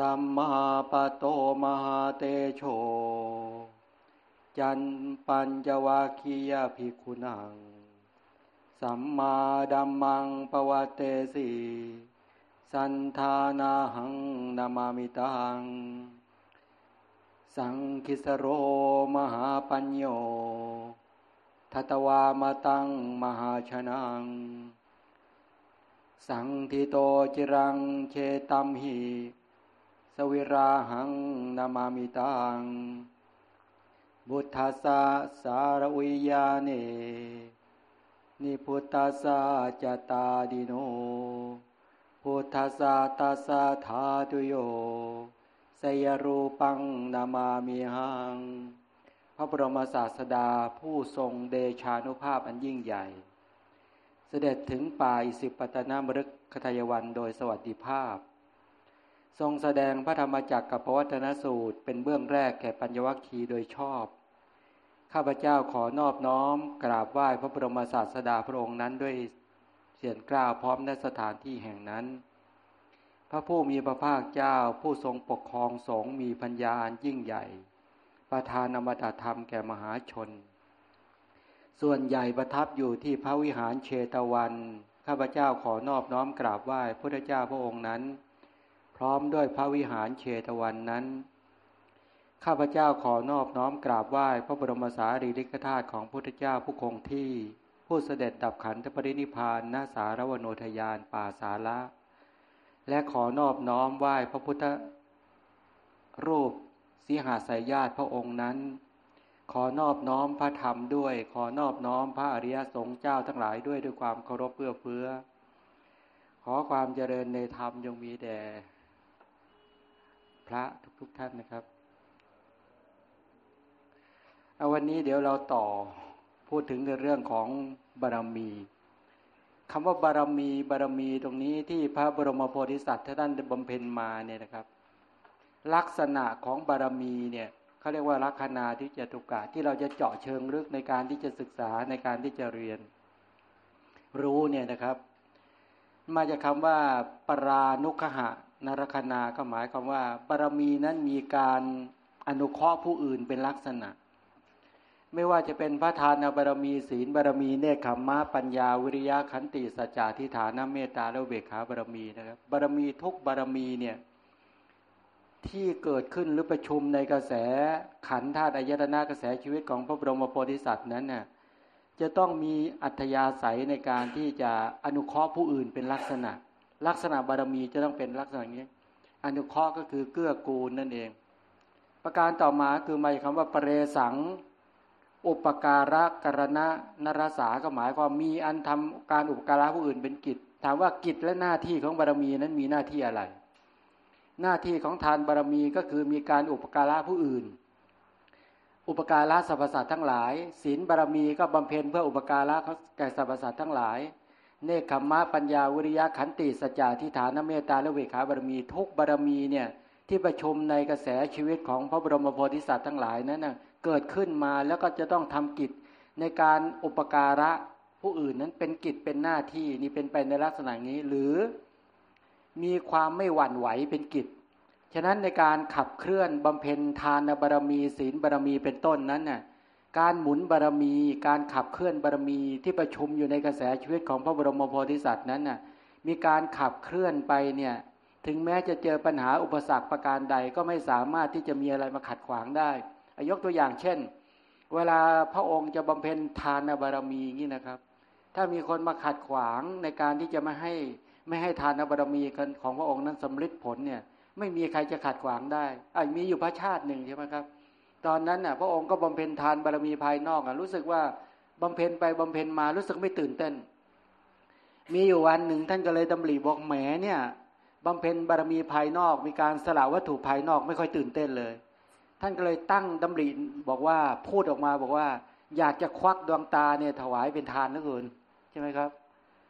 สัมมาปโตมหาเตโช จันปัญจวาคียภิกขุนัง สัมมาดัมมังปวเตสีสันทานาหังนามามิตัง สังคิสโรมหาปัญโยทัตวามตังมหาชนัง สังทิโตจิรังเชตัมหิ สวิราหังนามามิตังบุทธาสะสารวิยาเน นิพุทธาสะจตาดิโน พุทธาสะตัสสะธาตุโยสยรูปังนามามิหัง พระบรมศาสดาผู้ทรงเดชานุภาพอันยิ่งใหญ่ เสด็จถึงป่าอิสิปตนามฤกคทายวันโดยสวัสดิภาพ ทรงแสดงพระธรรมจักรกับพระวัฒนสูตร เป็นเบื้องแรกแก่ปัญญวัคคีโดยชอบ ข้าพเจ้าขอนอบน้อม กราบไหว้พระบรมศาสดาพระองค์นั้นด้วยเสียงกล้าวพร้อมในสถานที่แห่งนั้น พระผู้มีพระภาคเจ้าผู้ทรงปกครองสงมีปัญญาอันยิ่งใหญ่ ประทานอมตะธรรมแก่มหาชน ส่วนใหญ่ประทับอยู่ที่พระวิหารเชตวัน ข้าพเจ้าขอนอบน้อมกราบไหว้พระเจ้าพระองค์นั้น พร้อมด้วยพระวิหารเชตวันนั้น ข้าพเจ้าขอนอบน้อมกราบไหว้พระบรมสารีริกธาตุของพุทธเจ้าผู้คงที่ ผู้เสด็จดับขันธปรินิพานณสารวโนทยานป่าสาละและขอนอบน้อมไหว้พระพุทธรูปสีหาสายญาติพระองค์นั้น ขอนอบน้อมพระธรรมด้วย ขอนอบน้อมพระอริยสงฆ์เจ้าทั้งหลายด้วยด้วยความเคารพเพื่อเฟื้อ ขอความเจริญในธรรมยงมีแด่ พระทุกๆทท่านนะครับเอาวันนี้เดี๋ยวเราต่อพูดถึงในเรื่องของบารมีคำว่าบารมีบารมีตรงนี้ที่พระบรมโพธิสัตว์ท่านได้บำเพ็ญมาเนี่ยนะครับ ลักษณะของบารมีเนี่ยเขาเรียกว่าลัคนาที่จะตุกะที่เราจะเจาะเชิงลึกในการที่จะศึกษาในการที่จะเรียน รู้เนี่ยนะครับ มาจากคำว่าปรานุขหะ นรคนาก็หมายความว่าบารมีนั้นมีการอนุเคราะห์ผู้อื่นเป็นลักษณะ ไม่ว่าจะเป็นพระทานบารมีศีลบารมีเนคขมมะปัญญาวิริยะขันติสัจจะทิฏฐานเมตตาและเบขาบารมีนะครับบารมีทุกบารมีเนี่ยที่เกิดขึ้นหรือประชุมในกระแสขันธาตุอายตนะกระแสชีวิตของพระบรมโพธิสัตว์นั้นน่ยจะต้องมีอัธยาศัยในการที่จะอนุเคราะห์ผู้อื่นเป็นลักษณะ ลักษณะบารมีจะต้องเป็นลักษณะนี้ อนุเคราะห์ก็คือเกื้อกูลนั่นเอง ประการต่อมาคือหมายคำว่าปเรสัง อุปการะกรณะนรสาก็หมายความมีอันทำการอุปการะผู้อื่นเป็นกิจ ถามว่ากิจและหน้าที่ของบารมีนั้นมีหน้าที่อะไร หน้าที่ของทานบารมีก็คือมีการอุปการะผู้อื่น อุปการะสรรพสัตว์ทั้งหลาย ศีลบารมีก็บำเพ็ญเพื่ออุปการะแก่สรรพสัตว์ทั้งหลาย เนคขมะปัญญาวิริยะขันติสัจจะทิฏฐานเมตตาและเวขาบารมีทุกบารมีเนี่ยที่ประชุมในกระแสชีวิตของพระบรมโพธิสัตว์ทั้งหลายนั้นนะเกิดขึ้นมาแล้วก็จะต้องทำกิจในการอุปการะผู้อื่นนั้นเป็นกิจเป็นหน้าที่นี่เป็นไปในลักษณะนี้หรือมีความไม่หวั่นไหวเป็นกิจ ฉะนั้นในการขับเคลื่อนบำเพ็ญทานบารมีศีลบารมีเป็นต้นนั้นน่ะ การหมุนบารมี การขับเคลื่อนบารมีที่ประชุมอยู่ในกระแสชีวิตของพระบรมโพธิสัตว์นั้นน่ะมีการขับเคลื่อนไปเนี่ยถึงแม้จะเจอปัญหาอุปสรรคประการใดก็ไม่สามารถที่จะมีอะไรมาขัดขวางได้ยกตัวอย่างเช่น เวลาพระองค์จะบำเพ็ญทานบารมีนี่นะครับ ถ้ามีคนมาขัดขวางในการที่จะไม่ให้ไม่ให้ทานบารมีของพระองค์นั้นสำเร็จผลเนี่ยไม่มีใครจะขัดขวางได้ไอ้มีอยู่พระชาติหนึ่งใช่ไหมครับ ตอนนั้นน่ะพระองค์ก็บำเพ็ญทานบารมีภายนอกอะรู้สึกว่าบำเพ็ญไปบำเพ็ญมารู้สึกไม่ตื่นเต้น มีอยู่วันหนึ่งท่านก็เลยดำริบอกแหมเนี่ยบำเพ็ญบารมีภายนอก มีการสละวัตถุภายนอกไม่ค่อยตื่นเต้นเลย ท่านก็เลยตั้งดำริบอกว่าพูดออกมาบอกว่า อยากจะควักดวงตาเนี่ยถวายเป็นทานนั่นเองใช่ไหมครับ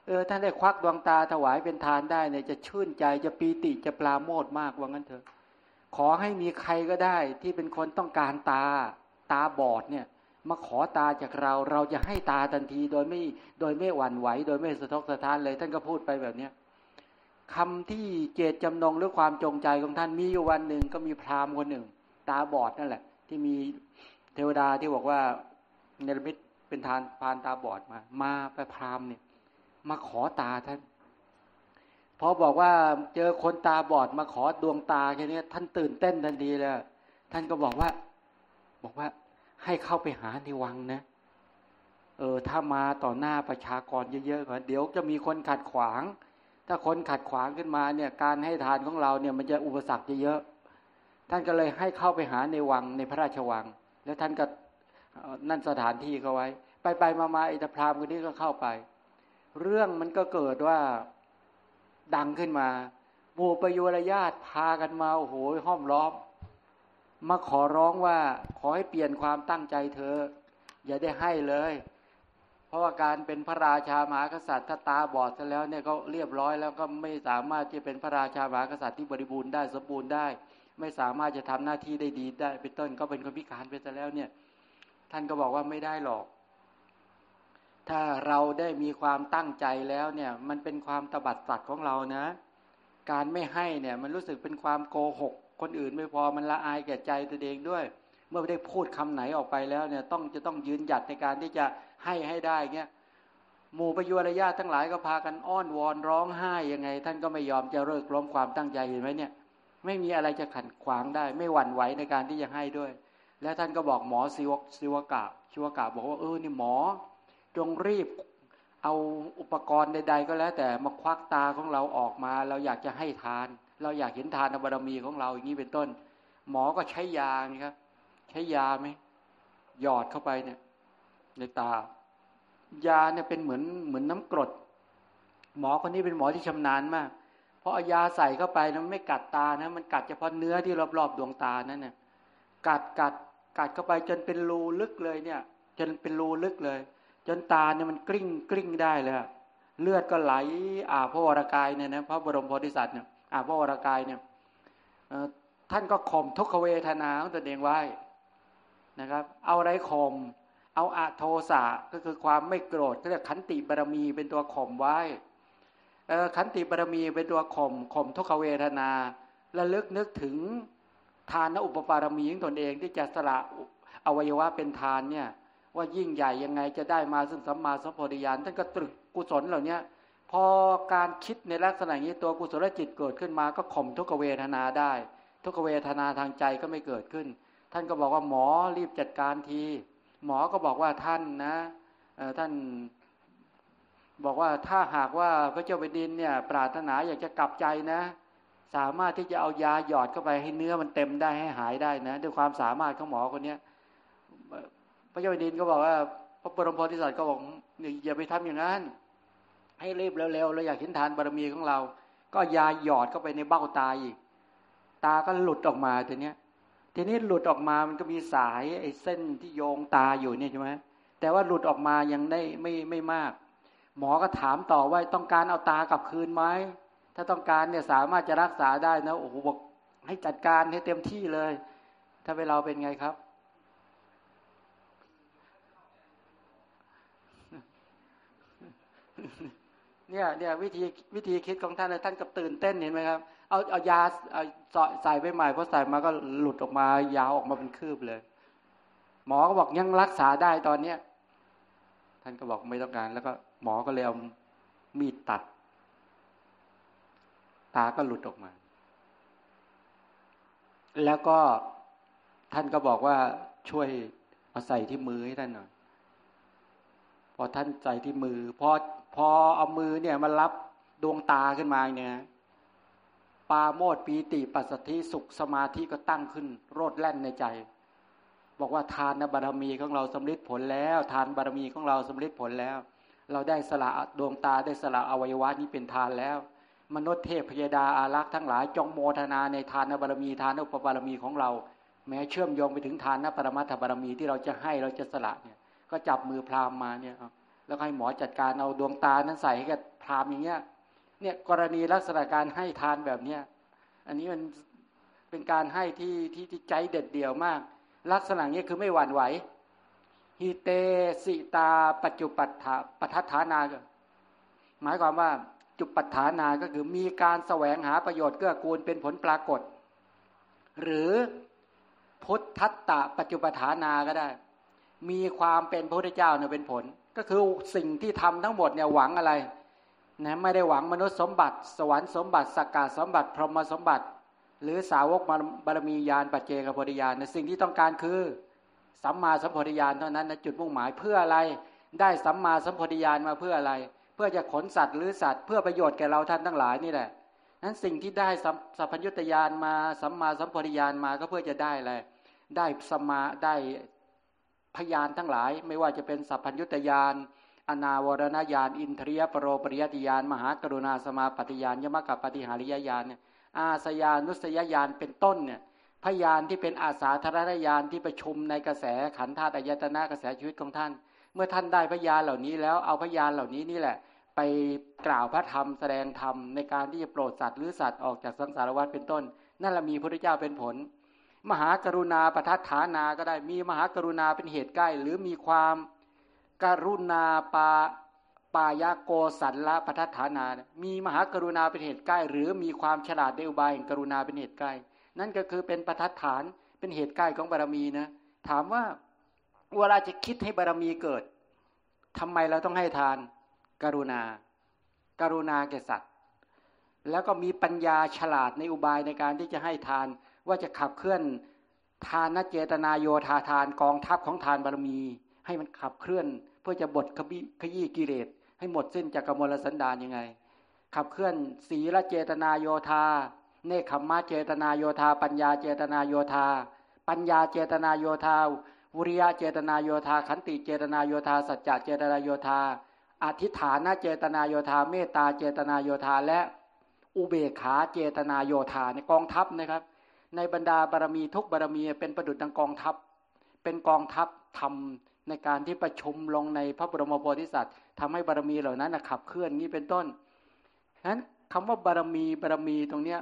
เออท่านได้ควักดวงตาถวายเป็นทานได้เนี่ยจะชื่นใจจะปีติจะปลาโมดมากว่างั้นเถอะ ขอให้มีใครก็ได้ ที่เป็นคนต้องการตาตาบอดเนี่ย มาขอตาจากเรา เราจะให้ตาทันที โดยไม่โดยไม่หวั่นไหว โดยไม่สะทกสะท้านเลย ท่านก็พูดไปแบบเนี้ยคำที่เจตจำนงหรือความจงใจของท่านมีอยู่วันหนึ่งก็มีพราหมณ์คนหนึ่ง ตาบอดนั่นแหละ ที่มีเทวดาที่บอกว่าเนรมิตเป็นทานพานตาบอดมา มาไปพราหมณ์เนี่ย มาขอตาท่าน พอบอกว่าเจอคนตาบอดมาขอดวงตาแค่นี้ท่านตื่นเต้นทันทีเลยท่านก็บอกว่า บอกว่าให้เข้าไปหาในวังนะเออถ้ามาต่อหน้าประชากรเยอะๆก่อนเดี๋ยวจะมีคนขัดขวาง ถ้าคนขัดขวางขึ้นมาเนี่ย การให้ทานของเราเนี่ยมันจะอุปสรรคเยอะๆท่านก็เลยให้เข้าไปหาในวังในพระราชวัง แล้วท่านก็นั่นสถานที่เขาไว้ ไปไปมามาอิตาพรามคนนี้ก็เข้าไป เรื่องมันก็เกิดว่า ดังขึ้นมาหมู่ประยุรญาติพากันมาโอ้โหห้อมล้อม มาขอร้องว่าขอให้เปลี่ยนความตั้งใจเธอ อย่าได้ให้เลย เพราะว่าการเป็นพระราชามหากษัตริย์ถ้าตาบอดซะแล้วเนี่ยก็เรียบร้อยแล้วก็ไม่สามารถจะเป็นพระราชามหากษัตริย์ที่บริบูรณ์ได้สมบูรณ์ได้ ไม่สามารถจะทำหน้าที่ได้ดีได้เป็นต้นก็เป็นคนพิการไปซะแล้วเนี่ย ท่านก็บอกว่าไม่ได้หรอก ถ้าเราได้มีความตั้งใจแล้วเนี่ย มันเป็นความตบัดสัตว์ของเรานะ การไม่ให้เนี่ยมันรู้สึกเป็นความโกหก คนอื่นไม่พอมันละอายแก่ใจตัวเองด้วย เมื่อได้พูดคำไหนออกไปแล้วเนี่ยต้องจะต้องยืนหยัดในการที่จะให้ให้ได้เงี้ยหมู่ประยุรญาทั้งหลายก็พากันอ้อนวอนร้องไห้ยังไง ท่านก็ไม่ยอมจะเลิกล้มความตั้งใจเห็นไหมเนี่ย ไม่มีอะไรจะขัดขวางได้ ไม่หวั่นไหวในการที่จะให้ด้วย แล้วท่านก็บอกหมอศิวศิวกะศิวกะบอกว่าเออนี่หมอ จงรีบเอาอุปกรณ์ใด ๆ ก็แล้ว แต่มาควักตาของเราออกมา เราอยากจะให้ทาน เราอยากเห็นทานบารมีของเราอย่างนี้เป็นต้น หมอก็ใช้ยานี่ครับ ใช้ยาไหมหยอดเข้าไปเนี่ย ในตายาเนี่ยเป็นเหมือนเหมือนน้ำกรด หมอคนนี้เป็นหมอที่ชำนาญมาก เพราะายาใส่เข้าไปแล้วไม่กัดตานะมันกัดเฉพาะเนื้อที่รอบๆดวงตานั่นเนี่ยกัดกัดกัดเข้าไปจนเป็นรูลึกเลยเนี่ย จนเป็นรูลึกเลย จนตาเนี่ยมันกลิ้งกลิ้งได้เลยเลือดก็ไหลอาพระวรากายเนี่ยนะพระบรมโพธิสัตว์เนี่ยอาพระวรากายเนี่ยท่านก็ข่มทุกขเวทนาของตนเองไว้นะครับ เอาอะไรข่มเอาอะโทสะก็คือความไม่โกรธก็เรียกขันติบารมีเป็นตัวข่มไว้ขันติบารมีเป็นตัวข่มข่มทุกขเวทนาและลึกนึกถึงทานอุปปารมีของตนเองที่จะสละอวัยวะเป็นทานเนี่ย ว่ายิ่งใหญ่ยังไงจะได้มาซึ่งสัมมาสัมโพธิญาณท่านก็ตรึกกุศลเหล่านี้พอการคิดในลักษณะนี้ตัวกุศลจิตเกิดขึ้นมาก็ข่มทุกเวทนาได้ ทุกเวทนาทางใจก็ไม่เกิดขึ้น ท่านก็บอกว่าหมอรีบจัดการที หมอก็บอกว่าท่านนะท่านบอกว่าถ้าหากว่าพระเจ้าแผ่นดินเนี่ย ปรารถนาอยากจะกลับใจนะ สามารถที่จะเอายาหยอดเข้าไปให้เนื้อมันเต็มได้ให้หายได้นะ ด้วยความสามารถของหมอคนเนี้ย ระเจ้าแผ่นดินก็บอกว่าพระบรมโพธิสัตว์ก็บอกอย่าไปทำอย่างนั้น ให้รีบเร็วๆเราอยากเห็นทานบารมีของเรา ก็ยาหยอดเข้าไปในเบ้าตาอีก ตาก็หลุดออกมาทีเนี้ย ทีนี้หลุดออกมามันก็มีสายไอ้เส้นที่โยงตาอยู่เนี่ยใช่ไหมแต่ว่าหลุดออกมายังได้ไม่ไม่มาก หมอก็ถามต่อว่าต้องการเอาตากลับคืนไหมถ้าต้องการเนี่ยสามารถจะรักษาได้นะโอ้โหบอกให้จัดการให้เต็มที่เลย ถ้าเป็นเราเป็นไงครับ เนี่ยเนี่ยวิธีวิธีคิดของท่านท่านก็ตื่นเต้นเห็นไหมครับ เอาเอายาเอาใส่ไปใหม่พอใส่มาก็หลุดออกมายาวออกมาเป็นคืบเลย หมอก็บอกยังรักษาได้ตอนเนี้ยท่านก็บอกไม่ต้องการ แล้วก็หมอก็เลยเอามีดตัด ตาก็หลุดออกมา แล้วก็ท่านก็บอกว่าช่วยเอาใส่ที่มือให้ท่านหน่อยพอท่านใจที่มือพอ พอเอามือเนี่ยมารับดวงตาขึ้นมาเนี่ยปาโมดปีติปัสสธิสุขสมาธิก็ตั้งขึ้น โรดแล่นในใจ บอกว่าทานบารมีของเราสำลิดผลแล้ว ทานบารมีของเราสำลิดผลแล้ว เราได้สละดวงตาได้สละอวัยวะนี้เป็นทานแล้ว มนุษย์เทพพยดาอารักษ์ทั้งหลาย จงโมทนาในทานบารมีทานอุปบารมีของเรา แม้เชื่อมโยงไปถึงทานนปรมัตถบารมีที่เราจะให้เราจะสละเนี่ย ก็จับมือพราหมณ์มาเนี่ย แล้วให้หมอจัดการเอาดวงตานั้นใส่ให้กับพรามอย่างเงี้ย เนี่ยกรณีลักษณะการให้ทานแบบเนี้ยอันนี้มันเป็นการให้ที่ที่ที่ใจเด็ดเดี่ยวมาก ลักษณะนี้คือไม่หวั่นไหวฮิเตสิตาปัจจุปัฏฐาปัฏฐานาหมายความว่าจุปัฏฐานาก็คือมีการแสวงหาประโยชน์เกื้อกูลเป็นผลปรากฏ หรือพุทธัตตะปัจจุปฐานาก็ได้ มีความเป็นพระพุทธเจ้าเนี่ยเป็นผล ก็คือสิ่งที่ทำทั้งหมดเนี่ยหวังอะไรนะไม่ได้หวังมนุษย์สมบัติ สวรรค์สมบัติสักกาสมบัติพรหมสมบัติ หรือสาวกบารมีญาณปัจเจกโพธิญาณนสิ่งที่ต้องการคือสัมมาสัมโพธิญาณเท่านั้นนะจุดมุ่งหมายเพื่ออะไรได้สัมมาสัมโพธิญาณมาเพื่ออะไร เพื่อจะขนสัตว์หรือสัตว์เพื่อประโยชน์แก่เราท่านทั้งหลายนี่แหละนั้นสิ่งที่ได้สัพพัญญุตญาณมาสัมมาสัมโพธิญาณมาก็เพื่อจะได้อะไรได้สมาได้ พยานทั้งหลาย ไม่ว่าจะเป็นสัพพัญญุตญาณอนาวรณญาณอินทรียปรโรปริยติญาณมหากรุณาสมาปฏิญาณยมกับปฏิหาริยญาณเนี่ยอาสยานุสยญาณเป็นต้นเนี่ยพยานที่เป็นอาสาธารณญาณที่ประชุมในกระแสขันธาตุอายตนะกระแสชีวิตของท่าน เมื่อท่านได้พยานเหล่านี้แล้วเอาพยานเหล่านี้นี่แหละ ไปกล่าวพระธรรมแสดงธรรมในการที่จะโปรดสัตว์หรือสัตว์ออกจากสังสารวัฏเป็นต้น นั่นแหละมีพระพุทธเจ้าเป็นผล มหากรุณาประทัดฐานาก็ได้ มีมหากรุณาเป็นเหตุใกล้ หรือมีความกรุณาปาปายาโกสันละปทัฏฐานา มีมหากรุณาเป็นเหตุใกล้ หรือมีความฉลาดในอุบายแห่งกรุณาเป็นเหตุใกล้ นั่นก็คือเป็นปทัฏฐานเป็นเหตุใกล้ของบารมีนะ ถามว่าเวลาจะคิดให้บารมีเกิดทำไมเราต้องให้ทาน กรุณา กรุณาแก่สัตว์ แล้วก็มีปัญญาฉลาดในอุบายในการที่จะให้ทาน ว่าจะขับเคลื่อนทานนเจตนาโยธาทานกองทัพของทานบารมี ให้มันขับเคลื่อน เพื่อจะบดขยี้กิเลสให้หมดสิ้นจากกมลสันดานยังไง ขับเคลื่อนศีลเจตนาโยธาเนคขมมะเจตนาโยธา ปัญญาเจตนาโยธา ปัญญาเจตนาโยธาวุริยะเจตนาโยธาขันติเจตนาโยธาสัจจะเจตนาโยธาอธิฐานเจตนาโยธาเมตตาเจตนาโยธาและ อุเบกขาเจตนาโยธาในกองทัพนะครับ ในบรรดาบารมีทุกบารมีเป็นประดุจดังกองทัพ เป็นกองทัพทำในการที่ประชุมลงในพระบรมโพธิสัตว์ทำให้บารมีเหล่านั้นขับเคลื่อนนี้เป็นต้นฉะนั้นคำว่าบารมีบารมีตรงเนี้ย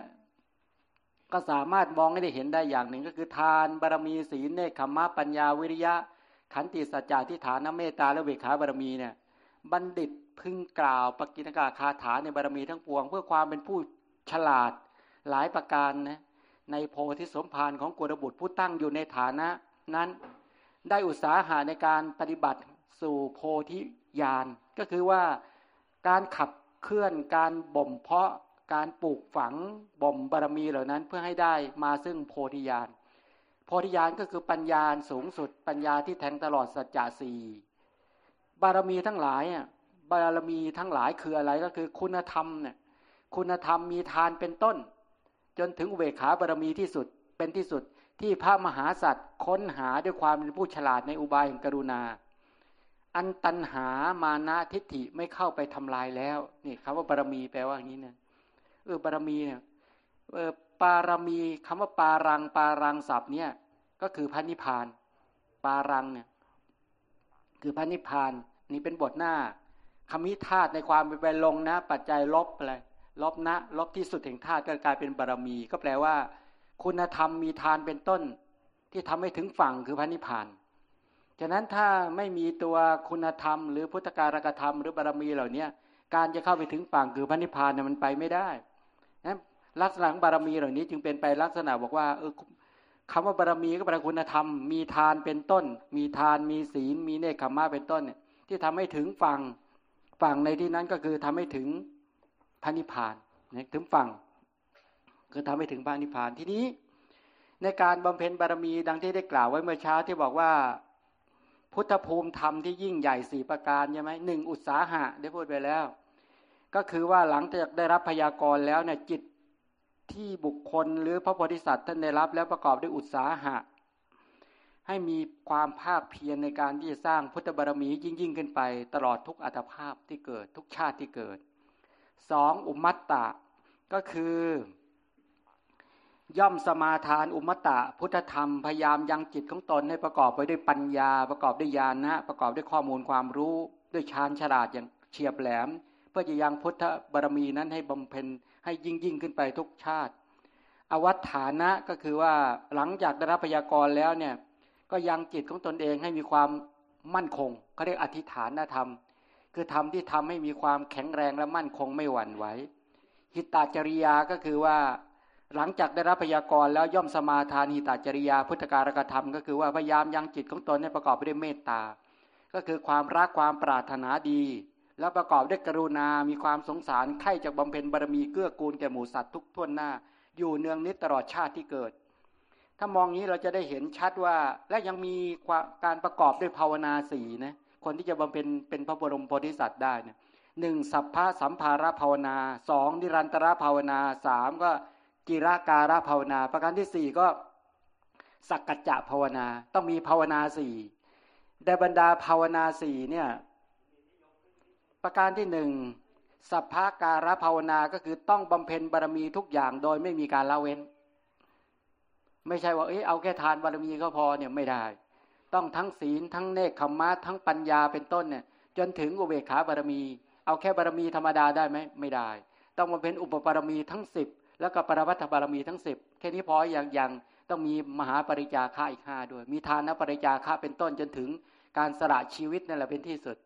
ก็สามารถมองให้ได้เห็นได้อย่างหนึ่งก็คือทานบารมีศีลเนคขมะปัญญาวิริยะ ขันติสัจจะทิฏฐานเมตตาและเวขาบารมีเนี่ยบัณฑิตพึงกล่าวปกิณกาคาถาในบารมีทั้งปวง เพื่อความเป็นผู้ฉลาดหลายประการนะ ในโพธิสมภารของกุฎบุตรผู้ตั้งอยู่ในฐานะ นั้นได้อุตสาหะในการปฏิบัติสู่โพธิญาณก็คือว่าการขับเคลื่อนการบ่มเพาะการปลูกฝังบ่มบารมีเหล่านั้นเพื่อให้ได้มาซึ่งโพธิญาณโพธิญาณก็คือปัญญาสูงสุดปัญญาที่แทงตลอดสัจจะสี่บารมีทั้งหลายบารมีทั้งหลายคืออะไรก็คือคุณธรรมเนี่ยคุณธรรมมีทานเป็นต้น จนถึงเวขาบารมีที่สุดเป็นที่สุดที่พระมหาสัตว์ค้นหาด้วยความเป็นผู้ฉลาดในอุบายแห่งกรุณา อันตันหามานะทิฏฐิไม่เข้าไปทำลายแล้วนี่คำว่าบารมีแปลว่าอย่างนี้นะเออบารมีเนี่ยเออปารมีคำว่าปารังปารังศัพท์เนี่ยก็คือพระนิพพาน ปารังเนี่ยคือพระนิพพานนี่เป็นบทหน้าคำวิธาตในความเป็นไปลงนะ ปัจจัยลบอะไร ลบนะลบที่สุดแห่งธาตุก็กลายเป็นบารมี ก็แปลว่า คุณธรรมมีทานเป็นต้น ที่ทำให้ถึงฝั่งคือพระนิพพานฉะนั้นถ้าไม่มีตัวคุณธรรม หรือพุทธการกธรรม หรือบารมีเหล่านี้การจะเข้าไปถึงฝั่งคือพระนิพพานเนี่ยมันไปไม่ได้นะลักษณะบารมีเหล่านี้จึงเป็นไปลักษณะบอกว่าเออคำว่าบารมีก็แปลคุณธรรม มีทานเป็นต้น มีทานมีศีล มีเนคขมาเป็นต้นเนี่ยที่ทำให้ถึงฝั่งฝั่งในที่นั้นก็คือทำให้ถึง พระนิพพานถึงฝั่งคือทำให้ถึงพระนิพพานทีนี้ ในการบำเพ็ญบารมีดังที่ได้กล่าวไว้เมื่อเช้าที่บอกว่า พุทธภูมิธรรมที่ยิ่งใหญ่สี่ประการใช่ไหมหนึ่งอุตสาหะได้พูดไปแล้ว ก็คือว่าหลังจากได้รับพยากรณ์แล้วเนี่ยจิตที่บุคคลหรือพระโพธิสัตว์ท่านได้รับแล้วประกอบด้วยอุตสาหะ ให้มีความภาคเพียรในการที่จะสร้างพุทธบารมียิ่งยิ่งขึ้นไป ตลอดทุกอัตภาพที่เกิดทุกชาติที่เกิด สองอุมัตตะ ก็คือ ย่อมสมาทานอุมตะ พุทธธรรมพยายามยังจิตของตนให้ประกอบไปด้วยปัญญา ประกอบด้วยญาณนะ ประกอบด้วยข้อมูลความรู้ด้วยฌานฉลาดอย่างเฉียบแหลม เพื่อจะยังพุทธบารมีนั้นให้บำเพ็ญให้ยิ่งยิ่งขึ้นไปทุกชาติ อวัฏฐานะก็คือว่าหลังจากได้รับพยากรแล้วเนี่ยก็ยังจิตของตนเองให้มีความมั่นคงเขาเรียกอธิฐานธรรม คือธรรมที่ทำให้มีความแข็งแรงและมั่นคงไม่หวั่นไหวหิตาจริยาก็คือว่า หลังจากได้รับพยากรแล้วย่อมสมาทานหิตาจริยาพุทธการกธรรม ก็คือว่าพยายามยังจิตของตนให้ประกอบไปด้วยเมตตา ก็คือความรักความปรารถนาดี แล้วประกอบด้วยกรุณา มีความสงสารใคร่จากบำเพ็ญบารมีเกื้อกูลแก่หมู่สัตว์ทุกท่วนหน้า อยู่เนืองนิดตลอดชาติที่เกิด ถ้ามองนี้เราจะได้เห็นชัดว่าและยังมีการประกอบด้วยภาวนาสีนะ คนที่จะบำเพ็ญเป็นพระบรมโพธิสัตว์ได้เนะหนึ่งสัพพะสัมภาระภาวนาสองนิรันตระภาวนาสามก็กิราการะภาวนา ประการที่สี่ก็สักกัจจะภาวนา ต้องมีภาวนาสี่ในบรรดาภาวนาสี่เนี่ยประการที่หนึ่งสัพพะการะภาวนาก็คือต้องบำเพ็ญบารมีทุกอย่างโดยไม่มีการละเว้น ไม่ใช่ว่าเอ้เอาแค่ทานบารมีก็พอเนี่ยไม่ได้ ต้องทั้งศีลทั้งเนคขมะทั้งปัญญาเป็นต้นเนี่ยจนถึงอุเบกขาบารมี เอาแค่บารมีธรรมดาได้ไหมไม่ได้ ต้องมาเป็นอุปบารมีทั้งสิบแล้วก็ปรวัตบารมีทั้งสิบแค่นี้พออย่างยังต้องมีมหาปริจาค่าอีกห้าด้วย มีทานปริจาค่าเป็นต้นจนถึงการสละชีวิตนั่นแหละเป็นที่สุด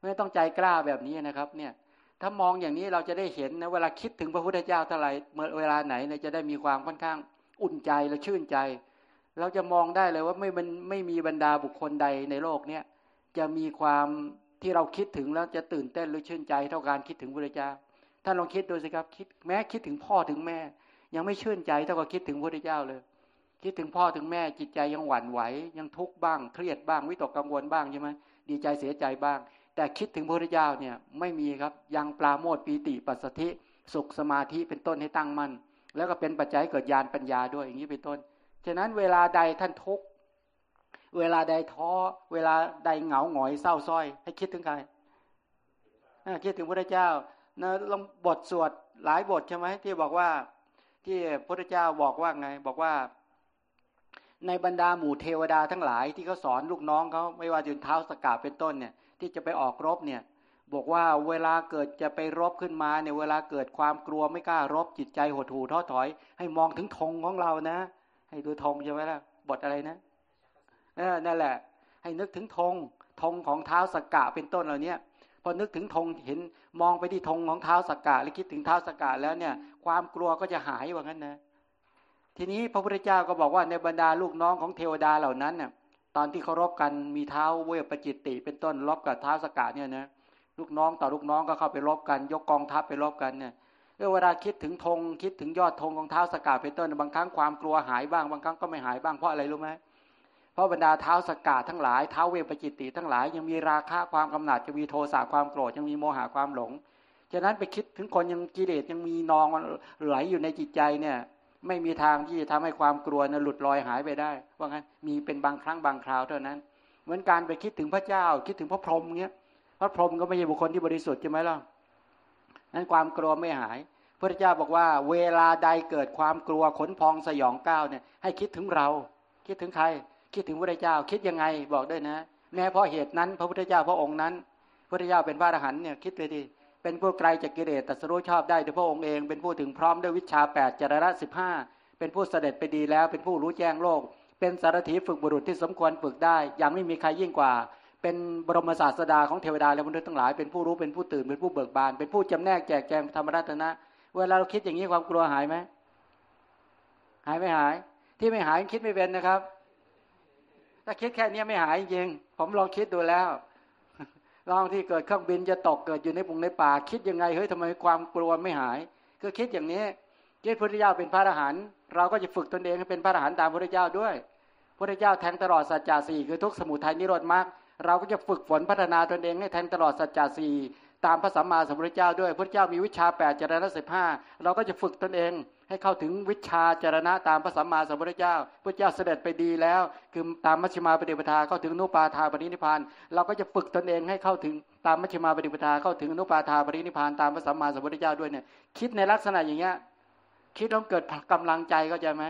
ไม่ต้องใจกล้าแบบนี้นะครับเนี่ยถ้ามองอย่างนี้เราจะได้เห็นนะเวลาคิดถึงพระพุทธเจ้าเท่าไหร่เมื่อเวลาไหนเนี่ยจะได้มีความค่อนข้างอุ่นใจและชื่นใจ เราจะมองได้เลยว่าไม่มันไม่มีบรรดาบุคคลใดในโลกเนี่ยจะมีความที่เราคิดถึงแล้วจะตื่นเต้นหรือชื่นใจเท่าการคิดถึงพระเจ้าท่านลองคิดดูสิครับคิดแม้คิดถึงพ่อถึงแม่ ยังไม่ชื่นใจเท่ากับคิดถึงพระเจ้าเลย คิดถึงพ่อถึงแม่จิตใจยังหวั่นไหว ยังทุกข์บ้าง เครียดบ้างวิตกกังวลบ้างใช่ไหมดีใจเสียใจบ้าง แต่คิดถึงพระเจ้าเนี่ยไม่มีครับยังปลาโมดปีติปัสสธิสุขสมาธิเป็นต้นให้ตั้งมั่นแล้วก็เป็นปัจจัยเกิดญาณปัญญาด้วยอย่างนี้เป็นต้น ฉะนั้นเวลาใดท่านทุกเวลาใดท้อ เวลาใดเหงาหงอยเศร้าส้อย ให้คิดถึงใครคิดถึงพระเจ้านะลองบทสวดหลายบทใช่ไหมที่บอกว่า ที่พระเจ้าบอกว่าไง บอกว่า ในบรรดาหมู่เทวดาทั้งหลายที่เขาสอนลูกน้องเขาไม่ว่าจะเท้าสกาเป็นต้นเนี่ย ที่จะไปออกรบเนี่ย บอกว่าเวลาเกิดจะไปรบขึ้นมาเนี่ยเวลาเกิดความกลัวไม่กล้ารบจิตใจหดหู่ท้อถอย ให้มองถึงธงของเรานะ ให้ดูธงใช่ไหมล่ะบทอะไรนะเออนั่นแหละ ให้นึกถึงธงธงของเท้าสกกะเป็นต้นเหล่านี้พอนึกถึงธงเห็นมองไปที่ธงของเท้าสกกะหรือคิดถึงเท้าสกกะแล้วเนี่ย ความกลัวก็จะหายว่างั้นนะ ทีนี้พระพุทธเจ้าก็บอกว่าในบรรดาลูกน้องของเทวดาเหล่านั้นเนี่ยตอนที่เขารบกันมีเท้าเวปจิตติ เป็นต้นรบกับเท้าสกกะเนี่ยนะลูกน้องต่อลูกน้องก็เข้าไปรบกัน ยกกองทัพไปรบกันเนี่ย เวลาคิดถึงธงคิดถึงยอดธงของเท้าสกกะเป็นต้นบางครั้งความกลัวหายบ้างบางครั้งก็ไม่หายบ้างเพราะอะไรรู้ไหมเพราะบรรดาเท้าสกาทั้งหลายเท้าเวปจิตติ ทั้งหลายยังมีราคะความกำหนัดจะมีโทสะความโกรธยังมีโมหะความหลงฉะนั้นไปคิดถึงคนยังกิเลสยังมีนองไหลอยู่ในจิตใจเนี่ย ไม่มีทางที่จะทำให้ความกลัวนะหลุดลอยหายไปได้ ว่างั้นมีเป็นบางครั้งบางคราวเท่านั้น เหมือนการไปคิดถึงพระเจ้า คิดถึงพระพรหมเงี้ยพระพรหมก็ไม่ใช่บุคคลที่บริสุทธิ์ใช่ไหมล่ะ นั้นความกลัวไม่หาย พระเจ้าบอกว่า เวลาใดเกิดความกลัวขนพองสยองก้าวเนี่ย ให้คิดถึงเรา คิดถึงใคร คิดถึงพระเจ้า คิดยังไงบอกด้วยนะ แม้เพราะเหตุนั้น พระพุทธเจ้าพระองค์นั้น พระเจ้าเป็นพระอรหันต์เนี่ยคิดไปดิเป็นผู้ไกลจากกิเลสแต่สรู้ชอบได้ด้วยพระองค์เองเป็นผู้ถึงพร้อมด้วยวิชาแปดจารณะสิบห้าเป็นผู้เสด็จไปดีแล้ว เป็นผู้รู้แจ้งโลก เป็นสารถีฝึกบุรุษที่สมควรฝึกได้ยังไม่มีใครยิ่งกว่า เป็นบรมศาสดาของเทวดาและมนุษย์ทั้งหลายเป็นผู้รู้เป็นผู้ตื่นเป็นผู้เบิกบาน เป็นผู้จำแนกแจกแจงธรรมรัตนะ เวลาเราคิดอย่างนี้ความกลัวหายไหมหายไม่หาย ที่ไม่หายคิดไม่เป็นนะครับ ถ้าคิดแค่นี้ไม่หายจริงผมลองคิดดูแล้วลองที่เกิดเครื่องบินจะตกเกิดอยู่ในปุงในป่า คิดยังไงเฮ้ยทำไมความกลัวไม่หาย คือคิดอย่างนี้คิดพระพุทธเจ้าเป็นพระอรหันต์เราก็จะฝึกตนเองให้เป็นพระอรหันต์ตามพระพุทธเจ้าด้วยพระพุทธเจ้าแทงตลอดสัจจะสี่คือทุกสมุทัยนิโรธมรรค เราก็จะฝึกฝนพัฒนาตนเองให้แทงตลอดสัจจะสี่ตามพระสัมมาสัมพุทธเจ้าด้วยพระเจ้ามีวิชาแปดจารณะสิบห้าเราก็จะฝึกตนเอง ให้เข้าถึงวิชาจารณะตามพระสัมมาสัมพุทธเจ้าพระเจ้าเสด็จไปดีแล้ว คือตามมัชฌิมาปฏิปทาเข้าถึงนุปาทาปรินิพานเราก็จะฝึกตนเองให้เข้าถึงตามมัชฌิมาปฏิปทาเข้าถึงนุปาทาปรินิพานตามพระสัมมาสัมพุทธเจ้าด้วยเนี่ยคิดในลักษณะอย่างเงี้ยคิดต้องเกิดกำลังใจเข้าใจไหม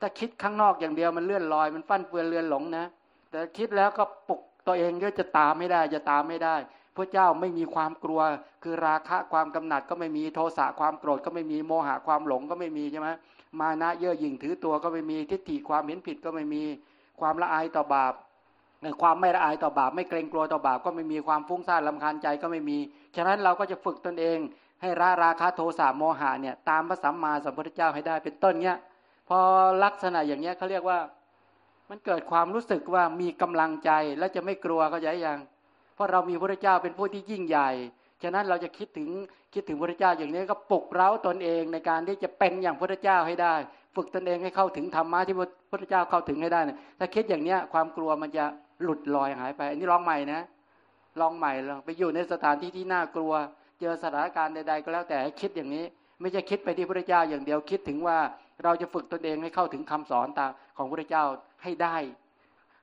ถ้าคิดข้างนอกอย่างเดียวมันเลื่อนลอยมันฟั่นเฟือนเลื่อนหลงนะ แต่คิดแล้วก็ปลุก ตัวเองก็จะตามไม่ได้จะตามไม่ได้พระเจ้าไม่มีความกลัว คือราคะความกำหนัดก็ไม่มีโทสะความโกรธก็ไม่มีโมหะความหลงก็ไม่มีใช่ไหมมานะเย่อหยิ่งถือตัวก็ไม่มีทิฏฐิความเห็นผิดก็ไม่มีความละอายต่อบาปความไม่ละอายต่อบาป ไม่เกรงกลัวต่อบาปก็ไม่มีความฟุ้งซ่านลำคาญใจก็ไม่มี ฉะนั้นเราก็จะฝึกตนเอง ให้ราราคาโทสะโมหะเนี่ยตามพระสัมมาสัมพุทธเจ้าให้ได้เป็นต้นเนี้ยพอลักษณะอย่างเนี้ยเขาเรียกว่า มันเกิดความรู้สึกว่ามีกำลังใจและจะไม่กลัวก็ใหญ่ยัง เพราะเรามีพระเจ้าเป็นผู้ที่ยิ่งใหญ่ฉะนั้นเราจะคิดถึงคิดถึงพระเจ้าอย่างนี้ก็ปลุกเร้าตนเองในการที่จะเป็นอย่างพระเจ้าให้ได้ ฝึกตนเองให้เข้าถึงธรรมะที่พระเจ้าเข้าถึงให้ได้นะถ้าคิดอย่างเนี้ยความกลัวมันจะหลุดลอยหายไป อันนี้ลองใหม่นะลองใหม่ลองไปอยู่ในสถานที่ที่น่ากลัว เจอสถานการณ์ใด ๆ ก็แล้วแต่คิดอย่างนี้ ไม่ใช่คิดไปที่พระเจ้าอย่างเดียวคิดถึงว่า เราจะฝึกตนเองให้เข้าถึงคำสอนตาของพระเจ้าให้ได้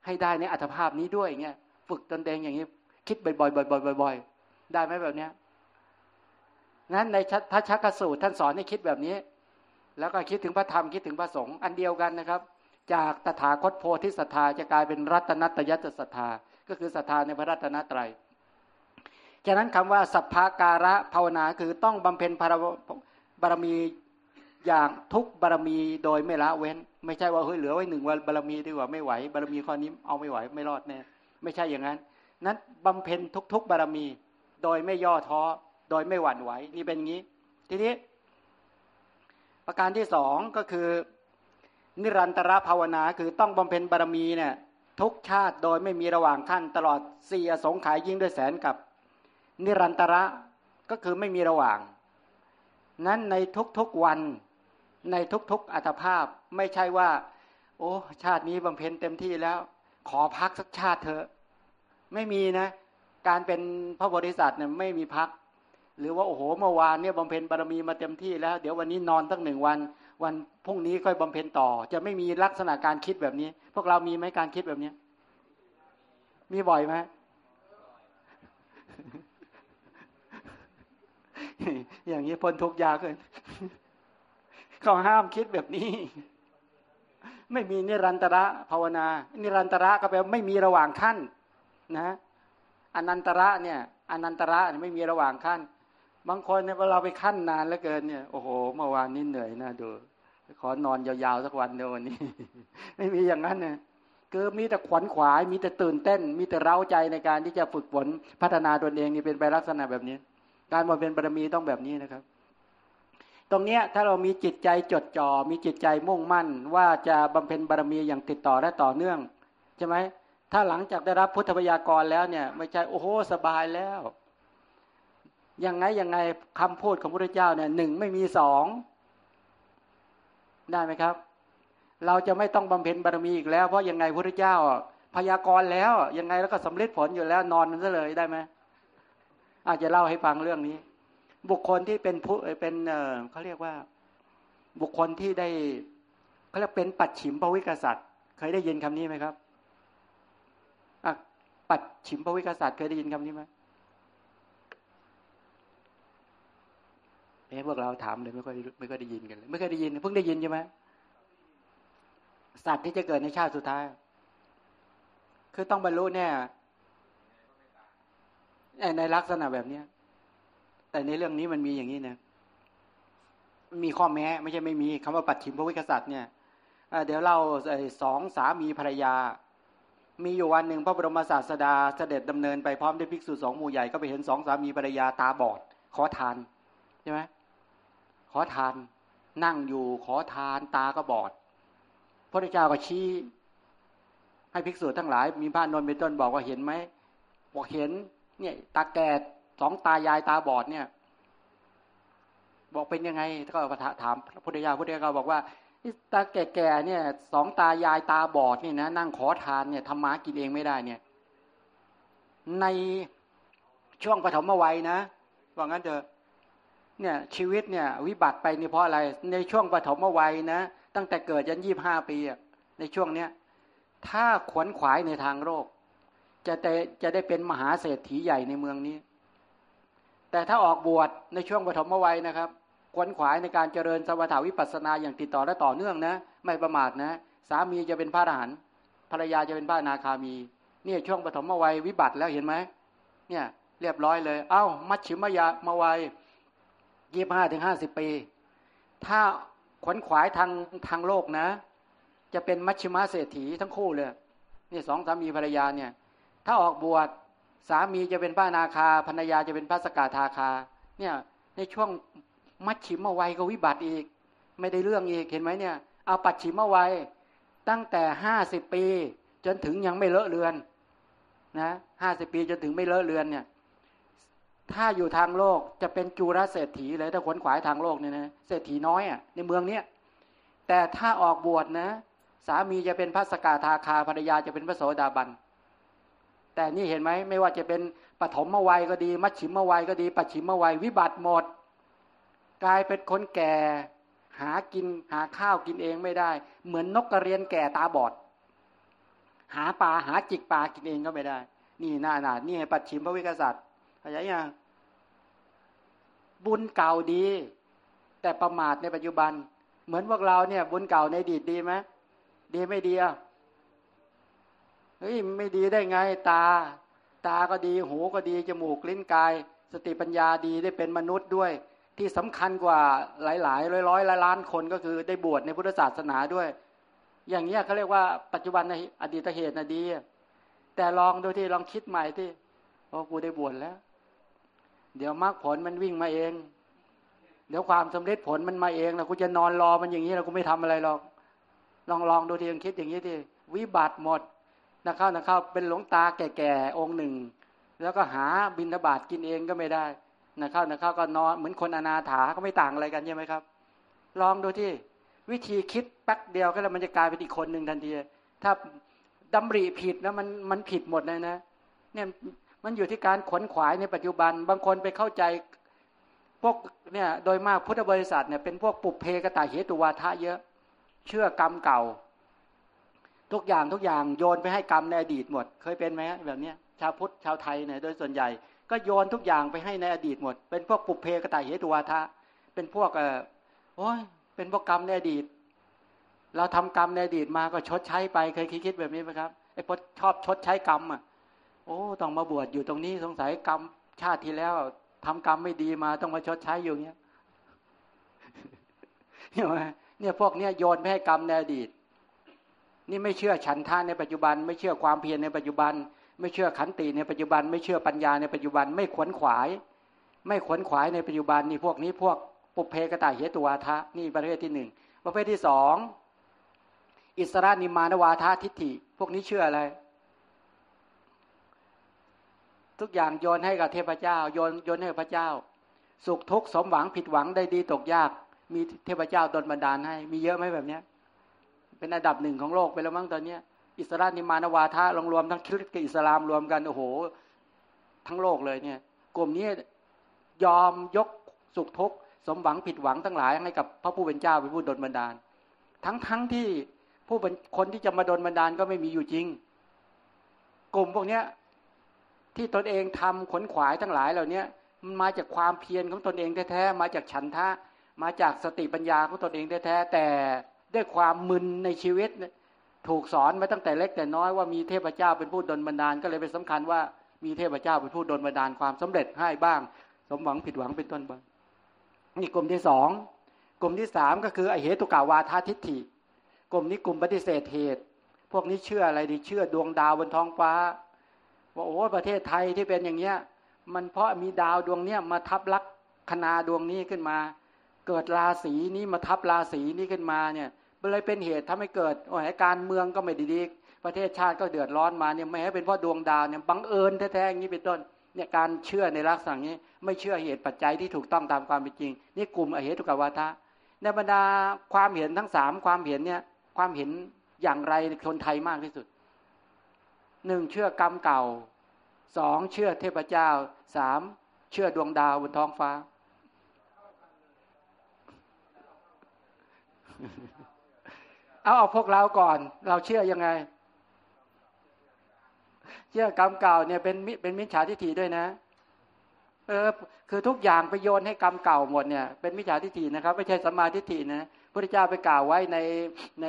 ให้ได้ในอัตภาพนี้ด้วยเงี้ยฝึกตนเองอย่างนี้ คิดบ่อยๆบ่อยๆบ่อยๆได้ไหมแบบเนี้ยนั้นในทัชกสูตรท่านสอนให้คิดแบบนี้ แล้วก็คิดถึงพระธรรมคิดถึงพระสงฆ์อันเดียวกันนะครับ จากตถาคตโพธิศรัทธาจะกลายเป็นรัตนัตยัตศรัทธาก็คือศรัทธาในพระรัตนตรัยฉะนั้นคำว่าสัพพาการะภาวนาคือต้องบำเพ็ญบารมี อย่างทุกบารมีโดยไม่ละเว้น ไม่ใช่ว่าเฮ้ยเหลือไว้หนึ่งวันบารมีดีกว่าไม่ไหวบารมีข้อนี้เอาไม่ไหวไม่รอดแน่ไม่ใช่อย่างนั้น นั้นบำเพ็ญทุก ๆ บารมี โดยไม่ย่อท้อโดยไม่หวั่นไหวนี่เป็นงี้ ทีนี้ ประการที่สองก็คือ นิรันตรภาวนาคือต้องบำเพ็ญบารมีเนี่ยทุกชาติโดยไม่มีระหว่างขั้นตลอดสี่อสงขายยิ่งด้วยแสนกับ นิรันตระก็คือไม่มีระหว่าง นั้นในทุกๆวัน ในทุกๆอัตภาพไม่ใช่ว่า โอ้ชาตินี้บำเพ็ญเต็มที่แล้ว ขอพักสักชาติเถอะ ไม่มีนะ การเป็นพระบริษัทเนี่ยไม่มีพัก หรือว่าโอ้โหเมื่อวานเนี่ยบำเพ็ญบารมีมาเต็มที่แล้ว เดี๋ยววันนี้นอนตั้งหนึ่งวัน วันพรุ่งนี้ค่อยบำเพ็ญต่อ จะไม่มีลักษณะการคิดแบบนี้ พวกเรามีไหมการคิดแบบนี้ มีบ่อยไหมอย่างนี้พ้นทุกยากเลย เขาห้ามคิดแบบนี้ ไม่มีนิรันตระภาวนา นิรันตระก็แปลไม่มีระหว่างขั้นนะอนันตระเนี่ยอนันตระไม่มีระหว่างขั้น บางคนเนี่ยเวลาไปขั้นนานแล้วเกินเนี่ยโอ้โหเมื่อวานนี้เหนื่อยนะดูขอนอนยาวๆสักวันเดียววันนี้ ไม่มีอย่างนั้นนะคือมีแต่ขวัญขวาย มีแต่ตื่นเต้น มีแต่เร้าใจในการที่จะฝึกฝนพัฒนาตนเองนี่เป็นไปลักษณะแบบนี้ การมาเป็นบารมีต้องแบบนี้นะครับ ตรงเนี้ยถ้าเรามีจิตใจจดจอ่อมีจิตใจมุ่งมั่น ว่าจะบำเพ็ญบารมีอย่างติดต่อและต่อเนื่องใช่ไหมถ้าหลังจากได้รับพุทธพยากรแล้วเนี่ย ไม่ใช่โอ้โหสบายแล้วยังไงยังไงคำพูดของพระเจ้าเนี่ยหนึ่งไม่มีสองได้ไหมครับ เราจะไม่ต้องบำเพ็ญบารมีอีกแล้ว เพราะยังไงพระเจ้า พยากรณ์แล้วยังไงแล้วก็สำเร็จผลอยู่แล้วนอนมันซะเลยได้ไหมอาจจะเล่าให้ฟังเรื่องนี้ บุคคลที่เป็นผู้เป็นเขาเรียกว่าบุคคลที่ได้เขาเรียกเป็นปัดฉิมปวิกษัตริย์ เคยได้ยินคำนี้ไหมครับอะปัดฉิมปวิกษัตริย์เคยได้ยินคำนี้ไหมเอ๊ะพวกเราถามเลยไม่ค่อยไม่ค่อยได้ยินกันเลยไม่เคยได้ยินเพิ่งได้ยินใช่ไหมสัตว์ที่จะเกิดในชาติสุดท้าย คือต้องบรรลุแน่ในลักษณะแบบเนี้ย แต่ในเรื่องนี้มันมีอย่างนี้นะมีข้อแม้ ไม่ใช่ไม่มีคำว่าปัจฉิมพระวิกษัตริย์เนี่ยเดี๋ยวเราสองสามีภรรยา มีอยู่วันหนึ่งพระบรมศาสดาเสด็จดำเนินไปพร้อมด้วยภิกษุสองหมู่ใหญ่ก็ไปเห็นสองสามีภรรยาตาบอด ขอทานใช่ไหมขอทาน นั่งอยู่ขอทานตาก็บอด พระเจ้าก็ชี้ให้ภิกษุทั้งหลาย มีบ้านนนเป็นต้นบอกว่าเห็นไหมบอกเห็น เนี่ยตาแก่ สองตายายตาบอดเนี่ย บอกเป็นยังไงก็ถามพระพุทธเจ้าพุทธเจ้าบอกว่าตาแก่ๆเนี่ยสองตายายตาบอดนี่นะนั่งขอทานเนี่ยทำมากินเองไม่ได้เนี่ย ในช่วงปฐมวัยนะว่างั้นเถอะเนี่ย ชีวิตเนี่ย วิบัติไปนี่เพราะอะไร ในช่วงปฐมวัยนะตั้งแต่เกิดยันยี่บห้าปีในช่วงเนี้ยถ้าขวนขวายในทางโรคจะได้จะได้เป็นมหาเศรษฐีใหญ่ในเมืองนี้ แต่ถ้าออกบวชในช่วงปฐมวัยนะครับขวนขวายในการเจริญสมถาวิปัสสนาอย่างติดต่อและต่อเนื่องนะ ไม่ประมาทนะ สามีจะเป็นพระอรหันต์ภรรยาจะเป็นพระนาคามี เนี่ยช่วงปฐมวัยวิบัติแล้วเห็นไหมเนี่ยเรียบร้อยเลย เอา้า มัชชิมยามาวัยยี่ห้าถึงห้าสิบปี ถ้าขวนขวายทางทางโลกนะ จะเป็นมัชชิมาเศรษฐีทั้งคู่เลยนี่สองสามีภรรยาเนี่ย ถ้าออกบวช สามีจะเป็นพระนาคาภรรยาจะเป็นพระสกทาคา เนี่ย ในช่วงมัชชิมวัยก็วิบัติอีก ไม่ได้เรื่องอีกเห็นไหมเนี่ย เอาปัจฉิมวัยตั้งแต่ห้าสิบปี จนถึงยังไม่เลอะเลือนนะห้าสิบปีจนถึงไม่เลอะเลือนเนี่ย ถ้าอยู่ทางโลกจะเป็นจูรเศรษฐีเลยถ้าขวนขวายทางโลกเนี่ยนะเศรษฐีน้อยอะในเมืองเนี้ยแต่ถ้าออกบวชนะ สามีจะเป็นพระสกทาคาภรรยาจะเป็นพระโสดาบัน แต่นี่เห็นไหมไม่ว่าจะเป็นปฐมวัยก็ดี มัชชิมวัยก็ดี ปัจฉิมวัยวิบัติหมด กลายเป็นคนแก่ หากินหาข้าวกินเองไม่ได้ เหมือนนกกระเรียนแก่ตาบอด หาปลาหาจิกปลากินเองก็ไม่ได้ นี่หน้าหนานี่ปัจฉิมพระวิกษัตริย์ข้าใจยังบุญเก่าดี แต่ประมาทในปัจจุบัน เหมือนพวกเราเนี่ย บุญเก่าในอดีตดีไหมดีไม่ดีอะ เฮ้ยไม่ดีได้ไงตา ตาก็ดีหูก็ดีจมูกลิ้นกาย สติปัญญาดีได้เป็นมนุษย์ด้วย ที่สำคัญกว่าหลายหลายร้อยร้อยล้านคนก็คือได้บวชในพุทธศาสนาด้วย อย่างเงี้ยเขาเรียกว่าปัจจุบันในอดีตเหตุนะดี แต่ลองดูที่ลองคิดใหม่ที่โอ้กูได้บวชแล้ว เดี๋ยวมรรคผลมันวิ่งมาเอง เดี๋ยวความสำเร็จผลมันมาเองแล้วกูจะนอนรอมันอย่างนี้แล้วกูไม่ทำอะไรหรอกลองลองดูที่ยังคิดอย่างนี้ที่วิบัติหมด นะเข้านะเข้าเป็นหลวงตาแก่ๆองค์หนึ่ง แล้วก็หาบินทบาทกินเองก็ไม่ได้นะเข้านะเข้าก็นอนเหมือนคนอนาถาก็ไม่ต่างอะไรกันใช่ไหมครับ ลองดูที่วิธีคิดแป๊กเดียวก็แล้วมันจะกลายเป็นอีกคนหนึ่งทันทีถ้าดำริผิดแล้วมันมันผิดหมดเลยนะ เนี่ยมันอยู่ที่การขวนขวายในปัจจุบัน บางคนไปเข้าใจพวกเนี่ยโดยมากพุทธบริษัทเนี่ยเป็นพวกปุเพกตาเหตุวาทะเยอะ เชื่อกรรมเก่า ทุกอย่างทุกอย่างโยนไปให้กรรมในอดีตหมด เคยเป็นไหมแบบเนี้ยชาวพุทธชาวไทยเนี่ยโดยส่วนใหญ่ ก็โยนทุกอย่างไปให้ในอดีตหมด เป็นพวกปุเพกตาเหตุวาทะเป็นพวกเออโอ้ยเป็นพวกกรรมในอดีต เราทำกรรมในอดีตมาก็ชดใช้ไปเคยคิดแบบนี้ไหมครับไอ้พวกชอบชดใช้กรรมอะโอ้ต้องมาบวชอยู่ตรงนี้สงสัยกรรมชาติที่แล้วทำกรรมไม่ดีมาต้องมาชดใช้อยู่เนี้ยเนี่ยเนี่ยพวกเนี้ยโยนไปให้กรรมในอดีต นี่ไม่เชื่อฉันท่าในปัจจุบัน ไม่เชื่อความเพียรในปัจจุบัน ไม่เชื่อขันติในปัจจุบัน ไม่เชื่อปัญญาในปัจจุบัน ไม่ขวนขวาย ไม่ขวนขวายในปัจจุบันนี่พวกนี้พวกปุเพกตาเหตุวาทะนี่ประเภทที่หนึ่งประเภทที่สองอิสรานิมานวาทาทิฏฐิ พวกนี้เชื่ออะไร ทุกอย่างโยนให้กับเทพเจ้า โยนโยนให้พระเจ้า สุขทุกข์สมหวังผิดหวังได้ดีตกยาก มีเทพเจ้าดลบันดาลให้ มีเยอะไหมแบบเนี้ย เป็นอันดับหนึ่งของโลกไปแล้วมั้งตอนเนี้ย อิสรานิมานวาทะรวมรวมทั้งคริสต์กับอิสลามรวมกันโอ้โห ทั้งโลกเลยเนี่ย กลุ่มนี้ยอมยกสุขทุกข์สมหวังผิดหวังทั้งหลายให้กับพระผู้เป็นเจ้าเป็นผู้ดลบันดาล ทั้งทั้งที่ผู้เป็นคนที่จะมาดลบันดาลก็ไม่มีอยู่จริง กลุ่มพวกเนี้ยที่ตนเองทำขนขวายทั้งหลายเหล่านี้มันมาจากความเพียรของตนเองแท้ๆมาจากฉันทะ มาจากสติปัญญาของตนเองแท้ๆแต่ ด้วยความมึนในชีวิต ถูกสอนมาตั้งแต่เล็กแต่น้อยว่ามีเทพเจ้าเป็นผู้ดลบันดาลก็เลยเป็นสำคัญว่ามีเทพเจ้าเป็นผู้ดลบันดาลความสำเร็จให้บ้าง สมหวังผิดหวังเป็นต้นบ้างนี่กลุ่มที่สองกลุ่มที่สามก็คือไอเหตุกาวาทาทิฏฐิ กลุ่มนี้กลุ่มปฏิเสธเหตุ พวกนี้เชื่ออะไรดีเชื่อดวงดาวบนท้องฟ้าว่าโอ้ประเทศไทยที่เป็นอย่างเนี้ย มันเพราะมีดาวดวงเนี้ยมาทับลักคณาดวงนี้ขึ้นมา เกิดราศีนี้มาทับราศีนี้ขึ้นมาเนี่ย เลยเป็นเหตุทำให้เกิดโอ้ยการเมืองก็ไม่ดีประเทศชาติก็เดือดร้อนมาเนี่ยไม่ให้เป็นเพราะดวงดาวเนี่ยบังเอิญแท้ๆอย่างนี้เป็นต้นเนี่ยการเชื่อในลักษณะนี้ ไม่เชื่อเหตุปัจจัยที่ถูกต้องตามความเป็นจริง นี่กลุ่มอเหตุกวาทะในบรรดาความเห็นทั้งสามความเห็นเนี่ยความเห็นอย่างไรคนไทยมากที่สุดหนึ่งเชื่อกรรมเก่าสองเชื่อเทพเจ้าสามเชื่อดวงดาวบนท้องฟ้า เอาเอาพวกเราก่อน เราเชื่อยังไง เชื่อกรรมเก่าเนี่ยเป็นเป็นมิจฉาทิฏฐิด้วยนะ เออ คือทุกอย่างไปโยนให้กรรมเก่าหมดเนี่ย เป็นมิจฉาทิฏฐินะครับ ไม่ใช่สัมมาทิฏฐินะพระเจ้าไปกล่าวไว้ในใน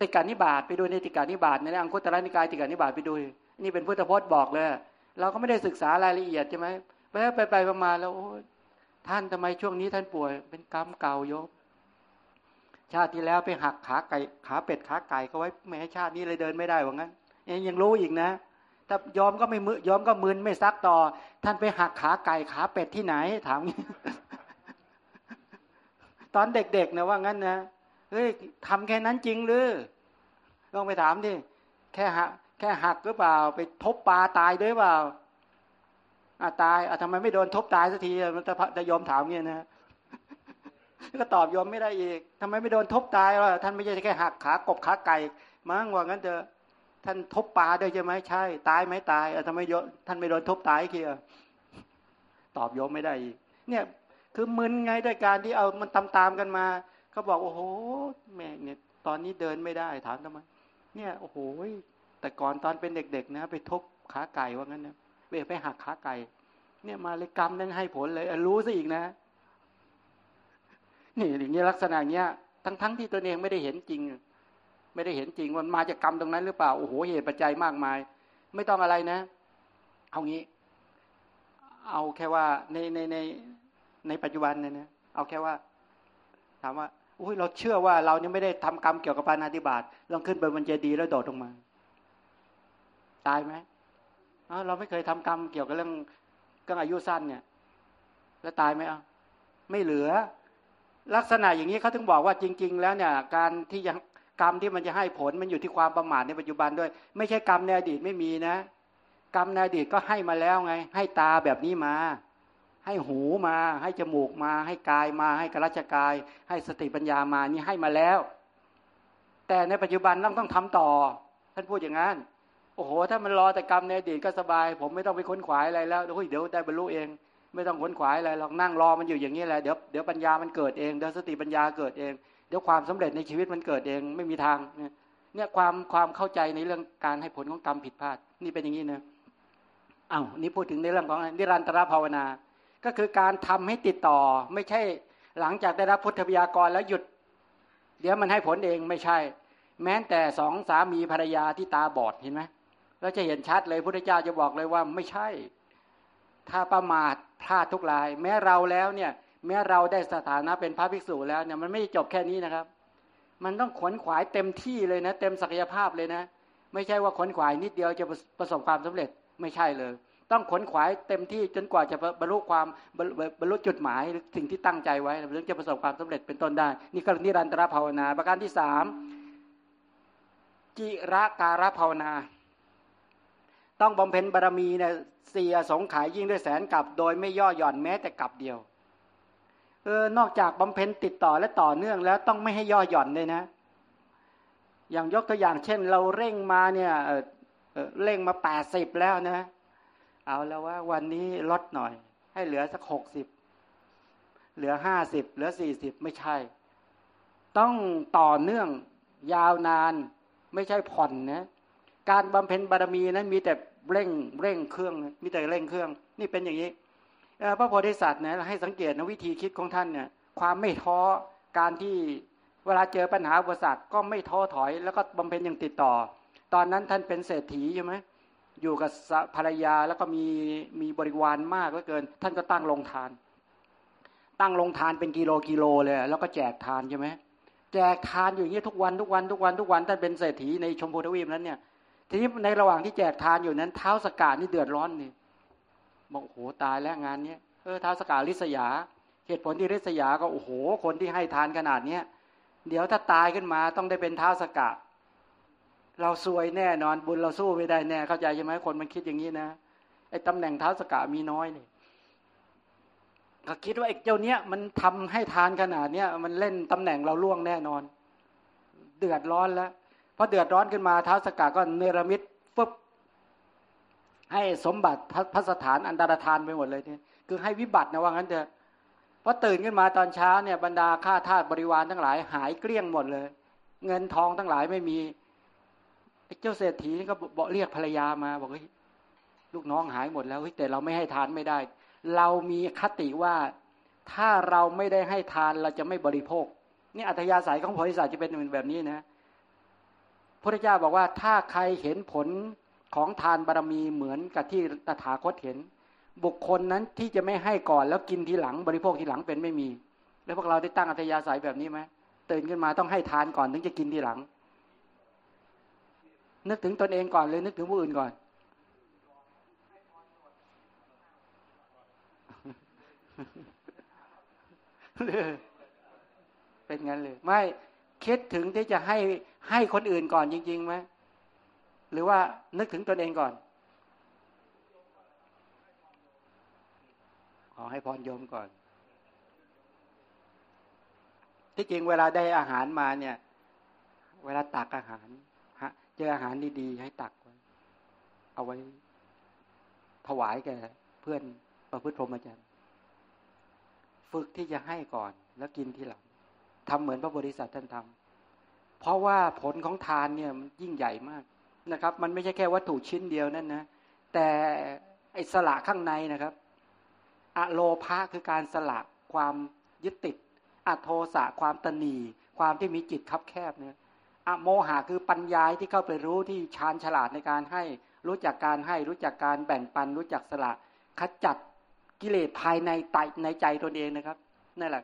ติการนิบาตไปดูในติกานิบาตในอังคุตระนิกายติการนิบาตไปดูนี่เป็นพุทธพจน์บอกเลย เราก็ไม่ได้ศึกษารายละเอียดใช่ไหมไปไปไปมาแล้วท่านทำไมช่วงนี้ท่านป่วย เป็นกรรมเก่าโยม ชาติที่แล้วไปหักขาไก่ขาเป็ดขาไก่เขาไว้ไม่ให้ชาตินี้เลยเดินไม่ได้ว่างั้นเองยังรู้อีกนะ ถ้ายอมก็ไม่มือยอมก็มึนไม่ซักต่อ ท่านไปหักขาไก่ขาเป็ดที่ไหน ถามตอนเด็กๆนะว่างั้นนะเฮ้ยทำแค่นั้นจริงหรือลองไปถามดิแค่หักแค่หักหรือเปล่า ไปทบปลาตายด้วยเปล่าอ่าตายอะทำไมไม่โดนทบตายสักทีมันจะจะยอมถามเงี้ยนะ ก็ตอบยอมไม่ได้อีกทำไมไม่โดนทบตายล่ะท่านไม่ใช่แค่หักขากบขาไก่มั้งว่างั้นเถอะท่านทบปลาด้วยใช่ไหมใช่ ตายไหมตายทำไมยท่านไม่โดนทบตายเคียตอบยอมไม่ได้อีก เนี่ยคือมึนไงด้วยการที่เอามันตามตามกันมาเขาบอกโอ้โหแม่เนี่ย ตอนนี้เดินไม่ได้ถามทำไมเนี่ยโอ้โหแต่ก่อนตอนเป็นเด็กๆนะ ไปทบขาไก่ว่างั้นนะไปไปหักขาไก่ เนี่ยมาเลยกรรมนั้นให้ผลเลยรู้ซะอีกนะ นี่อย่างนี้ลักษณะเนี้ย ทั้งๆทที่ตัวเองไม่ได้เห็นจริง ไม่ได้เห็นจริงมันมาจากกรรมตรงนั้นหรือเปล่าโอ้โหเหตุปัจจัยมากมาย ไม่ต้องอะไรนะ เอางี้ เอาแค่ว่าในในในในปัจจุบันเนี่ยนะเอาแค่ว่า ถามว่าอุ้ยเราเชื่อว่าเราเนี่ยไม่ได้ทำกรรมเกี่ยวกับปานาติบาตลองขึ้นไปบนเจดีย์แล้วโดดลงมา ตายไหมเราไม่เคยทำกรรมเกี่ยวกับเรื่องเรื่องอายุสั้นเนี่ย แล้วตายไหมอะไม่เหลือ ลักษณะอย่างนี้เขาถึงบอกว่าจริง ๆ แล้วเนี่ยการที่ยังกรรมที่มันจะให้ผลมันอยู่ที่ความประมาทในปัจจุบันด้วย ไม่ใช่กรรมในอดีตไม่มีนะ กรรมในอดีตก็ให้มาแล้วไง ให้ตาแบบนี้มา ให้หูมา ให้จมูกมา ให้กายมา ให้กระชกาย ให้สติปัญญามานี่ให้มาแล้ว แต่ในปัจจุบันต้องต้องทำต่อ ท่านพูดอย่างนั้นโอ้โห ถ้ามันรอแต่กรรมในอดีตก็สบาย ผมไม่ต้องไปค้นขวายอะไรแล้วเดี๋ยวได้บรรลุเอง ไม่ต้องค้นขวายอะไรหรอกนั่งรอมันอยู่อย่างนี้แหละเดี๋ยวเดี๋ยวปัญญามันเกิดเองเดี๋ยวสติปัญญาเกิดเอง เดี๋ยวความสำเร็จในชีวิตมันเกิดเองไม่มีทางเนี่ยความความเข้าใจในเรื่องการให้ผลของกรรมผิดพลาด นี่เป็นอย่างนี้นะอ้าวนี่พูดถึงในเรื่องของนิรันตรภาวนา ก็คือการทำให้ติดต่อไม่ใช่หลังจากได้รับพุทธพิยากรแล้วหยุด เดี๋ยวมันให้ผลเองไม่ใช่ แม้แต่สองสามีภรรยาที่ตาบอดเห็นไหมเราจะเห็นชัดเลยพุทธเจ้าจะบอกเลยว่าไม่ใช่ ถ้าประมาท พลาดทุกราย แม้เราแล้วเนี่ย แม้เราได้สถานะเป็นพระภิกษุแล้วเนี่ยมันไม่จบแค่นี้นะครับ มันต้องขวนขวายเต็มที่เลยนะ เต็มศักยภาพเลยนะ ไม่ใช่ว่าขวนขวายนิดเดียวจะประสบความสำเร็จไม่ใช่เลย ต้องขวนขวายเต็มที่จนกว่าจะบรรลุความบรรลุจุดหมายหรือสิ่งที่ตั้งใจไว้ถึงจะประสบความสำเร็จเป็นต้นได้ นี่ก็นิรันตรภาวนา ประการที่สามจิระการภาวนา ต้องบำเพ็ญบารมีเนี่ย สียสงขายยิ่งด้วยแสนกับ โดยไม่ย่อหย่อนแม้แต่กับเดียว เออนอกจากบำเพ็ญติดต่อและต่อเนื่องแล้วต้องไม่ให้ย่อหย่อนเลยนะ อย่างยกตัวอย่างเช่น เราเร่งมาเนี่ยเเร่งมาแปดสิบแล้วนะ เอาแล้วว่าวันนี้ลดหน่อย ให้เหลือสักหกสิบเหลือห้าสิบเหลือสี่สิบไม่ใช่ ต้องต่อเนื่องยาวนานไม่ใช่ผ่อนนะ การบำเพ็ญบารมีนั้นมีแต่ เร่งเร่งเครื่องมีแต่เร่งเครื่อง นี่เป็นอย่างนี้พระโพธิสัตว์นะให้สังเกตนะวิธีคิดของท่านเนี่ยความไม่ท้อการที่เวลาเจอปัญหาอุปสรรคก็ไม่ท้อถอย แล้วก็บำเพ็ญอย่างติดต่อ ตอนนั้นท่านเป็นเศรษฐีใช่ไหมอยู่กับภรรยาแล้วก็มีมีบริวารมากเหลือเกิน ท่านก็ตั้งลงทาน ตั้งลงทานเป็นกิโลกิโลเลย แล้วก็แจกทานใช่ไหมแจกทานอยู่อย่างนี้ทุกวันทุกวันทุกวันทุกวันท่านเป็นเศรษฐีในชมพูทวีปนั้นเนี่ย ทีนี้ในระหว่างที่แจกทานอยู่นั้น เท้าสกาดนี่เดือดร้อนนี่บอกโอ้โหตายแล้วงานเนี้ยเออเท้าสกาดริษยา เหตุผลที่ริษยาก็โอ้โห คนที่ให้ทานขนาดเนี้ยเดี๋ยวถ้าตายขึ้นมาต้องได้เป็นเท้าสกาดเราซวยแน่นอนบุญเราสู้ไม่ได้แน่เข้าใจใช่ไหมคนมันคิดอย่างนี้นะไอ้ตำแหน่งเท้าสกามีน้อยนี่ก็คิดว่าไอ้เจ้าเนี้ยมันทำให้ทานขนาดเนี้ยมันเล่นตำแหน่งเราล่วงแน่นอน เดือดร้อนแล้ว พอเดือดร้อนขึ้นมาท้าวสกาก็เนรมิตฟึบให้สมบัติพระสถานอันดารธานไปหมดเลยเนี่ยคือให้วิบัตินะว่างั้นเถอะพอตื่นขึ้นมาตอนเช้าเนี่ยบรรดาข้าทาสบริวารทั้งหลาย หายเกลี้ยงหมดเลย เงินทองทั้งหลายไม่มีเจ้าเศรษฐีนี่ก็บอกเรียกภรรยามา บอกว่าลูกน้องหายหมดแล้วแต่เราไม่ให้ทานไม่ได้ เรามีคติว่าถ้าเราไม่ได้ให้ทานเราจะไม่บริโภค นี่อัธยาศัยของโพธิสัตว์จะเป็นแบบนี้นะ พระเจ้าบอกว่าถ้าใครเห็นผลของทานบารมีเหมือนกับที่ตถาคตเห็น บุคคลนั้นที่จะไม่ให้ก่อนแล้วกินทีหลังบริโภคทีหลังเป็นไม่มี แล้วพวกเราได้ตั้งอัธยาศัยแบบนี้ไหมตื่นขึ้นมาต้องให้ทานก่อนถึงจะกินทีหลัง นึกถึงตนเองก่อนหรือนึกถึงผู้อื่นก่อน เป็นงั้นเลย ไม่คิดถึงที่จะให้ ให้คนอื่นก่อนจริงๆไหมหรือว่านึกถึงตนเองก่อน ขอให้พรโยมก่อน ที่จริงเวลาได้อาหารมาเนี่ย เวลาตักอาหารฮะเจออาหารดีๆให้ตักไว้ เอาไว้ ถวายแก่เพื่อนประพฤติพรหมจรรย์ฝึกที่จะให้ก่อนแล้วกินที่หลังทำเหมือนพระบริษัทท่านทำ เพราะว่าผลของทานเนี่ยมันยิ่งใหญ่มากนะครับ มันไม่ใช่แค่วัตถุชิ้นเดียวนั่นนะ แต่ไอสละข้างในนะครับอะโลภะคือการสละความยึดติดอะโทสะความตนี ความที่มีจิตคับแคบเนี่ยอะโมหะคือปัญญาที่เข้าไปรู้ที่ชาญฉลาดในการให้รู้จักการให้รู้จักการแบ่งปัน รู้จักสละขจัดกิเลสภายในใจในใจตนเองนะครับนั่นแหละ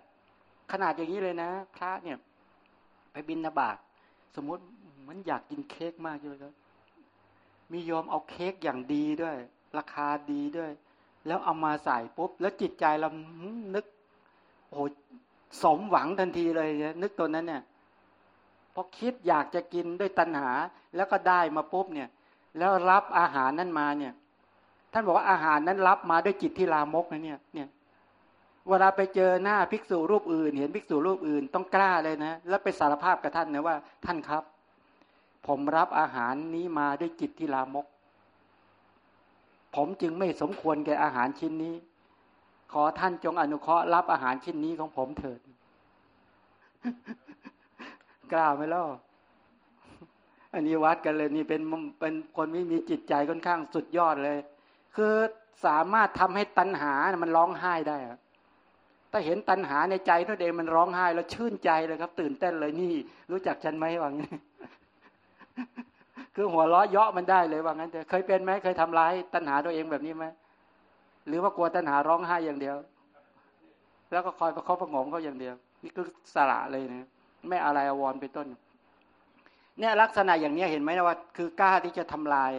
ขนาดอย่างนี้เลยนะ พระเนี่ย ไปบินนบาต สมมติมันอยากกินเค้กมากเลยครับมียอมเอาเค้กอย่างดีด้วย ราคาดีด้วย แล้วเอามาใส่ปุ๊บ แล้วจิตใจเรานึกโอ้สมหวังทันทีเลยนึกตัวนั้นเนี่ยพอคิดอยากจะกินด้วยตัณหา แล้วก็ได้มาปุ๊บเนี่ย แล้วรับอาหารนั้นมาเนี่ย ท่านบอกว่าอาหารนั้นรับมาด้วยจิตที่ลามกนะเนี่ยเนี่ย เวลาไปเจอหน้าภิกษุรูปอื่น เห็นภิกษุรูปอื่นต้องกล้าเลยนะ แล้วไปสารภาพกับท่านนะว่า ท่านครับ ผมรับอาหารนี้มาด้วยจิตที่ลามก ผมจึงไม่สมควรแก่อาหารชิ้นนี้ ขอท่านจงอนุเคราะห์รับอาหารชิ้นนี้ของผมเถิด กล้าไหมล่ะอันนี้วัดกันเลยนี่เป็นเป็นคนไม่มีจิตใจค่อนข้างสุดยอดเลย คือสามารถทำให้ตัณหา มันร้องไห้ได้ ถ้าเห็นตัณหาในใจตัวเองมันร้องไห้แล้วชื่นใจเลยครับ ตื่นเต้นเลยนี่ รู้จักฉันไหมว่างี้คือหัวเราะเยาะมันได้เลยว่างั้นแต่เคยเป็นไหมเคยทำร้ายตัณหาตัวเองแบบนี้ไหมหรือว่ากลัวตัณหาร้องไห้อย่างเดียว แล้วก็คอยประคบประงมเขาอย่างเดียว นี่คือสละเลยนะไม่อะไรอววรไปต้น เนี่ยลักษณะอย่างนี้เห็นไหมนะว่า คือกล้าที่จะทำลาย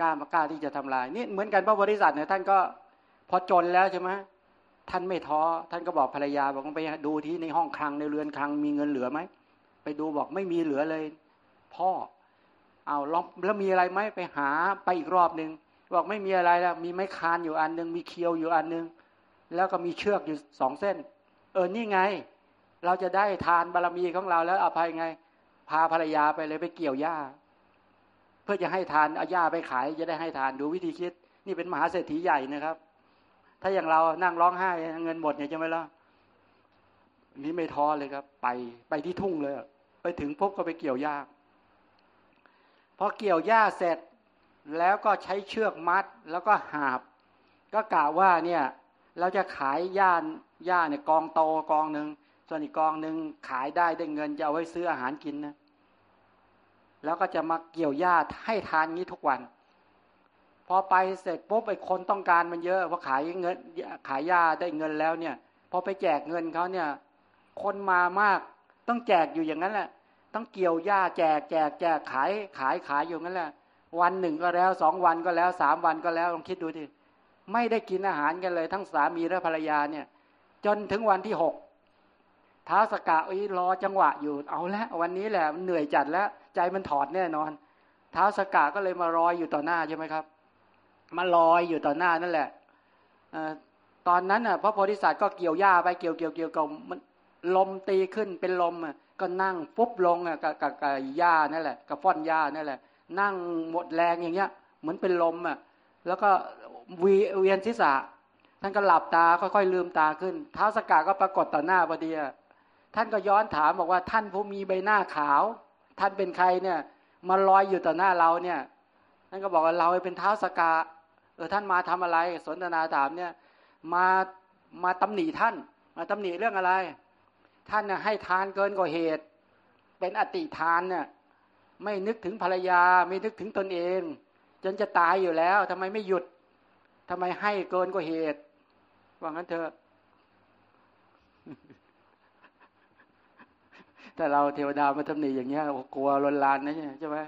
กล้ามากล้าที่จะทำลายนี่เหมือนกันพระบริษัทเนี่ยท่านก็พอจนแล้วใช่ไหม ท่านไม่ท้อท่านก็บอกภรรยาบอกไปดูที่ในห้องคลังในเรือนคลังมีเงินเหลือไหมไปดูบอกไม่มีเหลือเลย พ่อ เอาลองแล้วมีอะไรไหมไปหาไปอีกรอบหนึ่งบอกไม่มีอะไรแล้ว มีไม้คานอยู่อันหนึ่งมีเคียวอยู่อันหนึ่งแล้วก็มีเชือกอยู่สองเส้น เออนี่ไง เราจะได้ทานบารรมีของเราแล้วอภัยไง พาภรรยาไปเลยไปเกี่ยวหญ้า เพื่อจะให้ทานเอาหญ้าไปขายจะได้ให้ทานดูวิธีคิด นี่เป็นมหาเศรษฐีใหญ่นะครับ ถ้าอย่างเรานั่งร้องไห้ เงินหมดเนี่ยจะไม่ล่ะนี่ไม่ท้อเลยครับ ไปไปที่ทุ่งเลย ไปถึงพบก็ไปเกี่ยวหญ้าพอเกี่ยวหญ้าเสร็จแล้วก็ใช้เชือกมัดแล้วก็หาบ ก็กล่าวว่าเนี่ย เราจะขายหญ้าหญ้าเนี่ยกองโตกองหนึ่งส่วนอีกกองหนึ่งขายได้ได้เงินจะเอาไว้ซื้ออาหารกินนะแล้วก็จะมาเกี่ยวหญ้าให้ทานนี้ทุกวัน พอไปเสร็จปุ๊บไอ้คนต้องการมันเยอะพอขายเงินขายหญ้าได้เงินแล้วเนี่ยพอไปแจกเงินเขาเนี่ย คนมามากต้องแจกอยู่อย่างนั้นแหละ ต้องเกี่ยวหญ้าแจกแจกแจกขายขายขายอยู่นั่นแหละ วันหนึ่งก็แล้วสองวันก็แล้วสามวันก็แล้วลองคิดดูดิไม่ได้กินอาหารกันเลย ทั้งสามีและภรรยาเนี่ย จนถึงวันที่หกท้าสกะอ้ยรอจังหวะอยู่เอาละวันนี้แหละเหนื่อยจัดแล้ว ใจมันถอดแน่นอนท้าสกะก็เลยมารอยอยู่ต่อหน้าใช่ไหมครับ มาลอยอยู่ต่อหน้านั่นแหละตอนนั้นน่ะพระโพธิสัตว์ก็เกี่ยวหญ้าไปเกี่ยวเกี่ยวเกี่ยวกับมันลมตีขึ้นเป็นลมอะก็นั่งฟุบลงอะกับกับกับหญ้านั่นแหละกับฟ้อนหญ้านั่นแหละ นั่งหมดแรงอย่างเงี้ย เหมือนเป็นลมอะแล้วก็วีเวียนศีรษะ ท่านก็หลับตาค่อยๆลืมตาขึ้นเท้าสกาก็ปรากฏต่อหน้าพอดีท่านก็ย้อนถามบอกว่าท่านผู้มีใบหน้าขาว ท่านเป็นใครเนี่ยมาลอยอยู่ต่อหน้าเราเนี่ยท่านก็บอกว่าเราเป็นเท้าสกา เออท่านมาทำอะไร สนทนาถามเนี่ย มามาตำหนิท่าน มาตำหนิเรื่องอะไร ท่านน่ะให้ทานเกินกว่าเหตุ เป็นอติทานเนี่ยไม่นึกถึงภรรยา ไม่นึกถึงตนเอง จนจะตายอยู่แล้วทำไมไม่หยุดทำไมให้เกินกว่าเหตุว่างั้นเถอะแต่เราเทวดามาทำหนีอย่างเงี้ยกลัวลนลานนะใช่ไหม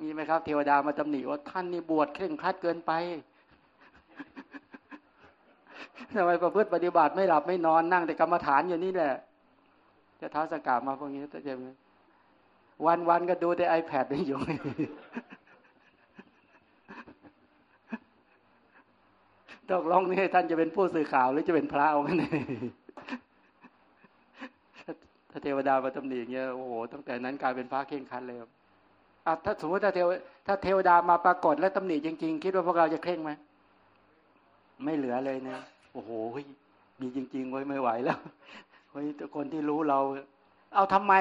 มีไหมครับ เทวดามาตำหนิว่าท่านนี่บวชเคร่งครัดเกินไป ทำไมประพฤติปฏิบัติไม่หลับไม่นอนนั่งแต่กรรมฐานอยู่นี่แหละจะท้าสกามาพวกนี้จะเจ็บวันวันก็ดูแต่ iPad นี่อยู่ตกลงนี่ท่านจะเป็นผู้สื่อข่าวหรือจะเป็นพระเอากันถ้าเทวดามาตำหนิเงี้ยโอ้โหตั้งแต่นั้นกลายเป็นพระเข่งคันเลยอะถ้าสมมติถ้าเทวถ้าเทวดามาปรากฏและตำหนิจริง ๆ คิดว่าพวกเราจะเคร่งไหมไม่เหลือเลยนะ โอ้โหมีจริง ๆ ไว้ไม่ไหวแล้วเฮ้ยคนที่รู้เรา เอาทำไม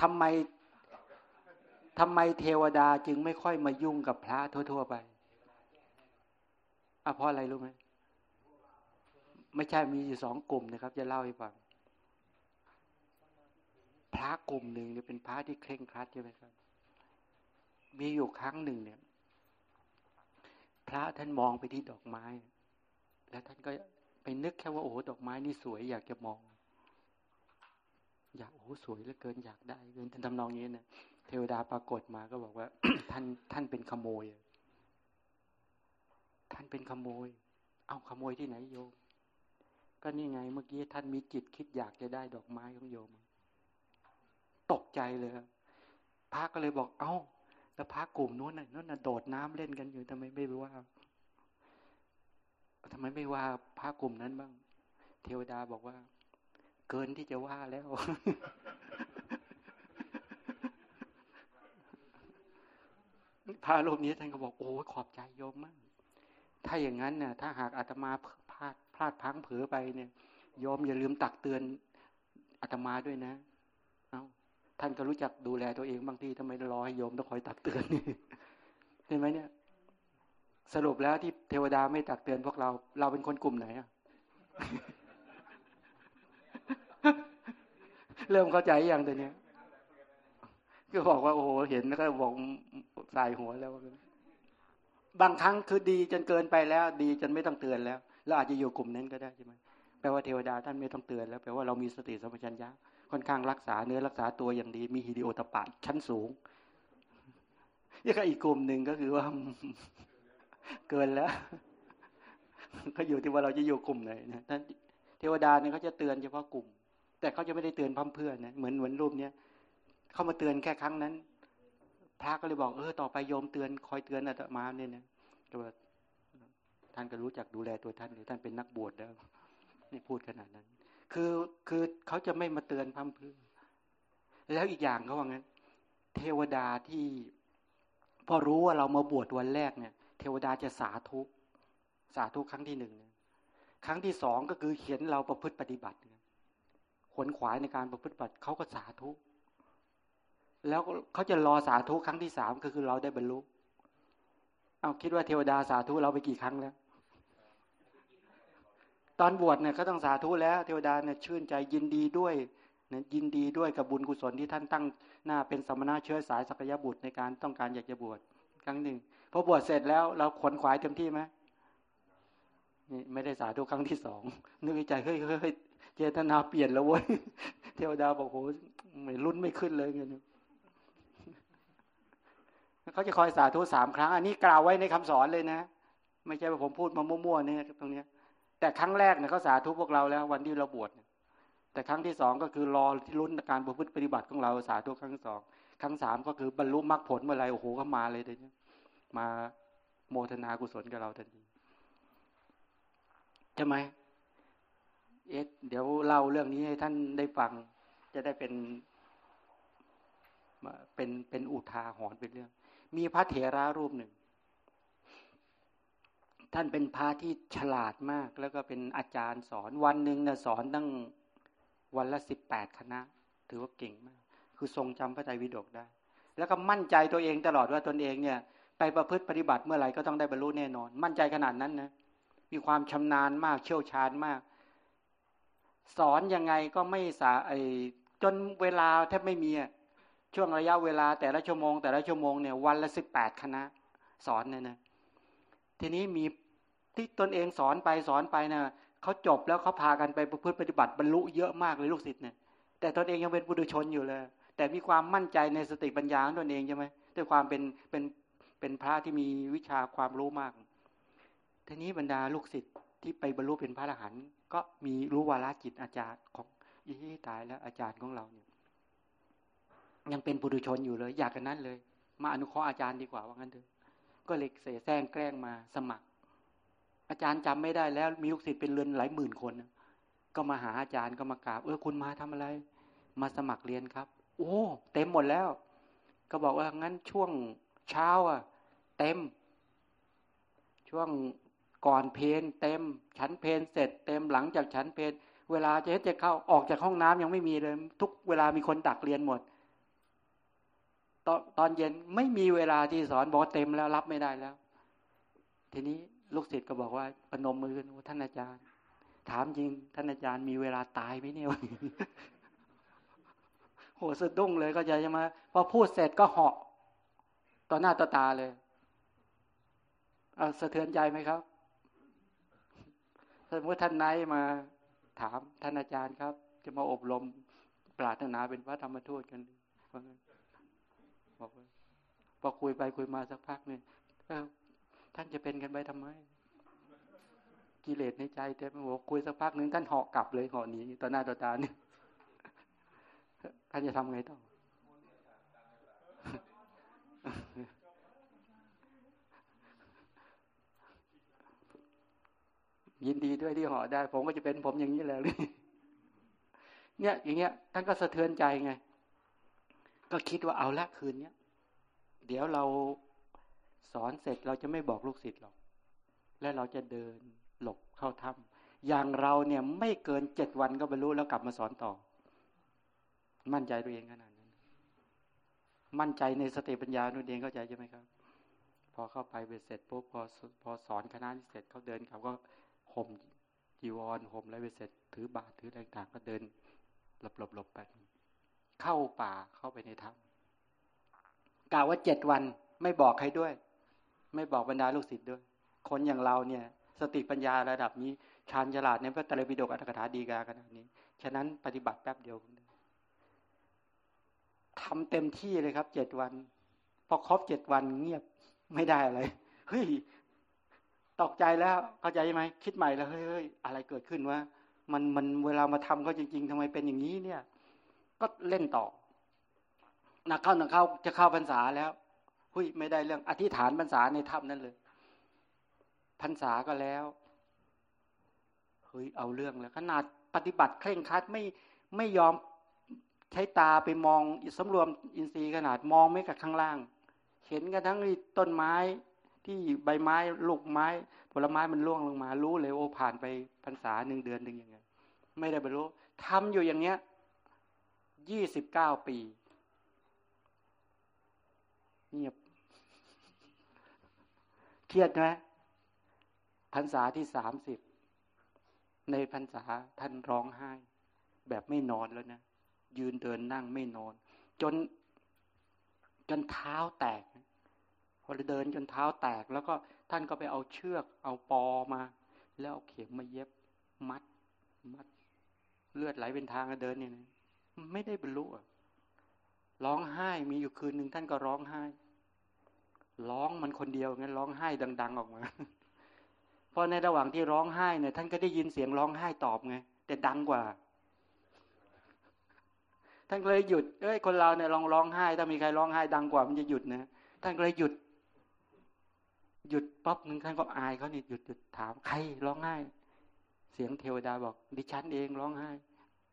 ทำไมทำไมเทวดาจึงไม่ค่อยมายุ่งกับพระทั่ว ๆ ไปอะเพราะอะไรรู้ไหมไม่ใช่มีอยู่สองกลุ่มนะครับ จะเล่าให้ฟังพระกลุ่มหนึ่งเนี่ยเป็นพระที่เคร่งครัดใช่ไหมครับ มีอยู่ครั้งหนึ่งเนี่ย พระท่านมองไปที่ดอกไม้ แล้วท่านก็ไปนึกแค่ว่าโอ้ดอกไม้นี่สวยอยากจะมอง อยากโอ้สวยเหลือเกินอยากได้เกินท่านทำนองนี้เนี่ยเทวดาปรากฏมาก็บอกว่า ท่านท่านเป็นขโมย ท่านเป็นขโมย เอาขโมยที่ไหนโยม ก็นี่ไงเมื่อกี้ท่านมีจิตคิดอยากจะได้ดอกไม้ของโยม ตกใจเลยพระก็เลยบอก เอา้า แล้วพระกลุ่มนู้นน่ะนู้นน่ะโดดน้ำเล่นกันอยู่ทำไมไม่ว่า ทำไมไม่ว่าพระกลุ่มนั้นบ้าง เทวดาบอกว่า เกินที่จะว่าแล้ว พระรูปนี้ท่านก็บอกโอ้ขอบใจโยมมาก ถ้าอย่างนั้นเนี่ยถ้าหากอาตมาพลาดพลาดพังเผลอไปเนี่ยยอมอย่าลืมตักเตือนอาตมาด้วยนะ เอา้าท่านก็รู้จักดูแลตัวเองบางทีทำไมรอให้โยมต้องคอยตักเตือนนี่เห็นไหมเนี่ย สรุปแล้วที่เทวดาไม่ตักเตือนพวกเรา เราเป็นคนกลุ่มไหนอะเริ่มเข้าใจอย่างตัวเนี้ยก็บอกว่าโอ้โหเห็นแล้วก็บอกสายหัวแล้ว บางครั้งคือดีจนเกินไปแล้ว ดีจนไม่ต้องเตือนแล้วเราอาจจะอยู่กลุ่มนั้นก็ได้ใช่ไหมแปลว่าเทวดาท่านไม่ต้องเตือนแล้วแปลว่าเรามีสติสัมปชัญญะค่อนข้างรักษาเนื้อรักษาตัวอย่างดี มีฮิริโอตปะชั้นสูงยังอีกกลุ่มหนึ่งก็คือว่า เกินแล้ว ก็อยู่ที่ว่าเราจะอยู่กลุ่มไหนนะท่านเทวดาเนี่ยเขาจะเตือนเฉพาะกลุ่ม แต่เขาจะไม่ได้เตือนพั่มเพื่อนนะเหมือนเหมือนรูปเนี้ยเขามาเตือนแค่ครั้งนั้น พระก็เลยบอกเออต่อไปโยมเตือนคอยเตือนอาตมาเนี่ยนะก็ว่าท่านก็รู้จักดูแลตัวท่านหรือท่านเป็นนักบวชแล้วนี่พูดขนาดนั้น คือคือเขาจะไม่มาเตือนพัมพื้นแล้วอีกอย่างเขาว่างั้น เทวดาที่พอรู้ว่าเรามาบวชวันแรกเนี่ย เทวดาจะสาธุ สาธุครั้งที่หนึ่งครั้งที่สองก็คือเขียนเราประพฤติปฏิบัติขวนขวายในการประพฤติปฏิบัติเขาก็สาธุแล้วเขาจะรอสาธุครั้งที่สามก็คือเราได้บรรลุเอาคิดว่าเทวดาสาธุเราไปกี่ครั้งแล้ว ตอนบวชเนี่ยก็ต้องสาธุแล้ว เทวดาเนี่ยชื่นใจยินดีด้วยเนี่ยยินดีด้วยกับบุญกุศลที่ท่านตั้งหน้าเป็นสมณะเชื้อสายสักยบุตรในการต้องการอยากจะบวชครั้งหนึ่ง พอบวชเสร็จแล้วเราขวนขวายเต็มที่ไหมนี่ไม่ได้สาธุครั้งที่สองนึกใจเฮ้ยเฮ้ยเจตนาเปลี่ยนแล้วเว้ยเทวดาบอกโหไม่รุ่นไม่ขึ้นเลยเงี้ยเขาจะคอยสาธุสามครั้ง อันนี้กล่าวไว้ในคำสอนเลยนะ ไม่ใช่ว่าผมพูดมามั่วๆเนี่ยตรงเนี้ย แต่ครั้งแรกเนี่ยเขาสาธุพวกเราแล้ว วันที่เราบวชแต่ครั้งที่สองก็คือรอที่ลุ้นการประพฤติปฏิบัติของเราสาธุครั้งสองครั้งสามก็คือบรรลุมรรคผลเมื่อไรโอ้โหก็มาเลยเดี๋ยวนี้ มาโมทนากุศลกับเราทันทีใช่ไหมเอ๊ะเดี๋ยวเล่าเรื่องนี้ให้ท่านได้ฟัง จะได้เป็นเป็นเป็นอุทาหรณ์เป็นเรื่อง มีพระเถระรูปหนึ่ง ท่านเป็นพระที่ฉลาดมาก แล้วก็เป็นอาจารย์สอนวันหนึ่งนะสอนตั้งวันละสิบแปดคณะ ถือว่าเก่งมาก คือทรงจำพระไตรปิฎกได้ แล้วก็มั่นใจตัวเองตลอดว่าตนเองเนี่ย ไปประพฤติปฏิบัติเมื่อไหร่ก็ต้องได้บรรลุแน่นอน มั่นใจขนาดนั้นนะมีความชำนาญมากเชี่ยวชาญมาก สอนยังไงก็ไม่สาไอจนเวลาแทบไม่มีช่วงระยะเวลาแต่ละชั่วโมง แต่ละชั่วโมงเนี่ยวันละสิบแปดคณะ สอนเนี่ยนะทีนี้มีที่ตนเองสอนไปสอนไปนะเขาจบแล้วเขาพากันไปประพฤติปฏิบัติบรรลุเยอะมากเลยลูกศิษย์เนี่ยแต่ตนเองยังเป็นบุตรชนอยู่เลย แต่มีความมั่นใจในสติปัญญาของตนเองใช่ไหมด้วยความเป็นเป็น เป็นพระที่มีวิชาความรู้มากทีนี้บรรดาลูกศิษย์ที่ไปบรรลุเป็นพระอรหันต์ก็มีรู้วาลจิตอาจารย์ของยี่ตายแล้วอาจารย์ของเราเนี่ยยังเป็นปุถุชนอยู่เลย อยากกันนั้นเลย มาอนุเคราะห์อาจารย์ดีกว่าว่างั้นเถอะก็เลยเสแสร้งแกล้งมาสมัคร อาจารย์จำไม่ได้แล้วมีลูกศิษย์เป็นเรือนหลายหมื่นคน ก็มาหาอาจารย์ก็มากราบเออคุณมาทำอะไร มาสมัครเรียนครับ โอ้ เต็มหมดแล้ว ก็บอกว่างั้นช่วงเช้าอะ เต็ม ช่วงก่อนเพนเต็ม ฉันเพนเสร็จเต็มหลังจากฉันเพนเวลาจะจะเข้าออกจากห้องน้ำยังไม่มีเลย ทุกเวลามีคนดักเรียนหมด ตอนตอนเย็นไม่มีเวลาที่สอนบอกเต็มแล้วรับไม่ได้แล้ว ทีนี้ลูกศิษย์ก็บอกว่าปนมมือท่านอาจารย์ ถามจริง ท่านอาจารย์มีเวลาตายไหมเนี่ยโหสะดุ้งเลยก็จะจะมาพอพูดเสร็จก็เหาะต่อหน้าต่อตาเลย เอาสะเทือนใจไหมครับสมมติท่านนายมาถามท่านอาจารย์ครับ จะมาอบรมปรารถนาเป็นพระธรรมทูตกันบอกว่าพอคุยไปคุยมาสักพักหนึ่งท่านจะเป็นกันไปทำไม กิเลสในใจเต็มหัวคุยสักพักหนึ่งท่านเหาะกลับเลยเหาะหนีต่อหน้าต่อตาเนี่ยท่านจะทำไงต่อ ยินดีด้วยที่ห่อได้ ผมก็จะเป็นผมอย่างนี้แล้วเนี่ย อย่างเงี้ยท่านก็สะเทือนใจไง ก็คิดว่าเอาละคืนเนี้ยเดี๋ยวเราสอนเสร็จเราจะไม่บอกลูกศิษย์หรอก และเราจะเดินหลบเข้าถ้ำอย่างเราเนี่ยไม่เกินเจ็ดวันก็บรรลุแล้วกลับมาสอนต่อ มั่นใจตัวเองขนาดนั้น มั่นใจในสติปัญญาตัวเองเข้าใจใช่ไหมครับ พอเข้าไปเสร็จปุ๊บพอพอสอนคณะเสร็จเขาเดินเขาก็ ห่มจีวรห่มอะไรไปเสร็จ ถือบาตรถืออะไรต่างก็เดินหลบหลบหลบไปเข้าป่าเข้าไปในถ้ำกล่าวว่าเจ็ดวันไม่บอกใครด้วย ไม่บอกบรรดาลูกศิษย์ด้วย คนอย่างเราเนี่ย สติปัญญาระดับนี้ชาญฉลาดในพระตรีปิฎกอัตถกถาดีกาขนาดนี้ ฉะนั้นปฏิบัติแป๊บเดียวทำเต็มที่เลยครับเจ็ดวัน พอครบเจ็ดวันเงียบไม่ได้อะไรเฮ้ย ตกใจแล้วเข้าใจไหมคิดใหม่แล้วเฮ้ยอะไรเกิดขึ้นวะมันมันเวลามาทำเขาจริง ๆทำไมเป็นอย่างนี้เนี่ย ก็เล่นต่อนักเข้านักเข้าจะเข้าพรรษาแล้วหุยไม่ได้เรื่องอธิษฐานพรรษาในถ้ำนั่นเลยพรรษาก็แล้วเฮ้ยเอาเรื่องแล้ว ขนาดปฏิบัติเคร่งครัดไม่ไม่ยอมใช้ตาไปมองสำรวมอินทรีย์ขนาดมองไม่กับข้างล่าง เห็นกันทั้งต้นไม้ ที่ใบไม้ลูกไม้ ผลไม้มันร่วงลงมา รู้เลยโอ้ผ่านไปพรรษาหนึ่งเดือนหนึ่งยังไงไม่ได้บรรลุทำอยู่อย่างเนี้ยยี่สิบเก้าปี เงียบ เครียดไหมพรรษาที่สามสิบในพรรษาท่านร้องไห้ แบบไม่นอนแล้วนะยืนเดินนั่งไม่นอน จน จนเท้าแตก พอเดินจนเท้าแตก แล้วก็ท่านก็ไปเอาเชือกเอาปอมา แล้วเอาเข็มมาเย็บมัด มัด เลือดไหลเป็นทางเดินเนี่ยนะไม่ได้บรรลุร้องไห้มีอยู่คืนหนึ่งท่านก็ร้องไห้ ร้องมันคนเดียวงั้นร้องไห้ดัง ๆ ออกมาเพราะในระหว่างที่ร้องไห้เนี่ยท่านก็ได้ยินเสียงร้องไห้ตอบไงแต่ดังกว่า ท่านเลยหยุด เอ้ยคนเราเนี่ยลองร้องไห้ ถ้ามีใครร้องไห้ดังกว่ามันจะหยุดนะท่านเลยหยุด หยุดป๊อบหนึ่งท่านก็อายเขานี่หยุดหยุดถามใครร้องไห้ เสียงเทวดาบอก ดิฉันเองร้องไห้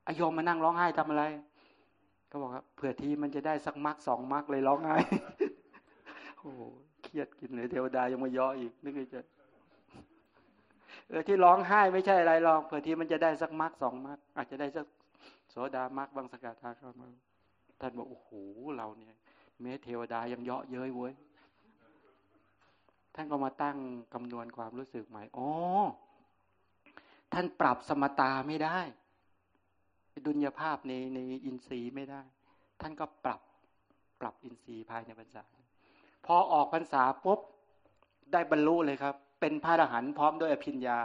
อายมมานั่งร้องไห้ทำอะไร ก็บอกครับเผื่อทีมันจะได้สักมักสองมักเลยร้องไห้โอ้เครียดกินเลยเทวดายังมาย่ออีกนึกจะเออที่ร้องไห้ไม่ใช่อะไรหรอกเผื่อทีมันจะได้สักมักสองมักอาจจะได้สักโสดามักบางสกัดทาเข้ามาท่านบอกโอ้โหเราเนี่ยแม้เทวดายังเยาะเย้ยเว้ย ท่านก็มาตั้งคำนวณความรู้สึกใหม่อ๋อท่านปรับสมตาไม่ได้ ดุลยภาพในในอินทรีย์ไม่ได้ ท่านก็ปรับปรับอินทรีย์ภายในพรรษา พอออกพรรษาปุ๊บได้บรรลุเลยครับ เป็นพระอรหันต์พร้อมด้วยอภิญญา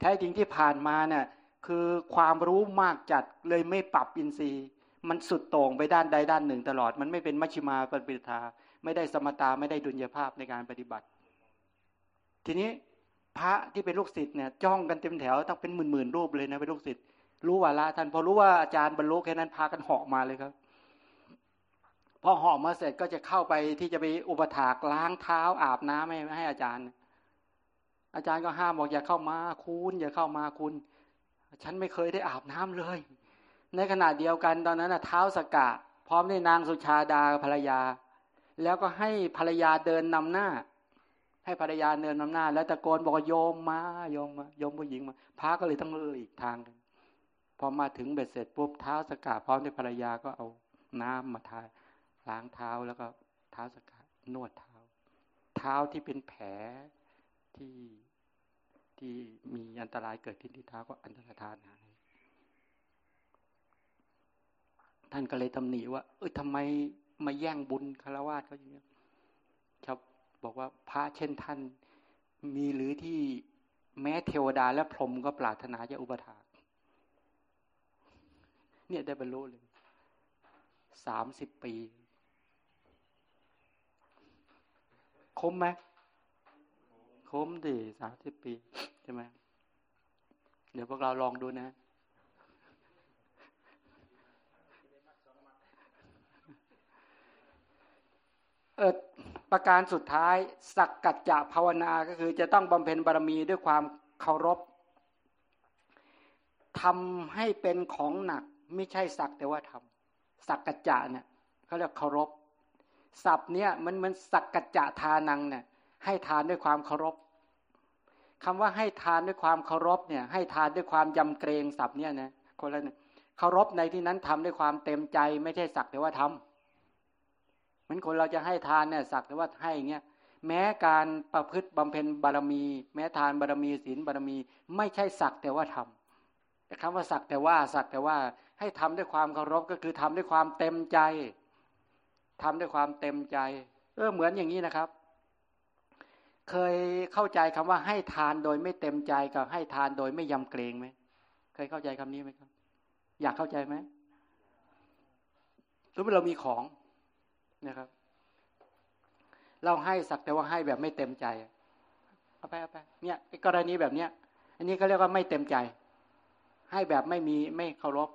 แท้จริงที่ผ่านมาเนี่ยคือความรู้มากจัดเลยไม่ปรับอินทรีย์ มันสุดโต่งไปด้านใดด้านหนึ่งตลอด มันไม่เป็นมัชฌิมาปฏิปทา ไม่ได้สมตาไม่ได้ดุลยภาพในการปฏิบัติ ทีนี้พระที่เป็นลูกศิษย์เนี่ยจ้องกันเต็มแถวต้องเป็นหมื่นๆรูปเลยนะเป็นลูกศิษย์รู้ว่าละท่านพอรู้ว่าอาจารย์บรรลุแค่นั้นพากันเหาะมาเลยครับพอหาะมาเสร็จก็จะเข้าไปที่จะไปอุปถากล้างเท้าอาบน้ำให้ให้อาจารย์ อาจารย์ก็ห้ามบอกอย่าเข้ามาคุณอย่าเข้ามาคุณ ฉันไม่เคยได้อาบน้ำเลย ในขณะเดียวกันตอนนั้นนะเท้าสกะ พร้อมด้วยนางสุชาดาภรรยา แล้วก็ให้ภรรยาเดินนำหน้า ให้ภรรยาเดินนำหน้า แล้วตะโกนบอกโยมมาโยมมาโยมผู้หญิงมาพระก็เลยต้องเลืออีกทางพอมาถึงเบ็ดเสร็จปุ๊บเท้าสกะพร้อมด้วยภรรยาก็เอาน้ำมาทาล้างเท้าแล้วก็เท้าสกะนวดเท้า เท้าที่เป็นแผลที่ที่มีอันตรายเกิดที่ที่เท้าก็อันตรธานหายท่านก็เลยตำหนิว่า เอ้ยทำไมมาแย่งบุญคารวะเขาอย่างนี้ บอกว่าพระเช่นท่านมีหรือที่แม้เทวดาและพรหมก็ปรารถนาจะอุปถากเนี่ยได้บรรลุเลยสามสิบปี คมไหมคมดิสามสิบปีใช่ไหมเดี๋ยวพวกเราลองดูนะ เออ ประการสุดท้ายสักกัจจะภาวนาก็คือจะต้องบำเพ็ญบารมีด้วยความเคารพทำให้เป็นของหนักไม่ใช่สักแต่ว่าทำสักกัจจะเนี่ยเขาเรียกเคารพศัพท์เนี่ยมันเหมือนสักกัจจะทานังเนี่ยให้ทานด้วยความเคารพคำว่าให้ทานด้วยความเคารพเนี่ย ให้ทานด้วยความยำเกรงศัพท์เนี่ยนะคนละเนี่ยเคารพในที่นั้นทำด้วยความเต็มใจ ไม่ใช่สักแต่ว่าทำ มือนคนเราจะให้ทานเนี่ยสักแต่ว่าให้เงี้ยแม้การประพฤติบำเพ็ญบารมี แม้ทานบารมีศีลบารมี ไม่ใช่สักแต่ว่าทำแต่คำว่าสักแต่ว่าสักแต่ว่าให้ทำด้วยความเคารพก็คือทำด้วยความเต็มใจทำด้วยความเต็มใจ เออเหมือนอย่างนี้นะครับ เคยเข้าใจคำว่าให้ทานโดยไม่เต็มใจกับให้ทานโดยไม่ยำเกรงไหมเคยเข้าใจคำนี้ไหมครับ อยากเข้าใจไหมสมมติเรามีของ นะครับ เราให้สักแต่ว่าให้แบบไม่เต็มใจเอาไปเอาไปเนี่ยกรณีแบบเนี้ย อันนี้เขาเรียกว่าไม่เต็มใจ ให้แบบไม่มีไม่เคารพ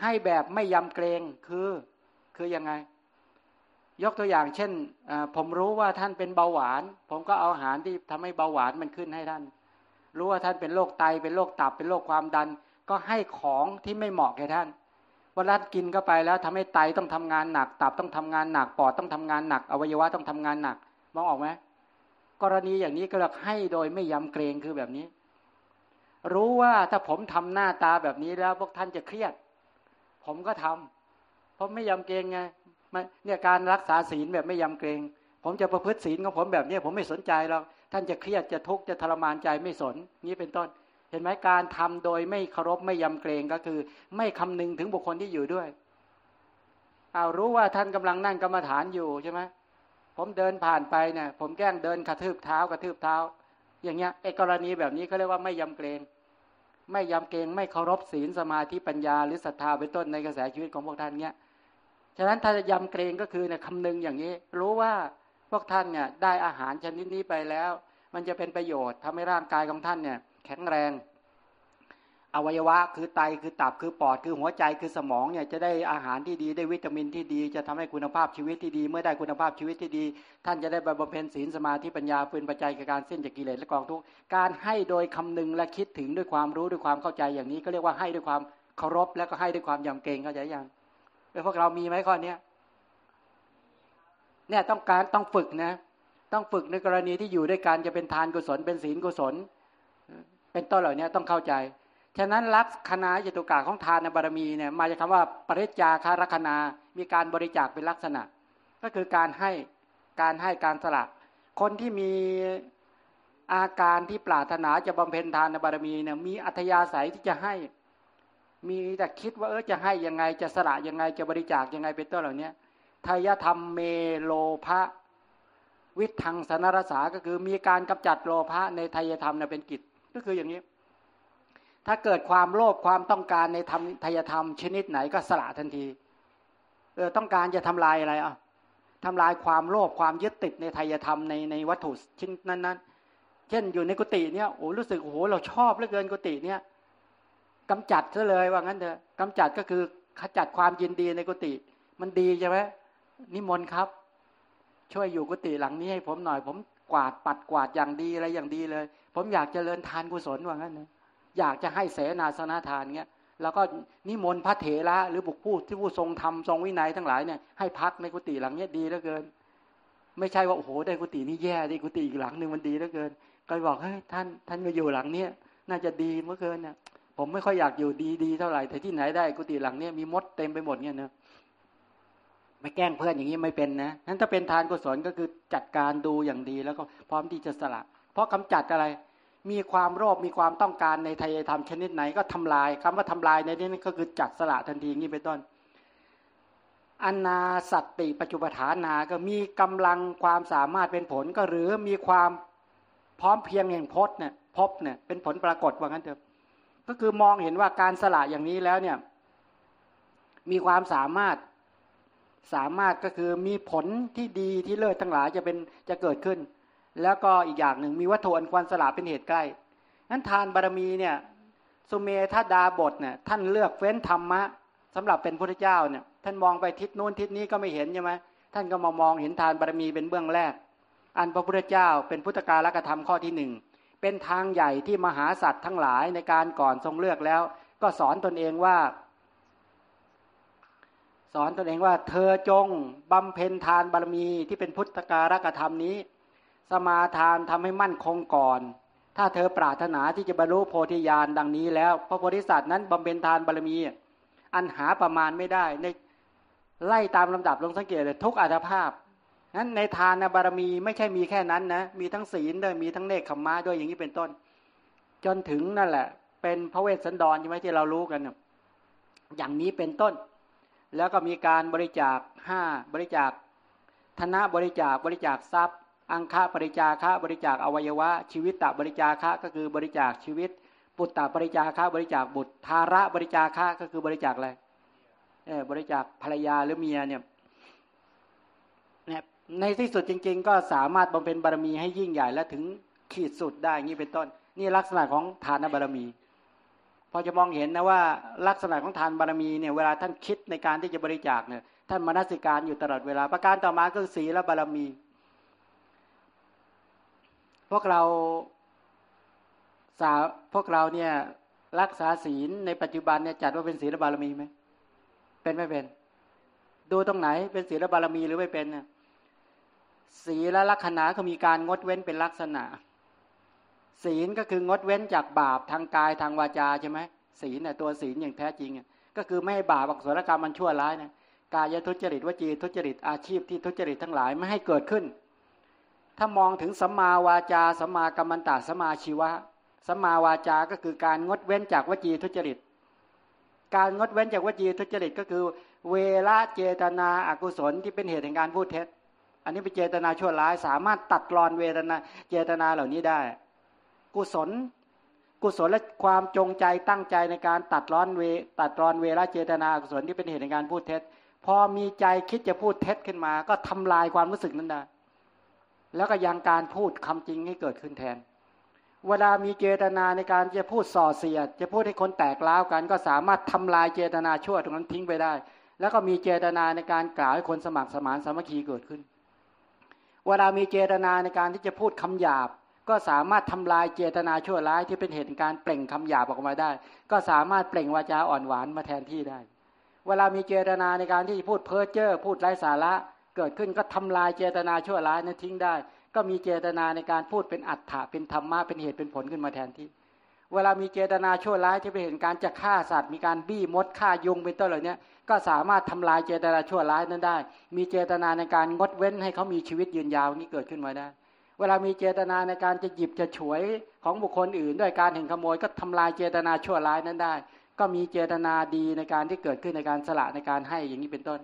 ให้แบบไม่ยำเกรงคือคือยังไง ยกตัวอย่างเช่นผมรู้ว่าท่านเป็นเบาหวาน ผมก็เอาอาหารที่ทำให้เบาหวานมันขึ้นให้ท่าน รู้ว่าท่านเป็นโรคไตเป็นโรคตับเป็นโรคความดัน ก็ให้ของที่ไม่เหมาะแก่ท่าน ว่ารัดกินเข้าไปแล้วทำให้ไตต้องทำงานหนัก ตับต้องทำงานหนัก ปอดต้องทำงานหนัก อวัยวะต้องทำงานหนัก มองออกไหมกรณีอย่างนี้ก็เรียกให้โดยไม่ยำเกรงคือแบบนี้ รู้ว่าถ้าผมทำหน้าตาแบบนี้แล้วพวกท่านจะเครียด ผมก็ทำเพราะไม่ยำเกรงไงเนี่ยการรักษาศีลแบบไม่ยำเกรง ผมจะประพฤติศีลของผมแบบนี้ผมไม่สนใจหรอกท่านจะเครียดจะทุกข์จะทรมานใจไม่สนนี้เป็นต้น ห็นไหมการทำโดยไม่เคารพไม่ยำเกรงก็คือ ไม่คำนึงถึงบุคคลที่อยู่ด้วยเอารู้ว่าท่านกำลังนั่งกรรมฐานอยู่ใช่ไหมผมเดินผ่านไปเนี่ยผมแกล้งเดินกระทืบเท้ากระทืบเท้า อย่างเงี้ยไอ้กรณีแบบนี้เขาเรียกว่าไม่ยำเกรง ไม่ยำเกรงไม่เคารพศีลสมาธิปัญญาหรือศรัทธาเป็นต้นในกระแสชีวิตของพวกท่านเนี้ยฉะนั้นถ้าจะยำเกรงก็คือเนี่ยคำนึงอย่างนี้ รู้ว่าพวกท่านเนี่ยได้อาหารชนิดนี้ไปแล้ว มันจะเป็นประโยชน์ทำให้ร่างกายของท่านเนี่ย แข็งแรง อวัยวะคือไตคือตับคือปอดคือหัวใจคือสมองเนี่ยจะได้อาหารที่ดีได้วิตามินที่ดี จะทำให้คุณภาพชีวิตที่ดี เมื่อได้คุณภาพชีวิตที่ดี ท่านจะได้บำเพ็ญศีลสมาธิปัญญาเป็นปัจจัยกับการเส้นจากกิเลสและกองทุกการให้โดยคำนึงและคิดถึงด้วยความรู้ด้วยความเข้าใจอย่างนี้ ก็เรียกว่าให้ด้วยความเคารพแล้วก็ให้ด้วยความยำเกรงเข้าใจยังเป็นพวกเรามีไหมข้อเนี้ยเนี่ยต้องการต้องฝึกนะ ต้องฝึกในกรณีที่อยู่ด้วยกันจะเป็นทานกุศลเป็นศีลกุศล เป็นต้นเหล่านี้ต้องเข้าใจ ฉะนั้นลักษณะจตุกาของทานบารมีเนี่ยมาจากคาว่าปริจาคารคณามีการบริจาคเป็นลักษณะ ก็คือการให้การให้การสละ คนที่มีอาการที่ปรารถนาจะบำเพ็ญทานบารมีเนี่ยมีอัธยาศัยที่จะให้ มีแต่คิดว่าเออจะให้ยังไงจะสละยังไงจะบริจาคยังไงเป็นต้นเหล่านี้ทายธรรมเมโลภะวิทังสนรสาก็คือมีการกำจัดโลภะในทายธรรมเนี่ยเป็นกิจ ก็คืออย่างนี้ ถ้าเกิดความโลภความต้องการในธรรมทายธรรม ชนิดไหนก็สละทันที เออต้องการจะทำลายอะไรอะทำลายความโลภความยึดติดในไทยธรรมในในวัตถุชิ้นนั้นๆ เช่นอยู่ในกุฏิเนี่ยโอ้รู้สึกโอ้โหเราชอบเหลือเกินกุฏิเนี่ยกำจัดซะเลยว่างั้นเถอะกำจัดก็คือขจัดความยินดีในกุฏิมันดีใช่ไหมนิมนต์ครับ ช่วยอยู่กุฏิหลังนี้ให้ผมหน่อย ผมกวาดปัดกวาดอย่างดีอะไรอย่างดีเลย ผมอยากจเจริญทานกุศลว่างั้นนะอยากจะให้เสนาสนะทานเงี้ยแล้วก็นิมนต์พระเถระหรือบุคผู้ที่ผู้ทรงธรรมทรงวินัยทั้งหลายเนี่ยให้พักในกุฏิหลังเนี้ยดีเหลือเกิน ไม่ใช่ว่าโอ้โหได้กุฏินี่แย่ได้กุฏิอีกหลังหนึ่งมันดีเหลือเกิน ก็บอกเฮ้ยท่านท่านมาอยู่หลังเนี้ยน่าจะดีเมื่อเกินเนี่ยผมไม่ค่อยอยากอยู่ดีดีเท่าไหร่แต่ที่ไหนได้กุฏิหลังเนี้ยมีมดเต็มไปหมดเนี่ยเนะไม่แกล้งเพื่อนอย่างนี้ไม่เป็นนะนั้นถ้าเป็นทานกุศลก็คือจัดการดูอย่างดีแล้วก็พร้อมที่จะสละ เพราะกำจัดอะไร มีความโลภมีความต้องการในไทยธรรมชนิดไหนก็ทำลายคำว่าทำลายในนี้ก็คือจัดสละทันทีนี้เป็นต้นอนาสัตติปัจจุปฐานาก็มีกำลังความสามารถเป็นผลก็หรือมีความพร้อมเพียงแห่งพจน์เนี่ยพบเนี่ยเป็นผลปรากฏว่างั้นเถอะก็คือมองเห็นว่าการสละอย่างนี้แล้วเนี่ยมีความสามารถสามารถก็คือมีผลที่ดีที่เลิศทั้งหลายจะเป็นจะเกิดขึ้น แล้วก็อีกอย่างหนึ่งมีวัตถุอันควรสละเป็นเหตุใกล้นั้นทานบารมีเนี่ยสุเมธาดาบทเนี่ยท่านเลือกเฟ้นธรรมะสำหรับเป็นพระเจ้าเนี่ยท่านมองไปทิศนู้นทิศนี้ก็ไม่เห็นใช่ไหมท่านก็มามองเห็นทานบารมีเป็นเบื้องแรก อันพระพุทธเจ้า เป็นพุทธกาลกธรรมข้อที่หนึ่งเป็นทางใหญ่ที่มหาสัตว์ทั้งหลายในการก่อนทรงเลือกแล้ว ก็สอนตนเองว่า สอนตนเองว่า เธอจงบำเพ็ญทานบารมีที่เป็นพุทธการกธรรมนี้ สมาทานทำให้มั่นคงก่อน ถ้าเธอปรารถนาที่จะบรรลุโพธิญาณดังนี้แล้ว พระโพธิสัตว์นั้นบำเพ็ญทานบารมี อันหาประมาณไม่ได้ในไล่ตามลำดับลงสังเกตเลยทุกอัตภาพนั้นในทานบารมีไม่ใช่มีแค่นั้นนะ มีทั้งศีลด้วยมีทั้งเนคขมมะด้วยอย่างนี้เป็นต้น จนถึงนั่นแหละ เป็นพระเวสสันดรใช่ไหมที่เรารู้กันอย่างนี้เป็นต้น แล้วก็มีการบริจาคห้าบริจาคธนบริจาคบริจาคทรัพย์ อังคาบริจาคะบริจาคอวัยวะ ชีวิตตบริจาคะก็คือบริจาคชีวิต ปุตตบริจาคะบริจาคบุตรทาระบริจาคะก็คือบริจาคอะไรเออบริจาคภรรยาหรือเมียเนี่ยนี่ยในที่สุดจริง ๆ ก็สามารถบำเพ็ญบารมีให้ยิ่งใหญ่และถึงขีดสุดได้อย่างนี้เป็นต้น นี่ลักษณะของทานบารมี พอจะมองเห็นนะว่า ลักษณะของทานบารมีเนี่ยเวลาท่านคิดในการที่จะบริจาคเนี่ยท่านมนสิการอยู่ตลอดเวลาประการต่อมาก็ศีลบารมี พวกเราสาพวกเราเนี่ย รักษาศีลในปัจจุบันเนี่ยจัดว่าเป็นศีลบารมีไหมเป็นไม่เป็น ดูตรงไหนเป็นศีลบารมีหรือไม่เป็นเนี่ยศีลลักษณะก็มีการงดเว้นเป็นลักษณะ ศีลก็คืองดเว้นจากบาปทางกายทางวาจาใช่ไหมศีลเนี่ยตัวศีลอย่างแท้จริงก็คือไม่ให้บาปอกุศลกรรมมันชั่วร้ายนะกายทุจริตวจีทุจริตอาชีพที่ทุจริตทั้งหลายไม่ให้เกิดขึ้น ถ้ามองถึงสัมมาวาจาสัมมากรรมันตาสัมมาชีวะสัมมาวาจาก็คือการงดเว้นจากวจีทุจริต การงดเว้นจากวจีทุจริตก็คือ เวลาเจตนาอากุศลที่เป็นเหตุแห่งการพูดเท็จ อันนี้เป็นเจตนาชั่วร้ายสามารถตัดรอนเวทนาเจตนาเหล่านี้ได้ กุศล กุศลและความจงใจตั้งใจในการตัดรอนเวตัดรอนเวลาเจตนาอกุศลที่เป็นเหตุแห่งการพูดเท็จ พอมีใจคิดจะพูดเท็จขึ้นมา ก็ทำลายความรู้สึกนั้นได้ แล้วก็ยังการพูดคำจริงให้เกิดขึ้นแทน เวลามีเจตนาในการจะพูดส่อเสียด จะพูดให้คนแตกล้าวกัน ก็สามารถทำลายเจตนาชั่วตรงนั้นทิ้งไปได้ แล้วก็มีเจตนาในการกล่าวให้คนสมัครสมานสามัคคีเกิดขึ้น เวลามีเจตนาในการที่จะพูดคำหยาบ ก็สามารถทำลายเจตนาชั่วร้ายที่เป็นเหตุการเปล่งคำหยาบออกมาได้ ก็สามารถเปล่งวาจาอ่อนหวานมาแทนที่ได้ เวลามีเจตนาในการที่จะพูดเพ้อเจ้อพูดไร้สาระ เกิดขึ้นก็ทำลายเจตนาชั่วร้ายนั้นทิ้งได้ ก็มีเจตนาในการพูดเป็นอัฏฐะเป็นธรรมะเป็นเหตุเป็นผลขึ้นมาแทนที่ เวลามีเจตนาชั่วร้ายที่ไปเห็นการจะฆ่าสัตว์ มีการบี้มดฆ่ายุงเป็นต้นเหล่านี้ก็สามารถทำลายเจตนาชั่วร้ายนั้นได้ มีเจตนาในการงดเว้นให้เขามีชีวิตยืนยาวนี้เกิดขึ้นมาได้ เวลามีเจตนาในการจะหยิบจะฉวยของบุคคลอื่น ด้วยการเห็นขโมยก็ทำลายเจตนาชั่วร้ายนั้นได้ ก็มีเจตนาดีในการที่เกิดขึ้นในการสละในการให้อย่างนี้เป็นต้น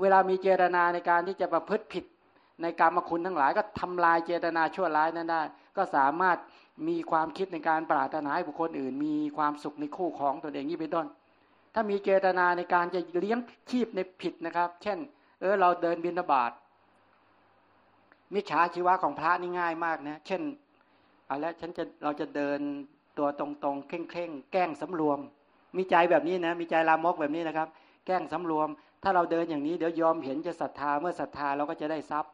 เวลามีเจตนาในการที่จะประพฤติผิดในกรรมคุณทั้งหลาย ก็ทำลายเจตนาชั่วร้ายนั้นได้ ก็สามารถมีความคิดในการปรารถนาให้บุคคลอื่น มีความสุขในคู่ของตนเองนี่เป็นต้น ถ้ามีเจตนาในการจะเลี้ยงชีพในผิดนะครับ เช่น เออเราเดินบินบาตมิจฉาชีวะของพระนี่ง่ายมากนะ เช่นเอาละฉันจะเราจะเดินตัวตรงๆเคร่งๆแกล้งสำรวม มีใจแบบนี้นะมีใจลามกแบบนี้นะครับ แกล้งสำรวม ถ้าเราเดินอย่างนี้เดี๋ยวยอมเห็นจะศรัทธาเมื่อศรัทธาเราก็จะได้ทรัพย์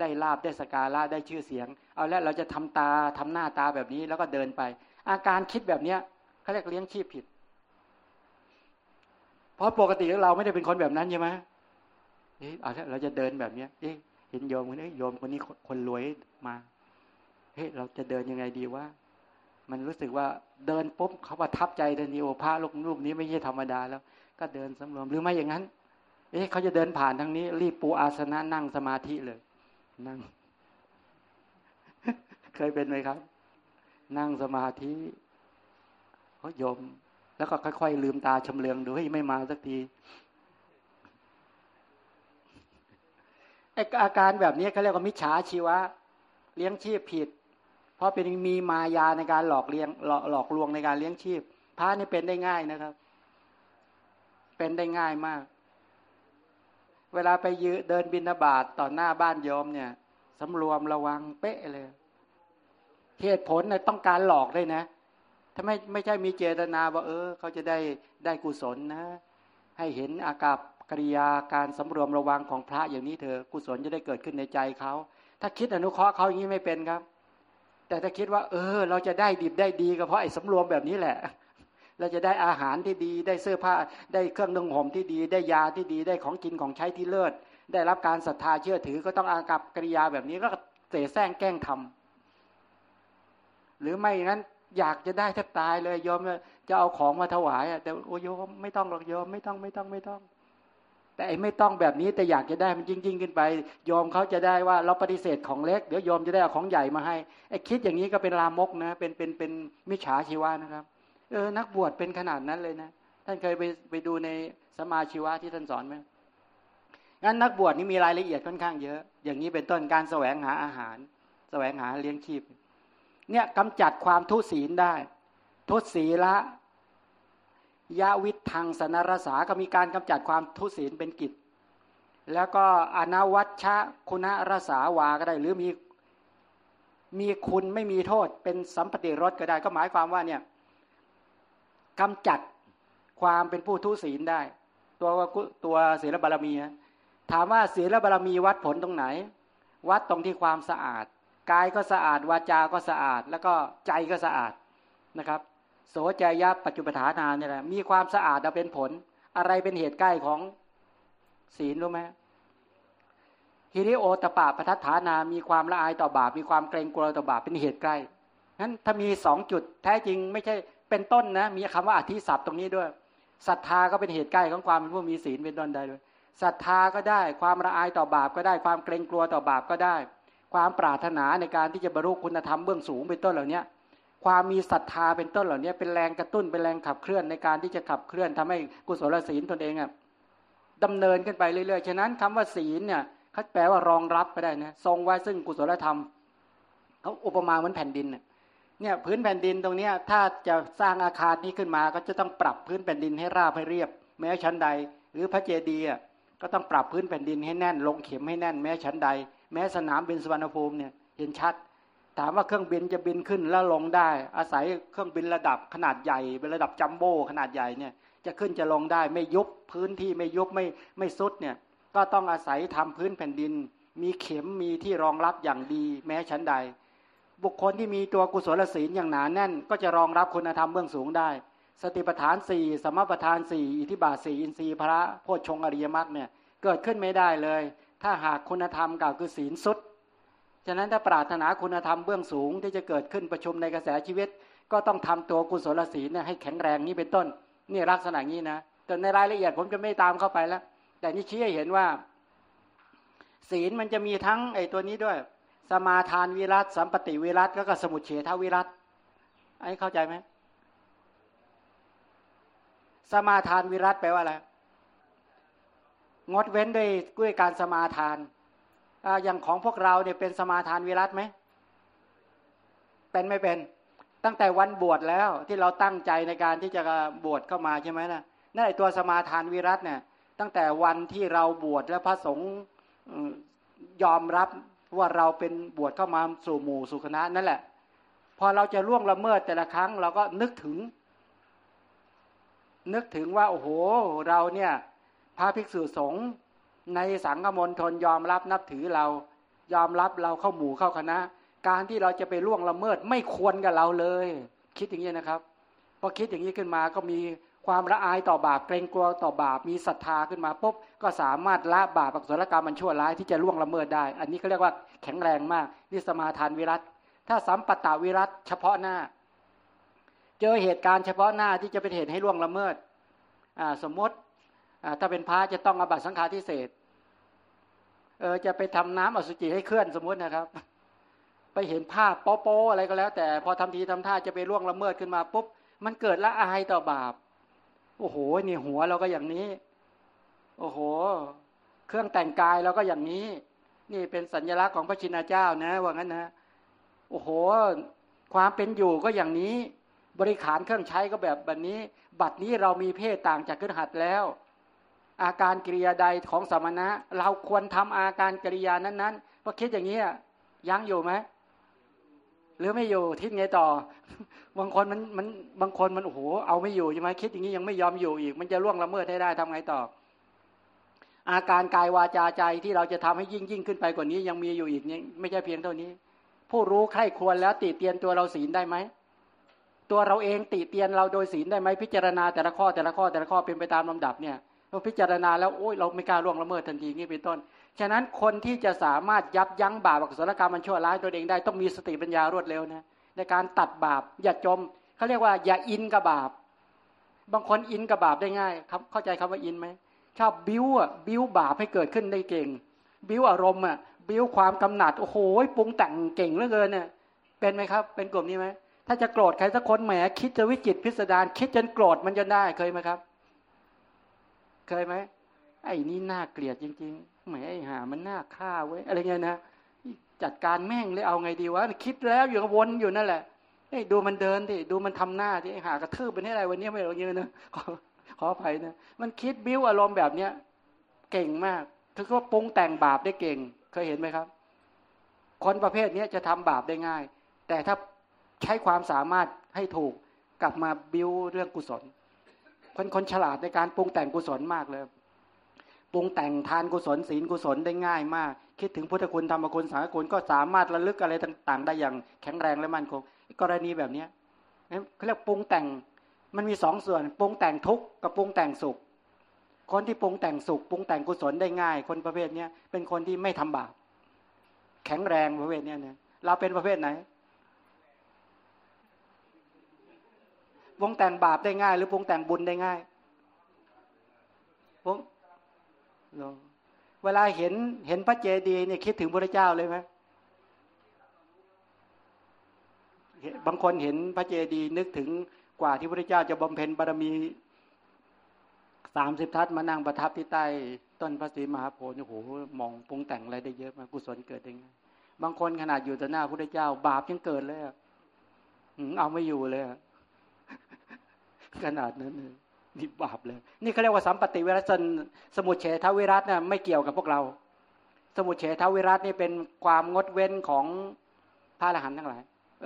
ได้ลาบได้สกาละได้ชื่อเสียง เอาละเราจะทำตาทำหน้าตาแบบนี้แล้วก็เดินไป อาการคิดแบบเนี้ยเขาเรียกเลี้ยงชีพผิด เพราะปกติเราไม่ได้เป็นคนแบบนั้นใช่ไหมเอ๊ะเอาละเราจะเดินแบบเนี้ยเอ๊ะเห็นโยมคนนี้โยมคนนี้คนรวยมาเฮ้ยเราจะเดินยังไงดีว่า มันรู้สึกว่าเดินปุ๊บเขาประทับใจทันทีโอพระลูกลูกนี้ไม่ใช่ธรรมดาแล้ว ก็เดินสำรวมหรือไม่อย่างนั้น เอ๊ะเขาจะเดินผ่านทางนี้ รีบปูอาสนะนั่งสมาธิเลย นั่ง เคยเป็นไหมครับ นั่งสมาธิเขาโยม แล้วก็ค่อยๆลืมตาชำเลืองดูให้ไม่มาสักทีอาการแบบนี้เขาเรียกว่ามิจฉาชีวะ เลี้ยงชีพผิด เพราะเป็นมีมายาในการหลอกเลี้ยงหลอกหลอกลวงในการเลี้ยงชีพพระนี่เป็นได้ง่ายนะครับ เป็นได้ง่ายมาก เวลาไปยืเดินบินาบาตต่อหน้าบ้านโยมเนี่ยสำรวมระวังเป๊ะเลยเหตุผลเนี่ยต้องการหลอกได้นะ ถ้าไม่ไม่ใช่มีเจตนาว่า เออ เขาจะได้ได้กุศลนะ ให้เห็นอากับกิริยาการสำรวมระวังของพระอย่างนี้เถอะกุศลจะได้เกิดขึ้นในใจเขาถ้าคิดอนุเคราะห์เขาอย่างนี้ไม่เป็นครับ แต่ถ้าคิดว่า เออ เราจะได้ดิบได้ดีก็เพราะไอ้สำรวมแบบนี้แหละ เราจะได้อาหารที่ดีได้เสื้อผ้า ได้เครื่องนุ่งห่มที่ดี ได้ยาที่ดีได้ของกินของใช้ที่เลิศ ได้รับการศรัทธาเชื่อถือก็ต้องอากับกิริยาแบบนี้ก็เสแสร้งแกล้งทำหรือไม่อย่างนั้นอยากจะได้แทบตายเลยยอมจะเอาของมาถวายแต่โอ้ยมไม่ต้องหรอกยอมไม่ต้องไม่ต้องไม่ต้อง แต่ไอ้ไม่ต้องแบบนี้แต่อยากจะได้มันจริงขึ้นไป ยอมเขาจะได้ว่าเราปฏิเสธของเล็กเดี๋ยวยอมจะได้เอาของใหญ่มาให้ไอ้คิดอย่างนี้ก็เป็นลามกนะ เป็นเป็นเป็นมิจฉาชีวะนะครับ เออ นักบวชเป็นขนาดนั้นเลยนะ ท่านเคยไปไปดูในสมาชีวะที่ท่านสอนไหมงั้นนักบวชนี่มีรายละเอียดค่อนข้างเยอะ อย่างนี้เป็นต้นการแสวงหาอาหาร แสวงหาเลี้ยงชีพ เนี่ยกำจัดความทุศีลได้ ทุศีละยะวิทางสนรสาก็มีการกำจัดความทุศีลเป็นกิจ แล้วก็อนวัชชะคุณรสาวาก็ได้ หรือมีมีคุณไม่มีโทษ เป็นสัมปติรสก็ได้ ก็หมายความว่าเนี่ย กำจัดความเป็นผู้ทุศีลได้ ตัวตัวศีลบารมีถามว่าศีลบารมีวัดผลตรงไหน วัดตรงที่ความสะอาด กายก็สะอาด วาจาก็สะอาด แล้วก็ใจก็สะอาดนะครับ โสจยะปัจจุปฐานาเนี่ยแหละมีความสะอาดเป็นผล อะไรเป็นเหตุใกล้ของศีลรู้ไหมฮิริโอตปะปทัฏฐานามีความละอายต่อบาปมีความเกรงกลัวต่อบาปเป็นเหตุใกล้นั้นถ้ามีสองจุดแท้จริงไม่ใช่ เป็นต้นนะ มีคำว่าอธิศัพท์ตรงนี้ด้วยศรัทธาก็เป็นเหตุใกล้ของความเป็นผู้มีศีลเป็นต้นได้ด้วยศรัทธาก็ได้ ความละอายต่อบาปก็ได้ ความเกรงกลัวต่อบาปก็ได้ ความปรารถนาในการที่จะบรรลุคุณธรรมเบื้องสูงเป็นต้นเหล่านี้ความมีศรัทธาเป็นต้นเหล่านี้เป็นแรงกระตุ้นเป็นแรงขับเคลื่อนในการที่จะขับเคลื่อนทำให้กุศลศีลตนเองอะดำเนินขึ้นไปเรื่อยๆ ฉะนั้นคำว่าศีลเนี่ยเขาแปลว่ารองรับก็ได้นะทรงไว้ซึ่งกุศลธรรมเขาอุปมาเหมือนแผ่นดินเนี่ย เนี่ยพื้นแผ่นดินตรงเนี้ยถ้าจะสร้างอาคารนี้ขึ้นมา ก็จะต้องปรับพื้นแผ่นดินให้ราบให้เรียบ แม้ชั้นใด หรือพระเจดีย์ก็ต้องปรับพื้นแผ่นดินให้แน่น ลงเข็มให้แน่น แม้ชั้นใด แม้สนามบินสวรรณภูมิเนี่ยเห็นชัด ถามว่าเครื่องบินจะบินขึ้นแล้วลงได้ อาศัยเครื่องบินระดับขนาดใหญ่เป็นระดับจัมโบ้ขนาดใหญ่เนี่ยจะขึ้นจะลงได้ไม่ยุบพื้นที่ไม่ยุบไม่ไม่ซุดเนี่ยก็ต้องอาศัยทำพื้นแผ่นดิน มีเข็มมีที่รองรับอย่างดี แม้ชั้นใด บุคคลที่มีตัวกุศลศีลอย่างหนาแน่น ก็จะรองรับคุณธรรมเบื้องสูงได้ สติปัฏฐานสี่สมปัฏฐานสี่อิทิบาทสี่อินทรีย์พระโพชฌงอริยมรรคเนี่ยเกิดขึ้นไม่ได้เลย ถ้าหากคุณธรรมกล่าวคือศีลสุดฉะนั้นถ้าปรารถนาคุณธรรมเบื้องสูงที่จะเกิดขึ้นประชุมในกระแสชีวิต ก็ต้องทำตัวกุศลศีลให้แข็งแรงนี้เป็นต้นนี่ลักษณะนี้นะแต่ในรายละเอียดผมจะไม่ตามเข้าไปแล้ว แต่นี่ชี้ให้เห็นว่า ศีลมันจะมีทั้งไอ้ตัวนี้ด้วย สมาทานวิรัตสัมปติวิรัตแล้วก็สมุทเฉทวิรัตไอ้เข้าใจไหมสมาทานวิรัตแปลว่าอะไรงดเว้นด้วยด้วยการสมาทานอย่างของพวกเราเนี่ยเป็นสมาทานวิรัตไหมเป็นไม่เป็น ตั้งแต่วันบวชแล้วที่เราตั้งใจในการที่จะบวชเข้ามาใช่ไหมนะนั่นไอตัวสมาทานวิรัตเนี่ย ตั้งแต่วันที่เราบวชแล้วพระสงฆ์ยอมรับ ว่าเราเป็นบวชเข้ามาสู่หมู่สู่คณะนั่นแหละ พอเราจะล่วงละเมิดแต่ละครั้งเราก็นึกถึง นึกถึงว่าโอ้โหเราเนี่ยพระภิกษุสงฆ์ในสังฆมณฑลยอมรับนับถือเรา ยอมรับเราเข้าหมู่เข้าคณะ การที่เราจะไปล่วงละเมิดไม่ควรกับเราเลย คิดอย่างนี้นะครับพอคิดอย่างนี้ขึ้นมาก็มี ความละอายต่อบาปเกรงกลัวต่อบาปมีศรัทธาขึ้นมาปุ๊บก็สามารถละบาปอกุศลกรรมมันชั่วร้ายที่จะล่วงละเมิดได้ อันนี้เขาเรียกว่าแข็งแรงมากนี่สมาทานวิรัตถ้าสัมปตาวิรัตเฉพาะหน้า เจอเหตุการณ์เฉพาะหน้าที่จะเป็นเหตุให้ล่วงละเมิดสมมติถ้าเป็นพระจะต้องอบัตสังฆาทิเศษเออจะไปทำน้ำอสุจิให้เคลื่อนสมมตินะครับ ไปเห็นภาพโป๊ะอะไรก็แล้ว แต่พอทำทีทำท่าจะไปล่วงละเมิดขึ้นมาปุ๊บมันเกิดละอายต่อบาป โอ้โหนี่หัวเราก็อย่างนี้ โอ้โห เครื่องแต่งกายเราก็อย่างนี้ นี่เป็นสัญลักษณ์ของพระชินเจ้านะ ว่างั้นนะ โอ้โห ความเป็นอยู่ก็อย่างนี้ บริขารเครื่องใช้ก็แบบแบบนี้ บัดนี้เรามีเพศต่างจากขึ้นหัดแล้ว อาการกิริยาใดของสมณะ เราควรทำอาการกิริยานั้นๆพอคิดอย่างนี้ยังอยู่ไหม หรือไม่อยู่ทิศไงต่อ บางคนมันมันบางคนมันโอ้โหเอาไม่อยู่ใช่ไหมคิดอย่างนี้ยังไม่ยอมอยู่อีก มันจะล่วงละเมิดให้ได้ทำไงต่อ อาการกายวาจาใจที่เราจะทำให้ยิ่งยิ่งขึ้นไปกว่านี้ยังมีอยู่อีกนี่ไม่ใช่เพียงเท่านี้ ผู้รู้ใครควรแล้วติเตียนตัวเราศีลได้ไหมตัวเราเองติเตียนเราโดยศีลได้ไหมพิจารณาแต่ละข้อแต่ละข้อแต่ละข้อเป็นไปตามลำดับเนี่ยเราพิจารณาแล้วโอ้ยเราไม่กล้าล่วงละเมิดทันทีนี่เป็นต้น ฉะนั้นคนที่จะสามารถยับยั้งบาปอกุศลกรรมมันชั่วร้ายตัวเองได้ต้องมีสติปัญญารวดเร็วนะในการตัดบาปอย่าจมเขาเรียกว่า อย่าอินกับบาป บางคนอินกับบาปได้ง่ายครับเข้าใจคำว่าอินไหมชอบบิ้วอะบิ้วบาปให้เกิดขึ้นได้เก่ง บิ้วอารมณ์อะบิ้วความกำหนัดโอ้โหปรุงแต่งเก่งเหลือเกินเนี่ยเป็นไหมครับ เป็นกลุ่มนี้ไหมถ้าจะโกรธใครสักคนแหมคิดจะวิจิตพิสดารคิดจนโกรธมันจะได้เคยไหมครับ เคยไหมไอ้นี่น่าเกลียดจริง ๆ แหมไอ้หามันน่าฆ่าไว้อะไรเงี้ยนะจัดการแม่งเลยเอาไงดีวะคิดแล้วอยู่วนอยู่นั่นแหละเฮ้ดูมันเดินดิดูมันทำหน้าที่หากระทืบไปนี่อะไรวันนี้ไม่รู้เยอะนะขอขออภัยนะมันคิดบิ้วอารมณ์แบบเนี้ยเก่งมากคือว่าปรุงแต่งบาปได้เก่ง เคยเห็นไหมครับ คนประเภทนี้จะทำบาปได้ง่าย แต่ถ้าใช้ความสามารถให้ถูกกลับมาบิ้วเรื่องกุศลคนคนฉลาดในการปรุงแต่งกุศลมากเลย ปรุงแต่งทานกุศลศีลกุศลได้ง่ายมาก คิดถึงพุทธคุณธรรมคุณสังฆคุณก็สามารถระลึกอะไรต่าง ๆ ได้อย่างแข็งแรงและมั่นคงกรณีแบบเนี้ยเขาเรียกปรุงแต่งมันมีสองส่วนปรุงแต่งทุกข์กับปรุงแต่งสุข คนที่ปรุงแต่งสุขปรุงแต่งกุศลได้ง่าย คนประเภทเนี้ยเป็นคนที่ไม่ทำบาปแข็งแรงประเภทเนี้ยเนี่ยเราเป็นประเภทไหนปรุงแต่งบาปได้ง่าย หรือปรุงแต่งบุญได้ง่ายปรุง เวลาเห็นเห็นพระเจดีย์เนี่ยคิดถึงพระเจ้าเลยไหมบางคนเห็นพระเจดีย์นึกถึงกว่าที่พระเจ้าจะบำเพ็ญบารมีสามสิบทัศมานั่งประทับที่ใต้ต้นพระศรีมหาโพธิ์โอ้โหมองปรุงแต่งอะไรได้เยอะมากกุศลเกิดได้ไงบางคนขนาดอยู่ต่อหน้าพระเจ้า บาปยังเกิดเลยเอาไม่อยู่เลยขนาดนั้นเลย นี่บาปเลย นี่เขาเรียกว่าสัมปติเวรัสนสมุเฉทวิรัตเนี่ยไม่เกี่ยวกับพวกเรา สมุเฉทวิรัตนี่เป็นความงดเว้นของพระอรหันต์ทั้งหลาย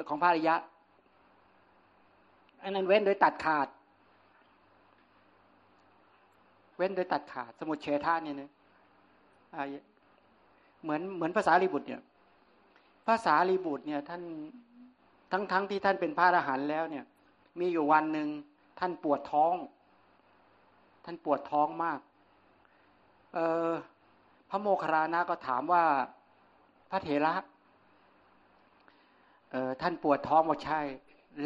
ของพระอริยะ อันนั้นเว้นโดยตัดขาด เว้นโดยตัดขาด สมุเฉทาเนี่ยนะเหมือนเหมือนภาษาลีบุตรเนี่ยภาษาลีบุตรเนี่ย ท่านทั้งทั้งที่ท่านเป็นพระอรหันต์แล้วเนี่ย มีอยู่วันหนึ่งท่านปวดท้อง ท่านปวดท้องมาก เออพระโมคคัลลานะก็ถามว่าพระเถระเออท่านปวดท้องว่าใช่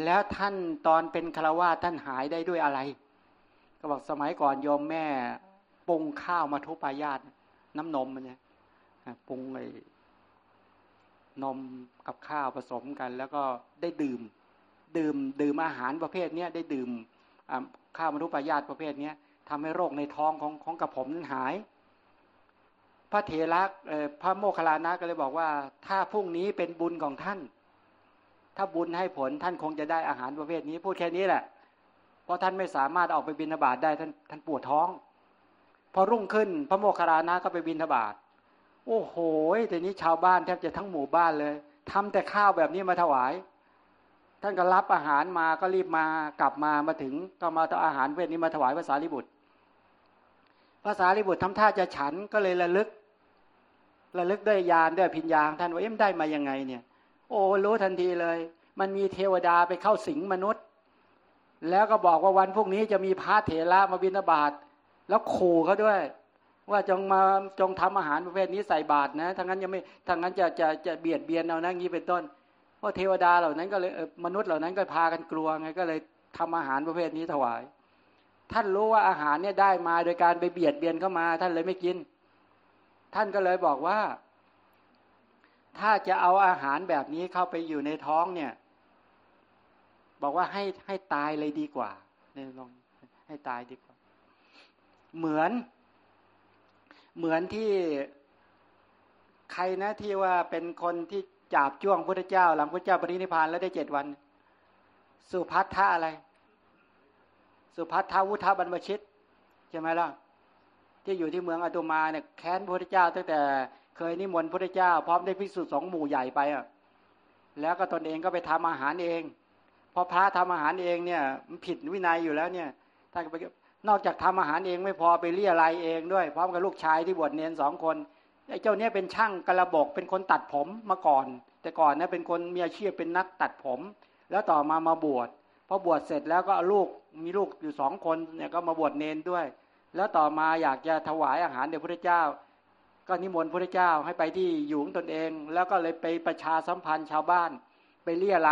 แล้วท่านตอนเป็นคารวะท่านหายได้ด้วยอะไร ก็บอกสมัยก่อนโยมแม่ปรุงข้าวมาทุปายาตน้ำนมมันเนี่ยปรุงไอ้นมกับข้าวผสมกัน แล้วก็ได้ดื่ม ดื่มดื่มอาหารประเภทเนี้ยได้ดื่มข้าวมนุษย์ปายาตประเภทเนี้ย ทำให้โรคในท้องของของกระผมนั้นหาย พระเถระพระโมคคัลลานะก็เลยบอกว่า ถ้าพรุ่งนี้เป็นบุญของท่าน ถ้าบุญให้ผลท่านคงจะได้อาหารประเภทนี้ พูดแค่นี้แหละ เพราะท่านไม่สามารถออกไปบินทบาทได้ท่านท่านปวดท้อง พอรุ่งขึ้นพระโมคคัลลานะก็ไปบินทบาทโอ้โหแต่นี้ชาวบ้านแทบจะทั้งหมู่บ้านเลยทำแต่ข้าวแบบนี้มาถวาย ท่านก็รับอาหารมาก็รีบมากลับมามาถึงก็มาเอาอาหารเวทนี้มาถวายภาษาลิบุตราษาลิบุตรทำท่าจะฉันก็เลยระลึก ระลึกด้วยยานด้วยพิญญาท่านว่าเอ็มได้มายังไงเนี่ย โอ้รู้ทันทีเลย มันมีเทวดาไปเข้าสิงมนุษย์ แล้วก็บอกว่าวันพวกนี้จะมีพระเถระมาบิณฑบาตแล้วขู่เขาด้วย ว่าจงมาจงทำอาหารประเภทนี้ใส่บาตรนะทั้งนั้นยังไม่ทั้งนั้นจะจะจะเบียดเบียนเอานะงี้เป็นต้นเพราะเทวดาเหล่านั้นก็เลยมนุษย์เหล่านั้นก็พากันกลัวไงก็เลยทำอาหารประเภทนี้ถวาย ท่านรู้ว่าอาหารเนี่ยได้มาโดยการไปเบียดเบียนเข้ามา ท่านเลยไม่กิน ท่านก็เลยบอกว่า ถ้าจะเอาอาหารแบบนี้เข้าไปอยู่ในท้องเนี่ย บอกว่าให้ให้ตายเลยดีกว่าเนี่ยลองให้ตายดีกว่า เหมือน เหมือนที่ใครนะที่ว่าเป็นคนที่จาบจ้วงพระเจ้า หลังพระเจ้าปรินิพานแล้วได้เจ็ดวัน สุพัทธะอะไร สุพัทธวุฒบรรพชิตใช่ไหมล่ะที่อยู่ที่เมืองอตุมาเนี่ยแค้นพระเจ้าตั้งแต่เคยนิมนต์พระเจ้า พร้อมได้พิสูจน์สองหมู่ใหญ่ไปอะแล้วก็ตนเองก็ไปทำอาหารเองพอพระทำอาหารเองเนี่ยมันผิดวินัยอยู่แล้วเนี่ยท่านก็ไปนอกจากทำอาหารเองไม่พอไปเรียไรเองด้วย พร้อมกับลูกชายที่บวชเนนสองคนไอ้เจ้าเนี้ยเป็นช่างกระบอกเป็นคนตัดผมมาก่อน แต่ก่อนนะเป็นคนมีอาชีพเป็นนักตัดผม แล้วต่อมามาบวช พอบวชเสร็จแล้วก็ลูกมีลูกอยู่สองคนเนี่ยก็มาบวชเนนด้วย แล้วต่อมาอยากจะถวายอาหารเดชพระเจ้า ก็นิมนต์พระเจ้าให้ไปที่อยู่ของตนเอง แล้วก็เลยไปประชาสัมพันธ์ชาวบ้าน ไปเรียอะไร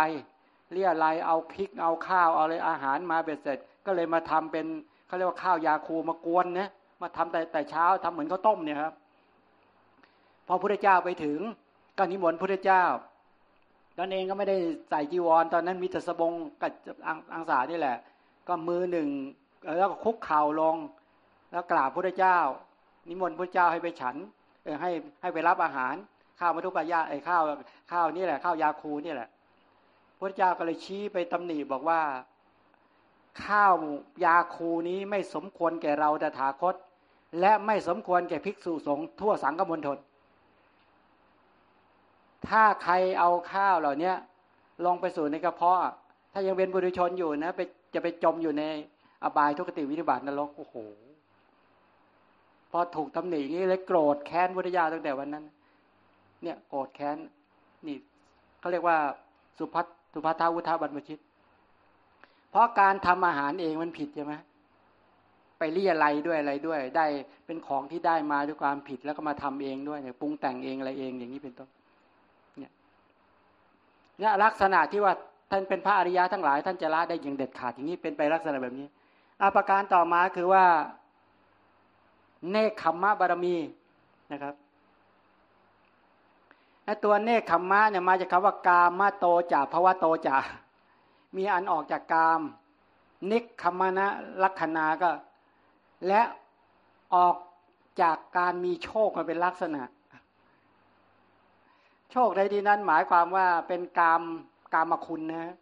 เรียอะไรเอาพริกเอาข้าวเอาอะไรอาหารมาเบ็ดเสร็จ ก็เลยมาทำเป็นเขาเรียกว่าข้าวยาคูมากวนเนี่ยมาทำแต่แต่เช้าทำเหมือนข้าวต้มเนี่ยครับพอพระเจ้าไปถึงก็นิมนต์พระเจ้า ตอนเองก็ไม่ได้ใส่จีวร ตอนนั้นมีแต่สบงกับอังสานี่แหละ ก็มือหนึ่งแล้วก็คุกเข่าลง แล้วกราบพระเจ้า นิมนต์พระเจ้าให้ไปฉันให้ให้ไปรับอาหาร ข้าวมัทุปายาไอ้ข้าวข้าวนี่แหละ ข้าวยาคูนี่แหละ พระเจ้าก็เลยชี้ไปตำหนิบอกว่า ข้าวยาคูนี้ไม่สมควรแก่เราตถาคต และไม่สมควรแก่ภิกษุสงฆ์ทั่วสังฆมณฑล ถ้าใครเอาข้าวเหล่านี้ลงไปสู่ในกระเพาะ ถ้ายังเป็นบุรุชนอยู่นะไปจะไปจมอยู่ในอบายทุกติวิธิบาตนรกโอ้โหพอถูกตำหนินี้เลยโกรธแค้นพุทธญาตั้งแต่วันนั้น เนี่ยโกรธแค้นนี่เขาเรียกว่าสุพัฒสุภัทาวุฒาบรรพชิต เพราะการทำอาหารเองมันผิดใช่ไหมไปเรียอะไรด้วยอะไรด้วย ได้เป็นของที่ได้มาด้วยความผิดแล้วก็มาทำเองด้วยเนี่ยปรุงแต่งเองอะไรเองอย่างนี้เป็นต้น เนี่ยลักษณะที่ว่าท่านเป็นพระอริยะทั้งหลาย ท่านจะละได้อย่างเด็ดขาดอย่างนี้เป็นไปลักษณะแบบนี้อาประการต่อมาคือว่า เนคขมมะบารมีนะครับตัวเนคขมมะเนี่ยมาจากคำว่ากามมาโตจ่าภาวะโตจ่ามีอันออกจากกาม นิคขมนะลักษณะก็ และออกจากการมีโชคมาเป็นลักษณะ โชคในที่นั้นหมายความว่าเป็นกามกามคุณนะ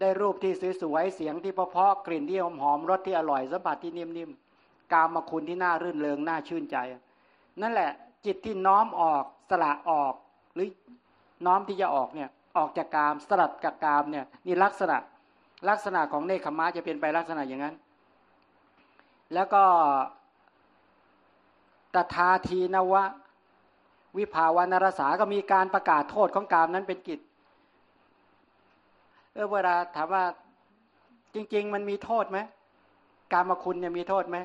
ได้รูปที่สวยๆเสียงที่เพาะๆกลิ่นที่หอมๆรสที่อร่อยสัมผัสที่นิ่มๆกามคุณที่น่ารื่นเริงน่าชื่นใจ นั่นแหละ จิตที่น้อมออกสละออก หรือน้อมที่จะออกเนี่ยออกจากกามสลัดกับกามเนี่ยนี่ลักษณะลักษณะของเนคขมะจะเป็นไปลักษณะอย่างนั้น แล้วก็ตถาทีนวะ วิภาวานรสาก็มีการประกาศโทษของกามนั้นเป็นกิจเออเวลาถามว่าจริง ๆ มันมีโทษไหมกามคุณเนี่ยมีโทษไหม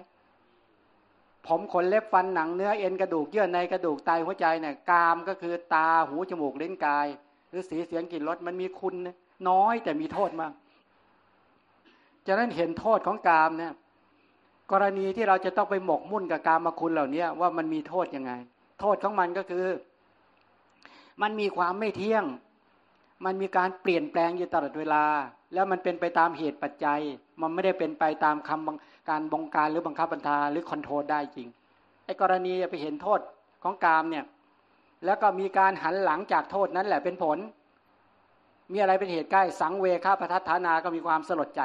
ผมขนเล็บฟันหนังเนื้อเอ็นกระดูกเยื่อในกระดูกไตหัวใจเนี่ยกามก็คือตาหูจมูกเลิ้นกาย หรือสีเสียงกลิ่นรสมันมีคุณน้อยแต่มีโทษมากจะนั้นเห็นโทษของกามเนี่ย กรณีที่เราจะต้องไปหมกมุ่นกับกามมาคุณเหล่านี้ว่ามันมีโทษยังไง โทษของมันก็คือ มันมีความไม่เที่ยง มันมีการเปลี่ยนแปลงอยู่ตลอดเวลา แล้วมันเป็นไปตามเหตุปัจจัย มันไม่ได้เป็นไปตามคำการบงการหรือบังคับบัญชาหรือคอนโทรลได้จริงไอ้กรณีไปเห็นโทษของกามเนี่ยแล้วก็มีการหันหลังจากโทษนั้นแหละเป็นผล มีอะไรเป็นเหตุใกล้ สังเวคาปทัฐานาก็มีความสลดใจ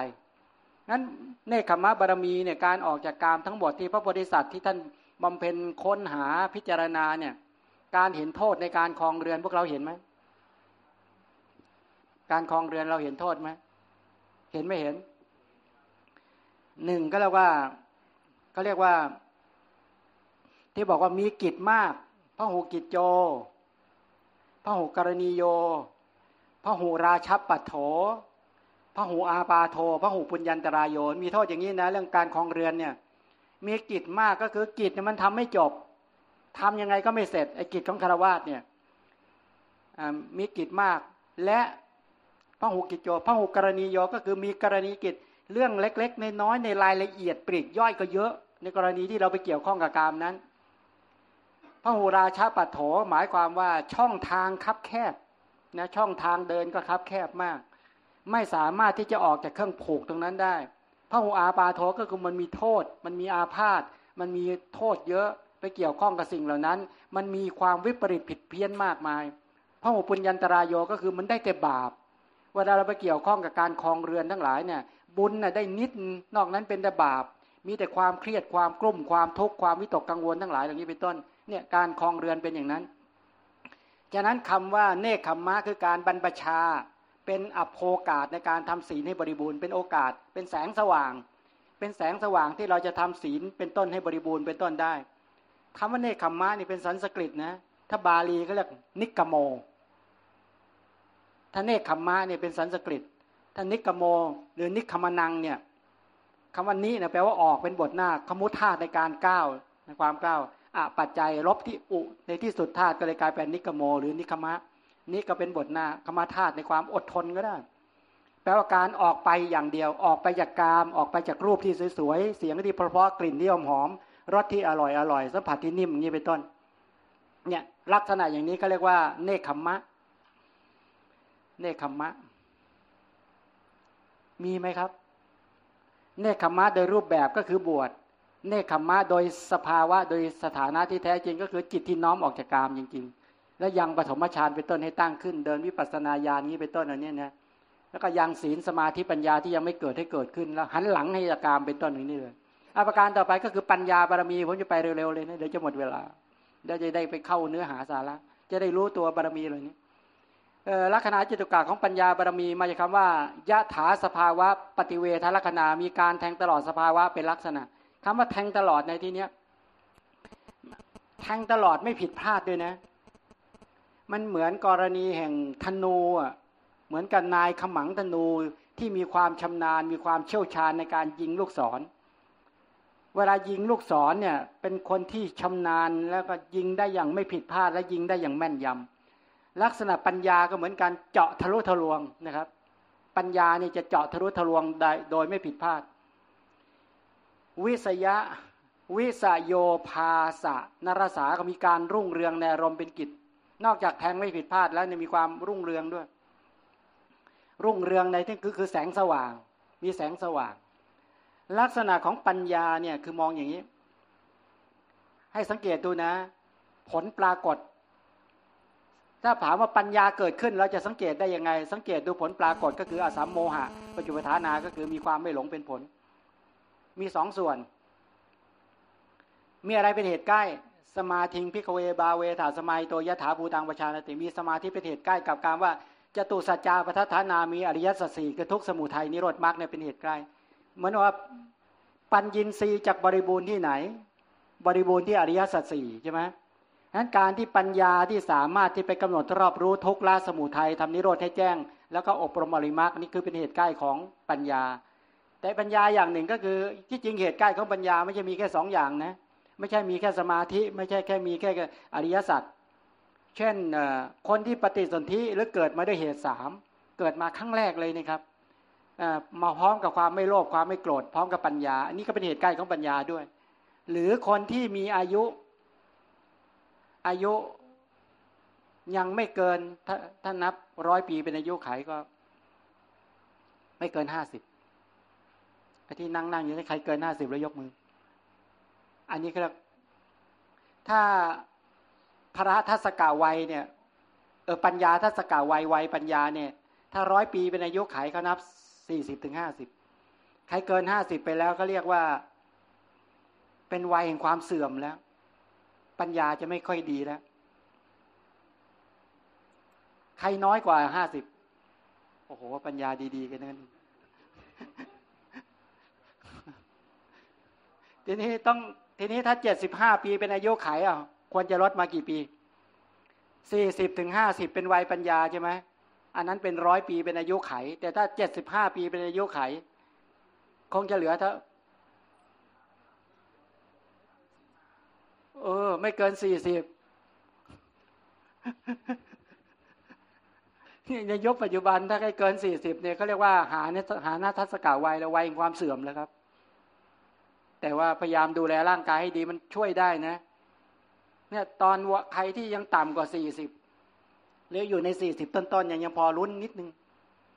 นั้นเนคขมะบารมีเนี่ยการออกจากกามทั้งหมดที่พระโพธิสัตว์ที่ท่าน บำเพ็ญค้นหาพิจารณาเนี่ย การเห็นโทษในการคลองเรือนพวกเราเห็นไหมการคลองเรือนเราเห็นโทษไหมเห็นไม่เห็น หนึ่งก็เรียกว่าก็เรียกว่า ที่บอกว่ามีกิจมากพระหูกิจโจพระหูกรณีโยพระหูราชับปัตโถพระหูอาปาโทพระหูปุญญันตรายโยนมีโทษอย่างนี้นะ เรื่องการคลองเรือนเนี่ย มีกิจมากก็คือกิจเนี่ยมันทำไม่จบทำยังไงก็ไม่เสร็จไอ้กิจของคารวาสเนี่ยมีกิจมาก และพระหูกิจโยพระหูกรณีโยก็คือมีกรณีกิจเรื่องเล็ก ๆ ในน้อยในรายละเอียดปลีกย่อยก็เยอะ ในกรณีที่เราไปเกี่ยวข้องกับกามนั้นพระหูราชาปัตโถหมายความว่าช่องทางคับแคบนะช่องทางเดินก็คับแคบมาก ไม่สามารถที่จะออกจากเครื่องผูกตรงนั้นได้ พระหูอาปาโทก็คือมันมีโทษ มันมีอาพาธมันมีโทษเยอะไปเกี่ยวข้องกับสิ่งเหล่านั้น มันมีความวิปริตผิดเพี้ยนมากมายพระหูปุญญันตรายโยก็คือมันได้แต่บาปเวลาเราไปเกี่ยวข้องกับการคลองเรือนทั้งหลายเนี่ยบุญน่ะได้นิดนอกนั้นเป็นแต่บาป มีแต่ความเครียดความกลุ่มความทุกข์ความวิตกกังวลทั้งหลายเหล่านี้เป็นต้นเนี่ยการคลองเรือนเป็นอย่างนั้น ฉะนั้นคำว่าเนคขมมะคือการบรรพชา เป็นอภโอกาสในการทำศีลให้บริบูรณ์เป็นโอกาส เป็นแสงสว่าง เป็นแสงสว่างที่เราจะทำศีลเป็นต้นให้บริบูรณ์เป็นต้นได้คำว่าเนคขมมะนี่เป็นสันสกฤตนะถ้าบาลีเขาเรียกนิกโมถ้าเนคขมมะเนี่ยเป็นสันสกฤตถ้านิกโม หรือนิคมนังเนี่ยคำว่านี้นะแปลว่าออกเป็นบทหน้าขมุธาในการก้าวในความก้าวอะปัจจัยลบที่อุในที่สุดธาตุก็เลยกลายเป็นนิกโม หรือนิคมะ นี่ก็เป็นบทหน้าคมาธาตุในความอดทนก็ได้ แปลว่าการออกไปอย่างเดียว ออกไปจากกาม ออกไปจากรูปที่สวยๆ เสียงที่เพราะๆกลิ่นที่หอมรสที่อร่อยอร่อยสัมผัสที่นิ่มอย่างนี้เป็นต้น เนี่ยลักษณะอย่างนี้ก็เรียกว่า เนคขมมะ เนคขมมะ มีไหมครับ เนคขมมะโดยรูปแบบก็คือบวช เนคขมะโดยสภาวะโดยสถานะที่แท้จริงก็คือจิตที่น้อมออกจากกามจริง ๆ และยังปฐมฌานเป็นต้นให้ตั้งขึ้น เดินวิปัสสนาญาณนี้เป็นต้นอันนี้นะแล้วก็ยังศีลสมาธิปัญญาที่ยังไม่เกิดให้เกิดขึ้น แล้วหันหลังให้กามเป็นต้นอย่างนี้เลยอาประการต่อไปก็คือปัญญาบารมีผมจะไปเร็วๆเลยนะเดี๋ยวจะหมดเวลาเดี๋ยวจะได้ไปเข้าเนื้อหาสาระจะได้รู้ตัวบารมีเลยนี้ลักษณะจิตุกะของปัญญาบารมีมาจากคำว่ายะถาสภาวะปฏิเวทลักษณะมีการแทงตลอดสภาวะเป็นลักษณะคำว่าแทงตลอดในที่เนี้ยแทงตลอดไม่ผิดพลาดด้วยนะ มันเหมือนกรณีแห่งธนูอะเหมือนกับนายขมังธนูที่มีความชำนาญ มีความเชี่ยวชาญในการยิงลูกศร เวลายิงลูกศรเนี่ย เป็นคนที่ชำนาญแล้วก็ยิงได้อย่างไม่ผิดพลาดและยิงได้อย่างแม่นยำลักษณะปัญญาก็เหมือนการเจาะทะลุทะลวงนะครับ ปัญญาเนี่ยจะเจาะทะลุทะลวงได้โดยไม่ผิดพลาด วิสยะวิสโยภาสะนรสาก็มีการรุ่งเรืองในอารมณ์เป็นกิจ นอกจากแทงไม่ผิดพลาดแล้วเนี่ยมีความรุ่งเรืองด้วย รุ่งเรืองในที่คือคือแสงสว่าง มีแสงสว่าง ลักษณะของปัญญาเนี่ยคือมองอย่างนี้ ให้สังเกตดูนะ ผลปรากฏ ถ้าถามว่าปัญญาเกิดขึ้นเราจะสังเกตได้ยังไง สังเกตดูผลปรากฏก็คืออาสามโมหะปัจจุบันานาก็คือมีความไม่หลงเป็นผล มีสองส่วน มีอะไรเป็นเหตุใกล้ สมาธิงพิกเวบาเวถาสมัยตัวยถาภูตังประชานติมีสมาธิเป็นเหตุใกล้กับการว่าจตุสัจจาปทัฏฐานามีอริยสัจสี่คือทุกสมุทัยนิโรธมรรคเนี่ยเป็นเหตุใกล้เหมือนว่าปัญญินทรีย์จากบริบูรณ์ที่ไหน บริบูรณ์ที่อริยสัจสี่ใช่ไหมนั้นการที่ปัญญาที่สามารถที่ไปกำหนดรอบรู้ทุกละสมุทัยทำนิโรธให้แจ้ง แล้วก็อบรมอริมักนี่คือเป็นเหตุใกล้ของปัญญา แต่ปัญญาอย่างหนึ่งก็คือที่จริงเหตุใกล้ของปัญญาไม่ใช่มีแค่สองอย่างนะ ไม่ใช่มีแค่สมาธิ ไม่ใช่แค่มีแค่อริยสัจเช่นคนที่ปฏิสนธิหรือเกิดมาด้วยเหตุสามเกิดมาครั้งแรกเลยนะครับมาพร้อมกับความไม่โลภความไม่โกรธพร้อมกับปัญญา อันนี้ก็เป็นเหตุใกล้ของปัญญาด้วย หรือคนที่มีอายุอายุยังไม่เกินถ้าถ้านับร้อยปีเป็นอายุไขก็ ไม่เกินห้าสิบไอ้ที่นั่งนั่งอยู่ใครเกินห้าสิบแล้วยกมือ อันนี้ก็ถ้าพระทัศกาวัยเนี่ยเออปัญญาทัศกาวัยวัยปัญญาเนี่ย ถ้าร้อยปีเป็นอายุไขเขานับสี่สิบถึงห้าสิบใครเกินห้าสิบไปแล้วก็เรียกว่า เป็นวัยแห่งความเสื่อมแล้ว ปัญญาจะไม่ค่อยดีแล้ว ใครน้อยกว่าห้าสิบโอ้โหปัญญาดีๆกันนั่นทีนี้ต้อง ทีนี้ถ้าเจ็ดสิบห้าปีเป็นอายุไขอะควรจะลดมากี่ปีสี่สิบถึงห้าสิบเป็นวัยปัญญาใช่ไหมอันนั้นเป็นร้อยปีเป็นอายุไข แต่ถ้าเจ็ดสิบห้าปีเป็นอายุไข คงจะเหลือเท่าเออ ไม่เกินสี่สิบนี่ในยุคปัจจุบันถ้าใครเกินสี่สิบเนี่ยเขาเรียกว่าหาเนี่ยหาหน้าทัศกาวัยแล้ววัยความเสื่อมแล้วครับ แต่ว่าพยายามดูแลร่างกายให้ดีมันช่วยได้นะ เนี่ยตอนใครที่ยังต่ำกว่าสี่สิบหรืออยู่ในสี่สิบต้นๆยังยังพอรุ้นนิดนึง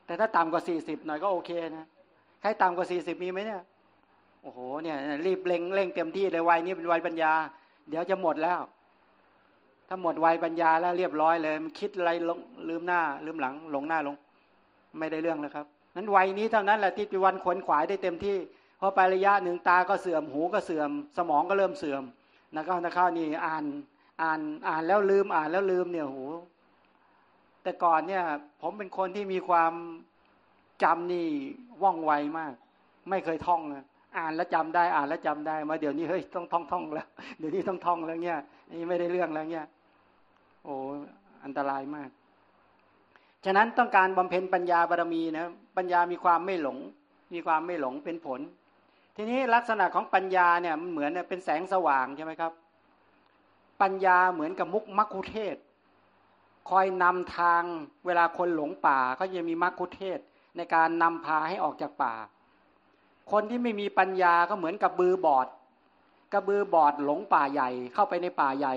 แต่ถ้าต่ำกว่าสี่สิบหน่อยก็โอเคนะใครต่ำกว่าสี่สิบมีไหมเนี่ยโอ้โหเนี่ย รีบเร่งเร่งเต็มที่เลยวัยนี้เป็นวัยปัญญา เดี๋ยวจะหมดแล้ว ถ้าหมดวัยปัญญาแล้วเรียบร้อยเลย มันคิดอะไรลงลืมหน้า ลืมหลังหลงหน้าลง ไม่ได้เรื่องแล้วครับนั้นวัยนี้เท่านั้นแหละที่เป็นวันขวนขวายได้เต็มที่ พอไประยะหนึ่งตาก็เสื่อมหูก็เสื่อม สมองก็เริ่มเสื่อมนะครับนะครับนี่อ่านอ่านอ่านแล้วลืมอ่านแล้วลืมเนี่ยโหแต่ก่อนเนี่ย ผมเป็นคนที่มีความจำนี่ว่องไวมาก ไม่เคยท่องนะอ่านแล้วจำได้อ่านแล้วจำได้มาเดี๋ยวนี้เฮ้ยต้องท่องท่องแล้วเดี๋ยวนี้ต้องท่องแล้วเนี่ยนี่ไม่ได้เรื่องแล้วเนี่ยโอ้อันตรายมาก ฉะนั้นต้องการบำเพ็ญปัญญาบารมีนะปัญญามีความไม่หลง มีความไม่หลงเป็นผล ทีนี้ลักษณะของปัญญาเนี่ยมันเหมือนเป็นแสงสว่างใช่ไหมครับ ปัญญาเหมือนกับมุกมักคุเทศ คอยนำทางเวลาคนหลงป่าก็จะมีมรรคุเทศในการนำพาให้ออกจากป่า คนที่ไม่มีปัญญาก็เหมือนกับบือบอดกระบือบอดหลงป่าใหญ่เข้าไปในป่าใหญ่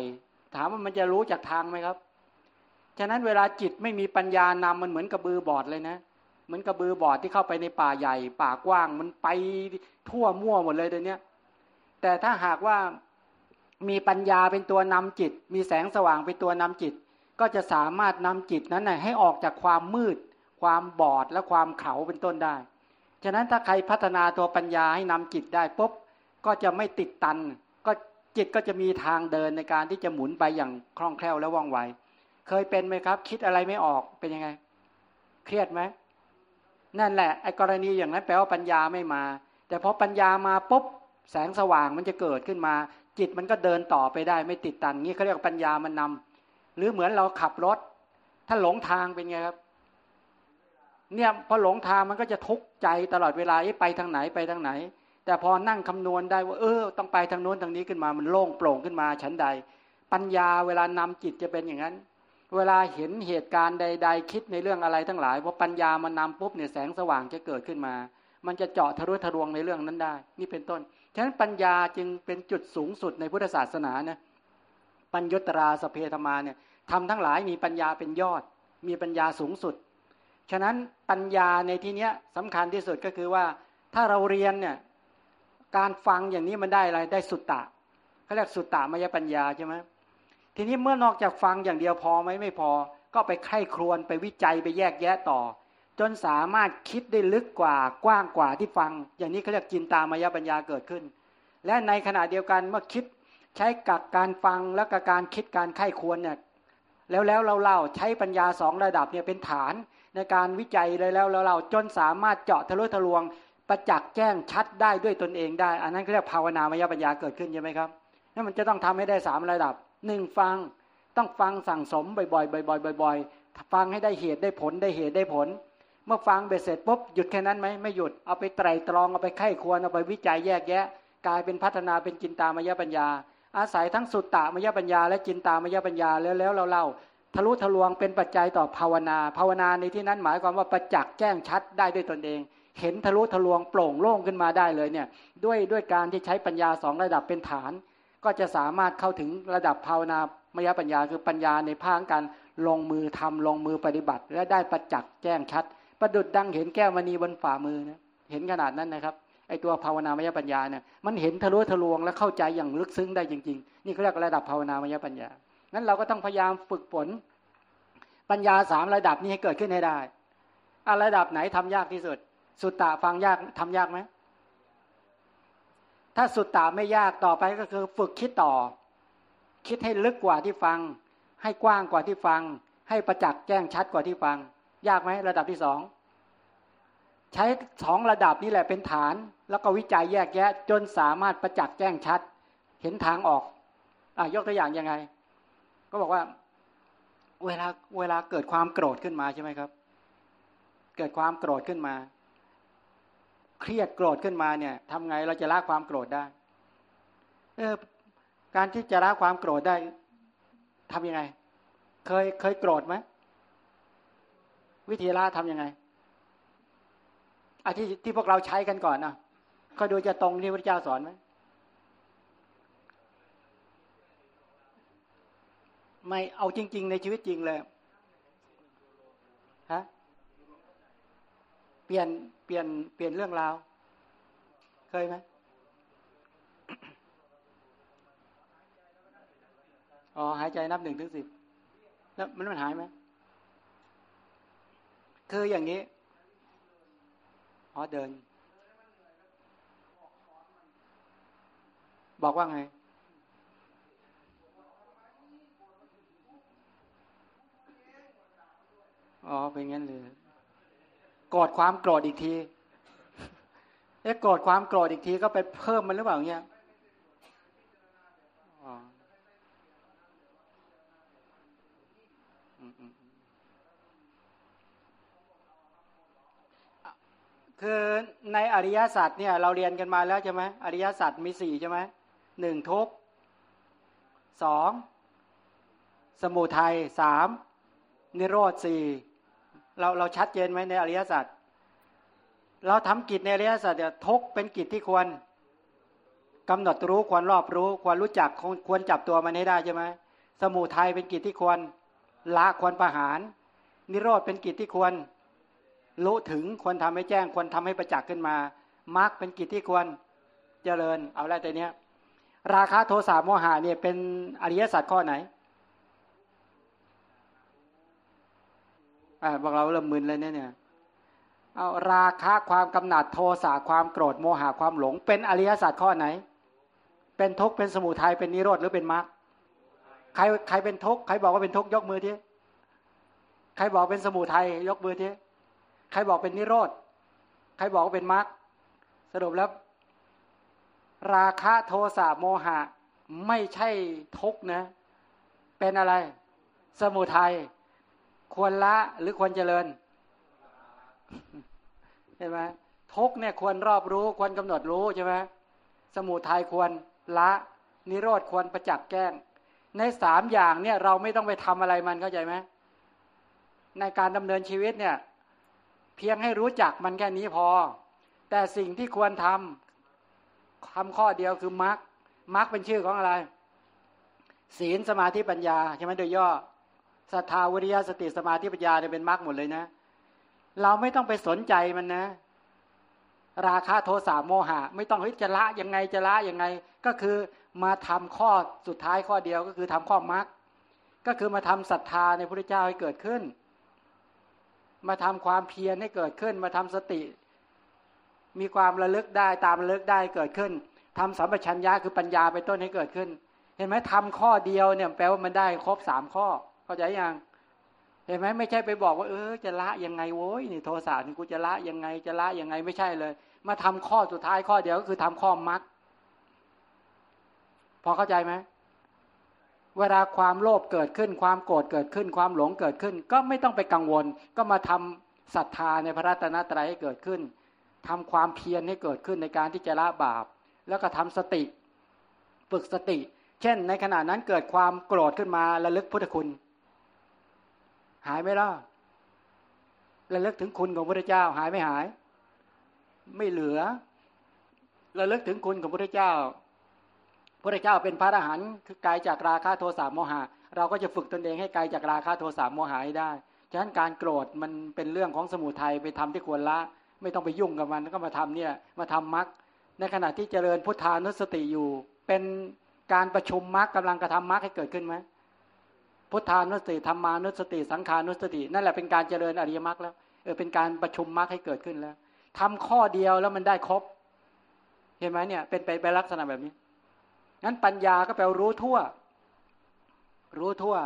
ถามว่ามันจะรู้จากทางไหมครับ ฉะนั้นเวลาจิตไม่มีปัญญานำมันเหมือนกระบือบอดเลยนะเหมือนกระบือบอดที่เข้าไปในป่าใหญ่ ป่ากว้าง มันไปทั่วมั่วหมดเลยเดี๋ยวนี้แต่ถ้าหากว่ามีปัญญาเป็นตัวนำจิต มีแสงสว่างเป็นตัวนำจิต ก็จะสามารถนำจิตนั้นให้ออกจากความมืด ความบอดและความเขาเป็นต้นได้ ฉะนั้นถ้าใครพัฒนาตัวปัญญาให้นำจิตได้ปุ๊บก็จะไม่ติดตัน ก็จิตก็จะมีทางเดินในการที่จะหมุนไปอย่างคล่องแคล่วและว่องไว เคยเป็นไหมครับ คิดอะไรไม่ออกเป็นยังไง เครียดไหม นั่นแหละไอ้กรณีอย่างนั้นแปลว่าปัญญาไม่มา แต่พอปัญญามาปุ๊บแสงสว่างมันจะเกิดขึ้นมา จิตมันก็เดินต่อไปได้ไม่ติดตันงี้เขาเรียกปัญญามันนำหรือเหมือนเราขับรถ ถ้าหลงทางเป็นไงครับ เนี่ยพอหลงทางมันก็จะทุกข์ใจตลอดเวลาไปทางไหนไปทางไหน แต่พอนั่งคำนวณได้ว่า เออ ต้องไปทางโน้นทางนี้ขึ้นมามันโล่งโปร่งขึ้นมาชั้นใด ปัญญาเวลานำจิตจะเป็นอย่างนั้น เวลาเห็นเหตุการณ์ใด ๆ คิดในเรื่องอะไรทั้งหลายพอปัญญามันนำปุ๊บเนี่ยแสงสว่างจะเกิดขึ้นมา มันจะเจาะทะลุทะลวงในเรื่องนั้นได้ นี่เป็นต้น ฉะนั้นปัญญาจึงเป็นจุดสูงสุดในพุทธศาสนานะปัญญตราสเพธมาเนี่ยทำทั้งหลายมีปัญญาเป็นยอด มีปัญญาสูงสุด ฉะนั้นปัญญาในที่นี้สำคัญที่สุดก็คือว่าถ้าเราเรียนเนี่ยการฟังอย่างนี้มันได้อะไรได้สุตตะเขาเรียกสุตตะมยปัญญาใช่ไหม ทีนี้เมื่อนอกจากฟังอย่างเดียวพอไหมไม่พอ ก็ไปไข้ครวนไปวิจัยไปแยกแยะต่อ จนสามารถคิดได้ลึกกว่ากว้างกว่าที่ฟัง อย่างนี้เขาเรียกจินตามายปัญญาเกิดขึ้น และในขณะเดียวกันเมื่อคิดใช้กับการฟังและกับการคิดการไข้ควรเนี่ยแล้วแล้วเราเล่าใช้ปัญญาสองระดับเนี่ยเป็นฐานในการวิจัยเลยแล้วเราเราจนสามารถเจาะทะลุทะลวงประจักษ์แจ้งชัดได้ด้วยตนเองได้ อันนั้นเรียกภาวนามยปัญญาเกิดขึ้นใช่ไหมครับนั่นมันจะต้องทำให้ได้สามระดับ หนึ่งฟังต้องฟังสั่งสมบ่อยๆบ่อยๆบ่อยๆฟังให้ได้เหตุได้ผลได้เหตุได้ผล เมื่อฟังเบ็ดเสร็จปุ๊บหยุดแค่นั้นไหมไม่หยุดเอาไปไตรตรองเอาไปไข้ควรเอาไปวิจัยแยกแยะ กลายเป็นพัฒนาเป็นจินตามยปัญญา อาศัยทั้งสุตตามยปัญญา และจินตามยปัญญาแล้วแล้วเราเล่าทะลุทะลวงเป็นปัจจัยต่อภาวนา ภาวนาในที่นั้นหมายความว่าประจักษ์แจ้งชัดได้ด้วยตนเอง เห็นทะลุทะลวงโปร่งโล่งขึ้นมาได้เลยเนี่ยด้วยด้วยการที่ใช้ปัญญาสองระดับเป็นฐาน ก็จะสามารถเข้าถึงระดับภาวนามยปัญญาคือปัญญาในภาคการลงมือทำลงมือปฏิบัติ และได้ประจักษ์แจ้งชัด ประดุดดังเห็นแก้วมณีบนฝ่ามือนะเห็นขนาดนั้นนะครับไอตัวภาวนามยปัญญาเนี่ยมันเห็นทะลุทะลวงและเข้าใจอย่างลึกซึ้งได้จริง ๆ นี่เขาเรียกระดับภาวนามยปัญญานั้นเราก็ต้องพยายามฝึกฝนปัญญาสามระดับนี้ให้เกิดขึ้นให้ได้อะระดับไหนทำยากที่สุด สุตตะฟังยากทำยากไหม ถ้าสุตตะไม่ยากต่อไปก็คือฝึกคิดต่อ คิดให้ลึกกว่าที่ฟัง ให้กว้างกว่าที่ฟัง ให้ประจักษ์แจ้งชัดกว่าที่ฟัง ยากไหมระดับที่สองใช้สองระดับนี้แหละเป็นฐาน แล้วก็วิจัยแยกแยะ จนสามารถประจักษ์แจ้งชัด เห็นทางออกอะยกตัวอย่างยังไง ก็บอกว่า เวลาเวลาเกิดความโกรธขึ้นมาใช่ไหมครับ เกิดความโกรธขึ้นมา เครียดโกรธขึ้นมาเนี่ยทำไงเราจะละความโกรธได้เออการที่จะละความโกรธได้ทํำยังไง เคยเคยโกรธไหมวิธีละทํำยังไงอาที่ที่พวกเราใช้กันก่อนนะเขาดูจะตรงที่พระเจ้าสอนไหมไม่เอาจริง ๆ ในชีวิตจริงเลยฮะเปลี่ยน เปลี่ยนเปลี่ยนเรื่องราว เคยไหมอ๋อหายใจนับหนึ่งถึงสิบแล้วมันมันหายไหมคืออย่างนี้อ๋อเดิน บอกว่าไง อ๋อเป็นงั้นเลย กรธความโกรธอีกทีเอ๊ะโกรธความโกรธอีกทีก็ไปเพิ่มมันหรือเปล่าเนี่ยคือในอริยสัจเนี่ย เราเรียนกันมาแล้วใช่ไหมอริยสัจมีสี่ใช่ไหมหนึ่งทุกสองสมุทัยสามนิโรธสี่ เราเราชัดเจนไหมในอริยสัจเราทำกิจในอริยสัจเนี่ยทุกเป็นกิจที่ควรกำหนดรู้ควรรอบรู้ ควรรู้จักควรจับตัวมันให้ได้ใช่ไหมสมุทัยเป็นกิจที่ควรละควรประหาร นิโรธเป็นกิจที่ควรรู้ถึงควรทำให้แจ้ง ควรทำให้ประจักษ์ขึ้นมามรรคเป็นกิจที่ควรเจริญ เอาแล้วแต่เนี้ย ราคะโทสะโมหะเนี่ยเป็นอริยสัจข้อไหน อ่าบอกเราเริ่มมึนเลยเนี่ยเนี่ยเอาราคะความกำหนัดโทสะความโกรธโมหะความหลง เป็นอริยสัจข้อไหน เป็นทุกข์เป็นสมุทัยเป็นนิโรธหรือเป็นมรรคใครใครเป็นทุกข์ใครบอกว่าเป็นทุกข์ยกมือทีใครบอกเป็นสมุทัยยกมือทีใครบอกเป็นนิโรธใครบอกว่าเป็นมรรคสรุปแล้ว ราคะโทสะโมหะ ไม่ใช่ทุกข์นะ เป็นอะไร สมุทัย ควรละหรือควรเจริญ เห็นไหมทุกเนี่ยควรรอบรู้ควรกำหนดรู้ใช่ไหมสมุทัยควรละนิโรธควรประจักษ์แก้ง ในสามอย่างเนี่ย เราไม่ต้องไปทำอะไรมันเข้าใจไหมในการดำเนินชีวิตเนี่ย เพียงให้รู้จักมันแค่นี้พอ แต่สิ่งที่ควรทำทำข้อเดียวคือมรรคมรรคเป็นชื่อของอะไร ศีลสมาธิปัญญาใช่ไหมโดยย่อ ศรัทธาวิริยะสติสมาธิปัญญาเนี่ยเป็นมรรคหมดเลยนะ เราไม่ต้องไปสนใจมันนะ ราคาโทสะโมหะ ไม่ต้องเฮ้ยจะละยังไงจะละยังไง ก็คือมาทำข้อสุดท้ายข้อเดียวก็คือทำข้อมรรคก็คือมาทำศรัทธาในพระเจ้าให้เกิดขึ้น มาทำความเพียรให้เกิดขึ้น มาทำสติ มีความระลึกได้ตามระลึกได้เกิดขึ้นทำสัมปชัญญะคือปัญญาไปต้นให้เกิดขึ้น เห็นไหมทำข้อเดียวเนี่ยแปลว่ามันได้ครบสามข้อ เข้าใจยังเห็นไหมไม่ใช่ไปบอกว่าเออจะละยังไงโว้ยนี่โทสะนี่กูจะละยังไงจะละยังไงไม่ใช่เลย มาทำข้อสุดท้ายข้อเดียวก็คือทำข้อมัดพอเข้าใจไหมเวลาความโลภเกิดขึ้นความโกรธเกิดขึ้นความหลงเกิดขึ้น ก็ไม่ต้องไปกังวล ก็มาทำศรัทธาในพระรัตนตรัยให้เกิดขึ้นทำความเพียรให้เกิดขึ้นในการที่จะละบาป แล้วก็ทำสติ ฝึกสติ เช่น ในขณะนั้นเกิดความโกรธขึ้นมาระลึกพุทธคุณ หายไหมล่ะระลึกถึงคุณของพระเจ้า หายไม่หาย ไม่เหลือระลึกถึงคุณของพระเจ้าพระเจ้าเป็นพระอรหันต์คือไกลจากราคะโทสะโมหะ เราก็จะฝึกตนเองให้ไกลจากราคะโทสะโมหะให้ได้ฉะนั้นการโกรธมันเป็นเรื่องของสมุทัยไปทำที่ควรละ ไม่ต้องไปยุ่งกับมันก็มาทำเนี่ยมาทำมรรคในขณะที่เจริญพุทธานุสติอยู่ เป็นการประชุมมรรคกาลังกระทำมรรคให้เกิดขึ้นไหม พุทธานุสติธรรมานุสติ สังขานุสติ นั่นแหละเป็นการเจริญอริยมรรคแล้วเออเป็นการประชุมมรรคให้เกิดขึ้นแล้วทำข้อเดียวแล้วมันได้ครบ เห็นไหมเนี่ย เป็นไปไปลักษณะแบบนี้งั้นปัญญาก็แปลรู้ทั่ว รู้ทั่ว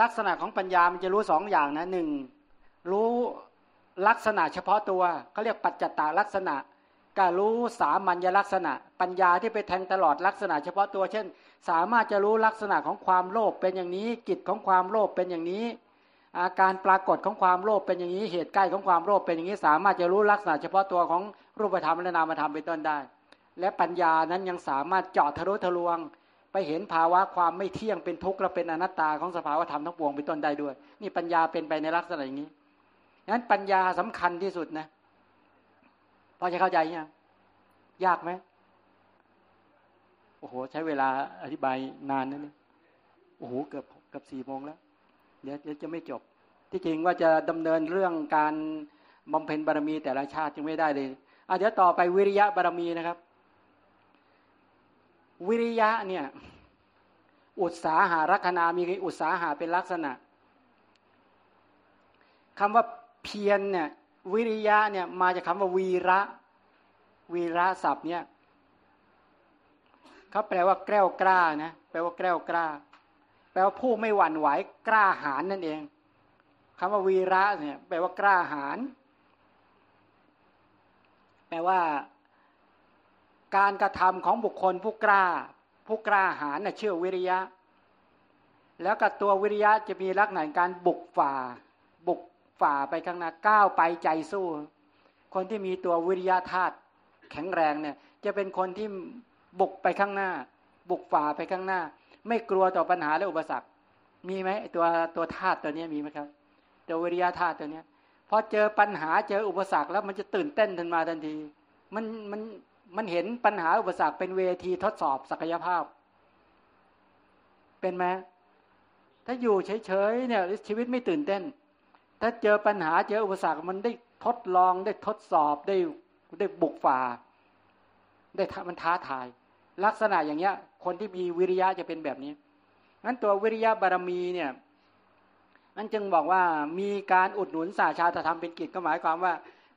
ลักษณะของปัญญามันจะรู้สองอย่างนะหนึ่งรู้ลักษณะเฉพาะตัวเขาเรียกปัจจตาลักษณะก็รู้สามัญลักษณะ ปัญญาที่ไปแทงตลอดลักษณะ เฉพาะตัว เช่น สามารถจะรู้ลักษณะของความโลภเป็นอย่างนี้ กิจของความโลภเป็นอย่างนี้ อาการปรากฏของความโลภเป็นอย่างนี้ เหตุใกล้ของความโลภเป็นอย่างนี้ สามารถจะรู้ลักษณะเฉพาะตัวของรูปธรรมและนามธรรมเป็นต้นได้ และปัญญานั้นยังสามารถเจาะทะลุทะลวง ไปเห็นภาวะความไม่เที่ยงเป็นทุกข์และเป็นอนัตตาของสภาวธรรมทั้งปวงเป็นต้นได้ด้วย นี่ปัญญาเป็นไปในลักษณะอย่างนี้นั้นปัญญาสำคัญที่สุดนะพอจะเข้าใจยังยากไหม โอ้โห ใช้เวลาอธิบายนานนะนี่โอ้โหเกือบเกือบสี่โมงแล้วเดี๋ยวจะไม่จบ ที่จริงว่าจะดำเนินเรื่องการบำเพ็ญบารมีแต่ละชาติยังไม่ได้เลยอะเดี๋ยวต่อไปวิริยะบารมีนะครับ วิริยะเนี่ย อุตสาหารักนามีอุตสาหาเป็นลักษณะคำว่าเพียรเนี่ย วิริยะเนี่ย มาจากคาว่าวีระ วีระศัพท์เนี่ย เขาแปลว่าแกล้วกล้านะแปลว่าแกล้วกล้า แปลว่าผู้ไม่หวั่นไหวกล้าหาญนั่นเองคำว่าวีระเนี่ย แปลว่ากล้าหาญแปลว่า การกระทำของบุคคลผู้กล้า ผู้กล้าหาญน่ะเชื่อวิริยะ แล้วกับตัววิริยะจะมีลักษณะการบุกฝ่า บุกฝ่าไปข้างหน้าก้าวไปใจสู้ คนที่มีตัววิริยะธาตุแข็งแรงเนี่ย จะเป็นคนที่ บุกไปข้างหน้า บุกฝ่าไปข้างหน้า ไม่กลัวต่อปัญหาและอุปสรรค มีไหมตัวตัวธาตุตัวนี้มีไหมครับตัววิริยะธาตุตัวนี้พอเจอปัญหาเจออุปสรรคแล้วมันจะตื่นเต้นทันมาทันที มันมันมันเห็นปัญหาอุปสรรคเป็นเวทีทดสอบศักยภาพ เป็นไหมถ้าอยู่เฉยๆเนี่ยชีวิตไม่ตื่นเต้น ถ้าเจอปัญหาเจออุปสรรคมันได้ทดลองได้ทดสอบได้ได้บุกฝ่า ได้มันท้าทาย ลักษณะอย่างเงี้ย คนที่มีวิริยะจะเป็นแบบนี้งั้นตัววิริยะบารมีเนี่ยนั่นจึงบอกว่ามีการอุดหนุนสาชาตธรรมเป็นกิจก็หมายความว่า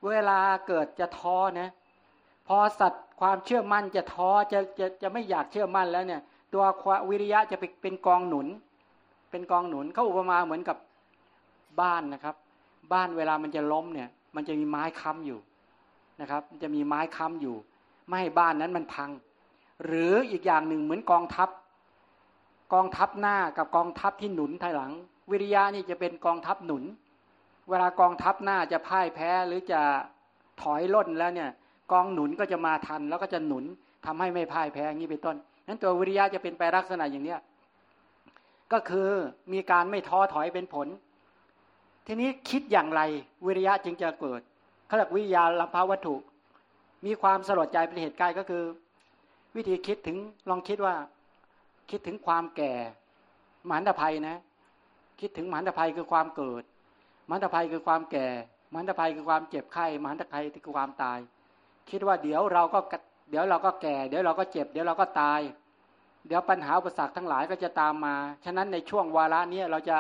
เวลาเกิดจะท้อนะพอสัตว์ความเชื่อมั่นจะท้อจะจะจะไม่อยากเชื่อมั่นแล้วเนี่ย ตัววิริยะจะเป็นกองหนุน เป็นกองหนุนเขาอุปมาเหมือนกับบ้านนะครับ บ้านเวลามันจะล้มเนี่ย มันจะมีไม้ค้ำอยู่นะครับ จะมีไม้ค้ำอยู่ ไม่ให้บ้านนั้นมันพัง หรืออีกอย่างหนึ่งเหมือนกองทัพ กองทัพหน้ากับกองทัพที่หนุนภายหลัง วิริยะนี่จะเป็นกองทัพหนุน เวลากองทัพหน้าจะพ่ายแพ้หรือจะถอยล่นแล้วเนี่ย กองหนุนก็จะมาทันแล้วก็จะหนุนทำให้ไม่พ่ายแพ้อย่างนี้เป็นต้นนั้นตัววิริยะจะเป็นไปลักษณะอย่างเนี้ยก็คือมีการไม่ท้อถอยเป็นผล ทีนี้คิดอย่างไรวิริยะจึงจะเกิดเขาเรียกวิญญาณลำพาวัตถุ มีความสลดใจเป็นเหตุใกล้ก็คือ วิธีคิดถึงลองคิดว่า คิดถึงความแก่มหันตภัยนะ คิดถึงมหันตภัยคือความเกิดมหันตภัยคือความแก่มหันตภัยคือความเจ็บไข้มหันตภัยคือความตาย คิดว่าเดี๋ยวเราก็เดี๋ยวเราก็แก่ เดี๋ยวเราก็เจ็บ เดี๋ยวเราก็ตาย เดี๋ยวปัญหาอุปสรรคทั้งหลายก็จะตามมา ฉะนั้นในช่วงวาระนี้เราจะ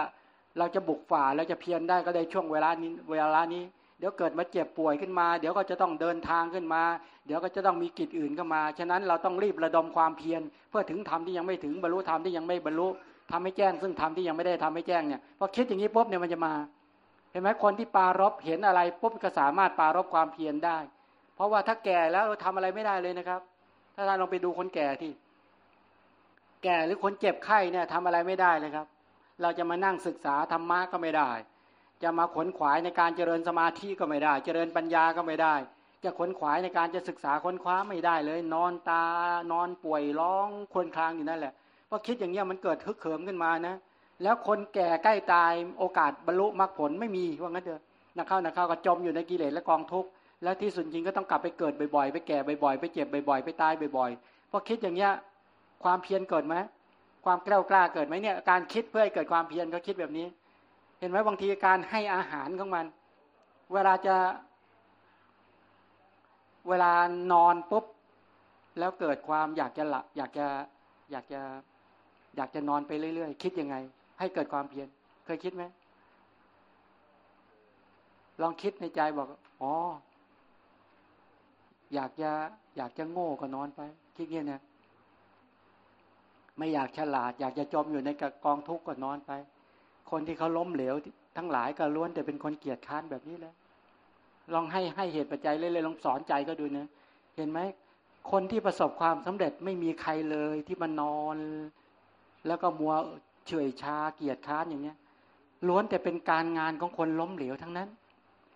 เราจะบุกฝ่าเราจะเพียรได้ก็ในช่วงเวลานี้เวลานี้ เดี๋ยวเกิดมาเจ็บป่วยขึ้นมา เดี๋ยวก็จะต้องเดินทางขึ้นมา เดี๋ยวก็จะต้องมีกิจอื่นเข้ามา ฉะนั้นเราต้องรีบระดมความเพียรเพื่อถึงธรรมที่ยังไม่ถึงบรรลุธรรมที่ยังไม่บรรลุทำให้แจ้ง ซึ่งธรรมที่ยังไม่ได้ทำให้แจ้งเนี่ยพอคิดอย่างนี้ปุ๊บเนี่ยมันจะมา เห็นไหมคนที่ปารบเห็นอะไรปุ๊บก็สามารถปารบความเพียรได้ เพราะว่าถ้าแก่แล้วเราทำอะไรไม่ได้เลยนะครับ ถ้าเราลองไปดูคนแก่ที่ แก่หรือคนเจ็บไข้เนี่ยทำอะไรไม่ได้เลยครับ เราจะมานั่งศึกษาธรรมะก็ไม่ได้ จะมาขนขวายในการเจริญสมาธิก็ไม่ได้ เจริญปัญญาก็ไม่ได้ จะขนขวายในการจะศึกษาค้นคว้าไม่ได้เลย นอนตานอนป่วยร้องครวญครางอยู่นั่นแหละเพราะคิดอย่างเงี้ยมันเกิดฮึกเหิมขึ้นมานะ แล้วคนแก่ใกล้ตายโอกาสบรรลุมรรคผลไม่มีว่างั้นเถอะนักเข้านักเข้าก็จมอยู่ในกิเลสและกองทุกข์แล้วที่สุดจริงก็ต้องกลับไปเกิดบ่อยๆ ไปแก่บ่อยๆ ไปเจ็บบ่อยๆ ไปตายบ่อยๆเพราะคิดอย่างเงี้ยความเพียรเกิดไหมความกล้ากล้าเกิดไหมเนี่ยการคิดเพื่อให้เกิดความเพียรก็คิดแบบนี้ เห็นไหมบางทีการให้อาหารของมัน เวลาจะ เวลานอนปุ๊บ แล้วเกิดความอยากจะหลับอยากจะอยากจะ อยากจะนอนไปเรื่อยๆ คิดยังไง ให้เกิดความเพียรเคยคิดไหมลองคิดในใจบอกอ๋ออยากจะอยากจะโง่ก็นอนไป คิดเงี้ยนะไม่อยากฉลาด อยากจะจมอยู่ในกองทุกข์ก็นอนไป คนที่เขาล้มเหลว ทั้งหลายก็ล้วนแต่เป็นคนเกียจค้านแบบนี้แหละลองให้ให้เหตุปัจจัยเรื่อยๆลองสอนใจก็ดูนะเห็นไหมคนที่ประสบความสำเร็จไม่มีใครเลยที่มานอน แล้วก็มัวเฉยชาเกียจค้านอย่างเนี้ยล้วนแต่เป็นการงานของคนล้มเหลวทั้งนั้น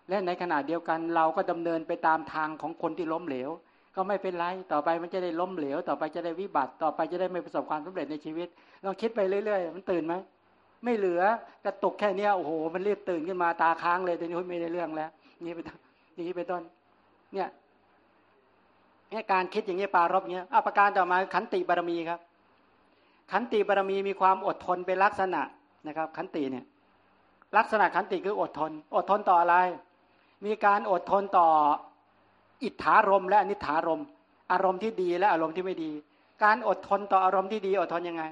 และในขณะเดียวกันเราก็ดำเนินไปตามทางของคนที่ล้มเหลว ก็ไม่เป็นไรต่อไปมันจะได้ล้มเหลว ต่อไปจะได้วิบัติ ต่อไปจะได้ไม่ประสบความสำเร็จในชีวิตลองคิดไปเรื่อย ๆ มันตื่นไหม ไม่เหลือกระตกแค่เนี้ยโอ้โหมันรีบตื่นขึ้นมาตาค้างเลยตอนนี้ไม่ได้เรื่องแล้วนี่ไปต้นนี่ไปต้น เนี่ยเนี่ยการคิดอย่างนี้ปารบเนี้ยอาประการต่อมาขันติบารมีครับ ขันติบารมีมีความอดทนเป็นลักษณะนะครับ ขันติเนี่ย ลักษณะขันติคืออดทน อดทนต่ออะไร มีการอดทนต่ออิทธารมและอนิถารม อารมณ์ที่ดีและอารมณ์ที่ไม่ดี การอดทนต่ออารมณ์ที่ดี อดทนยังไง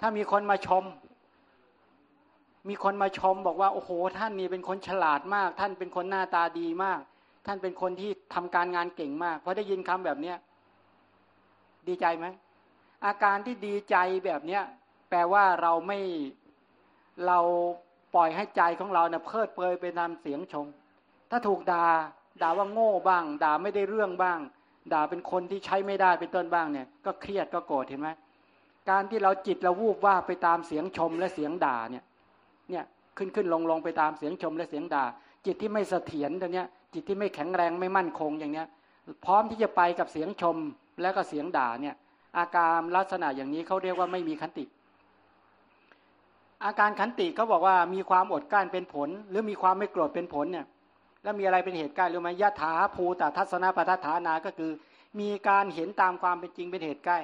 ถ้ามีคนมาชม มีคนมาชมบอกว่า โอ้โห ท่านนี่เป็นคนฉลาดมาก ท่านเป็นคนหน้าตาดีมาก ท่านเป็นคนที่ทำการงานเก่งมากพอได้ยินคำแบบเนี้ยดีใจไหมอาการที่ดีใจแบบเนี้ยแปลว่าเราไม่เราปล่อยให้ใจของเราเนี่ยเพลิดเพลินไปตามเสียงชม ถ้าถูกด่าด่าว่าโง่บ้าง ด่าไม่ได้เรื่องบ้าง ด่าเป็นคนที่ใช้ไม่ได้เป็นต้นบ้างเนี่ย ก็เครียดก็โกรธเห็นไหม การที่เราจิตเราวูบว่าไปตามเสียงชมและเสียงด่าเนี่ย เนี่ยขึ้นขึ้นลงลงไปตามเสียงชมและเสียงด่า จิตที่ไม่เสถียรตัวเนี้ย จิตที่ไม่แข็งแรงไม่มั่นคงอย่างเนี้ย พร้อมที่จะไปกับเสียงชมและก็เสียงด่าเนี่ย อาการลักษณะอย่างนี้เขาเรียกว่าไม่มีคันติ อาการขันติเขาบอกว่ามีความอดกลั้นเป็นผล หรือมีความไม่โกรธเป็นผลเนี่ย แล้วมีอะไรเป็นเหตุใกล้หรือไม่ยะถาภูตทัศนปทัฏฐานาก็คือ มีการเห็นตามความเป็นจริงเป็นเหตุใกล้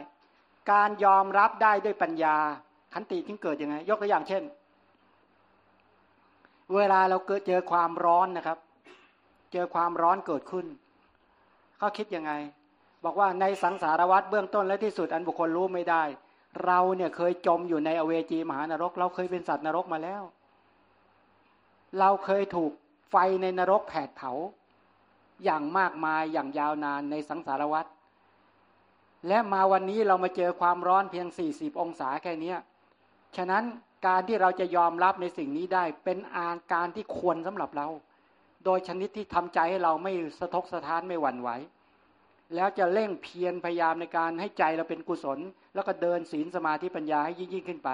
การยอมรับได้ด้วยปัญญา ขันติที่เกิดยังไง ยกตัวอย่างเช่น เวลาเราเกิดเจอความร้อนนะครับ เจอความร้อนเกิดขึ้นเขาคิดยังไง บอกว่าในสังสารวัฏเบื้องต้นและที่สุดอันบุคคลรู้ไม่ได้ เราเนี่ยเคยจมอยู่ในอเวจีมหานรก เราเคยเป็นสัตว์นรกมาแล้ว เราเคยถูกไฟในนรกแผดเผาอย่างมากมายอย่างยาวนานในสังสารวัฏ และมาวันนี้เรามาเจอความร้อนเพียง 40 องศาแค่นี้ฉะนั้นการที่เราจะยอมรับในสิ่งนี้ได้เป็นอาการที่ควรสำหรับเรา โดยชนิดที่ทำใจให้เราไม่สะทกสะท้านไม่หวั่นไหวแล้วจะเร่งเพียรพยายามในการให้ใจเราเป็นกุศล แล้วก็เดินศีลสมาธิปัญญาให้ยิ่งยิ่งขึ้นไป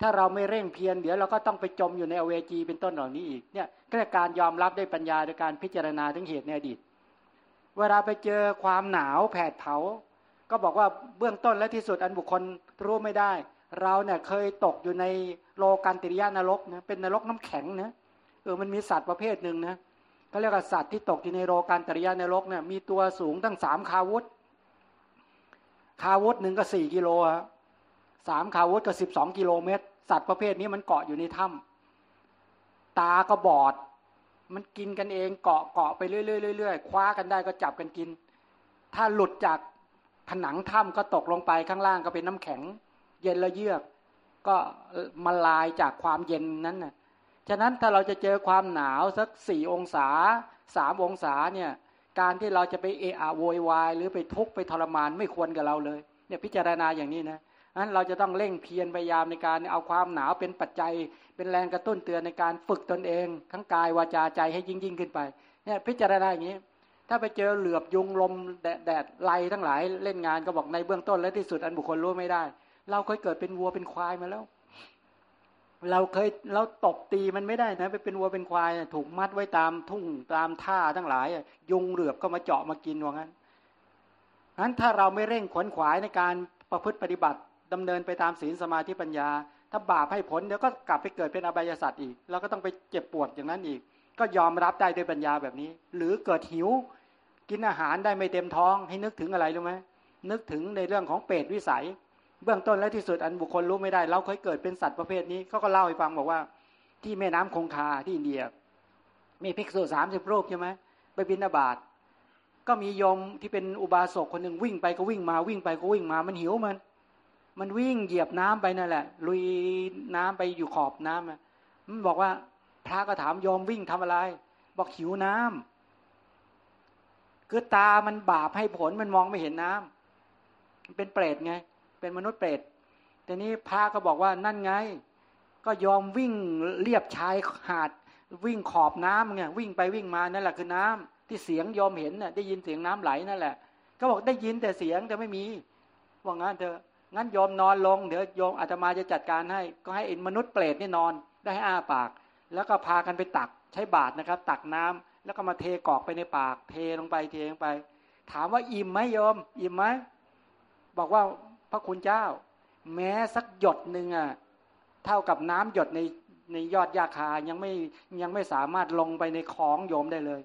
ถ้าเราไม่เร่งเพียรเดี๋ยวเราก็ต้องไปจมอยู่ในอเวจีเป็นต้นเหล่านี้อีกเนี่ยก็การยอมรับด้วยปัญญาโดยการพิจารณาถึงเหตุในอดีต เวลาไปเจอความหนาวแผดเผา ก็บอกว่าเบื้องต้นและที่สุดอันบุคคลรู้ไม่ได้ เราเนี่ยเคยตกอยู่ในโลกันติริยานรกนะเป็นนรกน้ำแข็งนะเออมันมีสัตว์ประเภทหนึ่งนะเขาเรียกว่าสัตว์ที่ตกอยู่ในโลกันติริยานรกเนี่ยมีตัวสูงตั้งสามคาวุธ คาวุธหนึ่งก็สี่กิโลสามคาวุธก็สิบสองกิโลเมตร สัตว์ประเภทนี้มันเกาะอยู่ในถ้ำตาก็บอด มันกินกันเองเกาะเกาะไปเรื่อยๆๆคว้ากันได้ก็จับกันกิน ถ้าหลุดจาก ผนังถ้ำก็ตกลงไปข้างล่างก็เป็นน้ำแข็ง เย็นละเยือก ก็มาลายจากความเย็นนั้นน่ะฉะนั้นถ้าเราจะเจอความหนาวสักสี่องศาสามองศาเนี่ยการที่เราจะไปเอะอะโวยวายหรือไปทุกข์ไปทรมานไม่ควรกับเราเลยเนี่ยพิจารณาอย่างนี้นะนั้นเราจะต้องเร่งเพียรพยายามในการเอาความหนาวเป็นปัจจัย เป็นแรงกระตุ้นเตือนในการฝึกตนเอง ทั้งกายวาจาใจให้ยิ่งยิ่งขึ้นไปเนี่ยพิจารณาอย่างนี้ ถ้าไปเจอเหลือบยุงลมแดดแดดไลทั้งหลายเล่นงานก็บอกในเบื้องต้นและที่สุดอันบุคคลรู้ไม่ได้ เราเคยเกิดเป็นวัวเป็นควายมาแล้ว เราเคยเราตบตีมันไม่ได้นะไปเป็นวัวเป็นควายถูกมัดไว้ตามทุ่งตามท่าทั้งหลายยุงเหลือบก็มาเจาะมากินว่างั้นนั้นถ้าเราไม่เร่งขวนขวายในการประพฤติปฏิบัติดำเนินไปตามศีลสมาธิปัญญา ถ้าบาปให้ผลเดี๋ยวก็กลับไปเกิดเป็นอบายสัตว์อีกเราก็ต้องไปเจ็บปวดอย่างนั้นอีก ก็ยอมรับได้ด้วยปัญญาแบบนี้ หรือเกิดหิว กินอาหารได้ไม่เต็มท้อง ให้นึกถึงอะไรรู้ไหมนึกถึงในเรื่องของเปรตวิสัย เบื้องต้นและที่สุดอันบุคคลรู้ไม่ได้ เราเคยเกิดเป็นสัตว์ประเภทนี้เขาก็เล่าให้ฟังบอกว่า ที่แม่น้ำคงคาที่อินเดีย มีภิกษุสามสิบรูปใช่ไหมไปบินาบาตก็มีโยมที่เป็นอุบาสกคนหนึ่งวิ่งไปก็วิ่งมาวิ่งไปก็วิ่งมามันหิวมัน มันวิ่งเหยียบน้ำไปนั่นแหละ ลุยน้ำไปอยู่ขอบน้ำมันบอกว่าพระก็ถามโยมวิ่งทำอะไร บอกหิวน้ำ คือตามันบาปให้ผลมันมองไม่เห็นน้ำมันเป็นเปรตไง เป็นมนุษย์เปรตแต่นี้พระก็บอกว่านั่นไง ก็ยอมวิ่งเรียบชายหาดวิ่งขอบน้ำไงวิ่งไปวิ่งมานั่นแหละคือน้ำที่เสียงยอมเห็นน่ะได้ยินเสียงน้ำไหลนั่นแหละ ก็บอกได้ยินแต่เสียงแต่ไม่มีว่างั้นเถอะงั้นยอมนอนลงเดี๋ยวโยมอาตมาจะจัดการให้ ก็ให้เอ็นมนุษย์เปรตนี่นอนได้ให้อ้าปาก แล้วก็พากันไปตักใช้บาตรนะครับ ตักน้ำ แล้วก็มาเทกอกไปในปาก เทลงไปเทลงไป ถามว่าอิ่มไหมโยม อิ่มไหมบอกว่าพระคุณเจ้า แม้สักหยดหนึ่งอะเท่ากับน้ำหยดในในยอดยาคายังไม่ยังไม่สามารถลงไปในของโยมได้เลย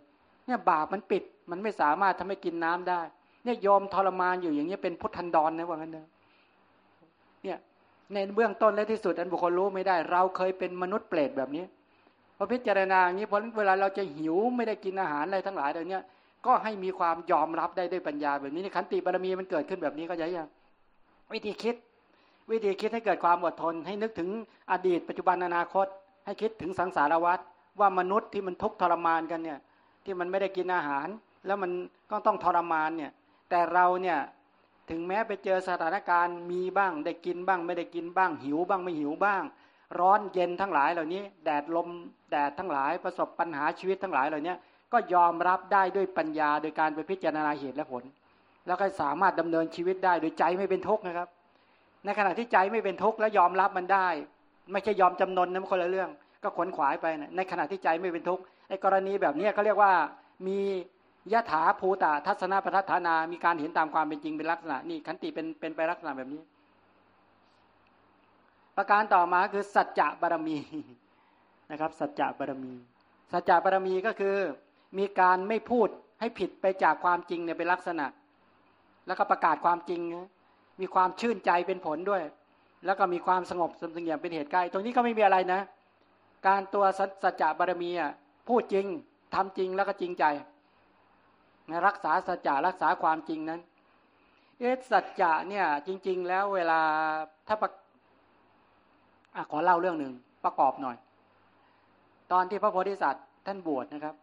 เนี่ยบาปมันปิดมันไม่สามารถทำให้กินน้ำได้ เนี่ยโยมทรมานอยู่อย่างนี้เป็นพุทธันดรนะว่างั้นเนอะเนี่ยในเบื้องต้นและที่สุดอันบุคคลรู้ไม่ได้ เราเคยเป็นมนุษย์เปรตแบบนี้ พอพิจารณาอย่างนี้เพราะเวลาเราจะหิวไม่ได้กินอาหารอะไรทั้งหลายเหล่านี้ก็ให้มีความยอมรับได้ด้วยปัญญาแบบนี้ขันติบารมีมันเกิดขึ้นแบบนี้ก็จะยังวิธีคิด วิธีคิดให้เกิดความอดทน ให้นึกถึงอดีต ปัจจุบันอนาคต ให้คิดถึงสังสารวัฏว่ามนุษย์ที่มันทุกข์ทรมานกันเนี่ย ที่มันไม่ได้กินอาหาร แล้วมันก็ต้องทรมานเนี่ย แต่เราเนี่ยถึงแม้ไปเจอสถานการณ์มีบ้างได้กินบ้าง ไม่ได้กินบ้าง หิวบ้างไม่หิวบ้าง ร้อนเย็นทั้งหลายเหล่านี้ แดดลมแดดทั้งหลายประสบปัญหาชีวิตทั้งหลายเหล่านี้ก็ยอมรับได้ด้วยปัญญาโดยการไปพิจารณาเหตุและผล แล้วก็สามารถดำเนินชีวิตได้โดยใจไม่เป็นทุกข์นะครับ ในขณะที่ใจไม่เป็นทุกข์และยอมรับมันได้ ไม่ใช่ยอมจำนนนะมันคนละเรื่อง ก็ขนขวายไปนะในขณะที่ใจไม่เป็นทุกข์ไอ้กรณีแบบนี้เขาเรียกว่ามียะถาภูตาทัศนปทัฏฐานา มีการเห็นตามความเป็นจริงเป็นลักษณะนี่ขันติเป็นเป็นไปลักษณะแบบนี้ ประการต่อมาคือสัจจะบารมีนะครับ สัจจะบารมี สัจจะบารมีก็คือ มีการไม่พูดให้ผิดไปจากความจริงเนี่ยเป็นลักษณะ แล้วก็ประกาศความจริง มีความชื่นใจเป็นผลด้วย แล้วก็มีความสงบสงบเป็นเหตุใกล้ตรงนี้ก็ไม่มีอะไรนะ การตัวสัจจะบารมีอะพูดจริงทำจริงแล้วก็จริงใจรักษาสัจจะรักษาความจริงนั้นเอสัจจะเนี่ยจริง ๆ แล้วเวลาถ้าประ อขอเล่าเรื่องหนึ่งประกอบหน่อย ตอนที่พระโพธิสัตว์ท่านบวชนะครับ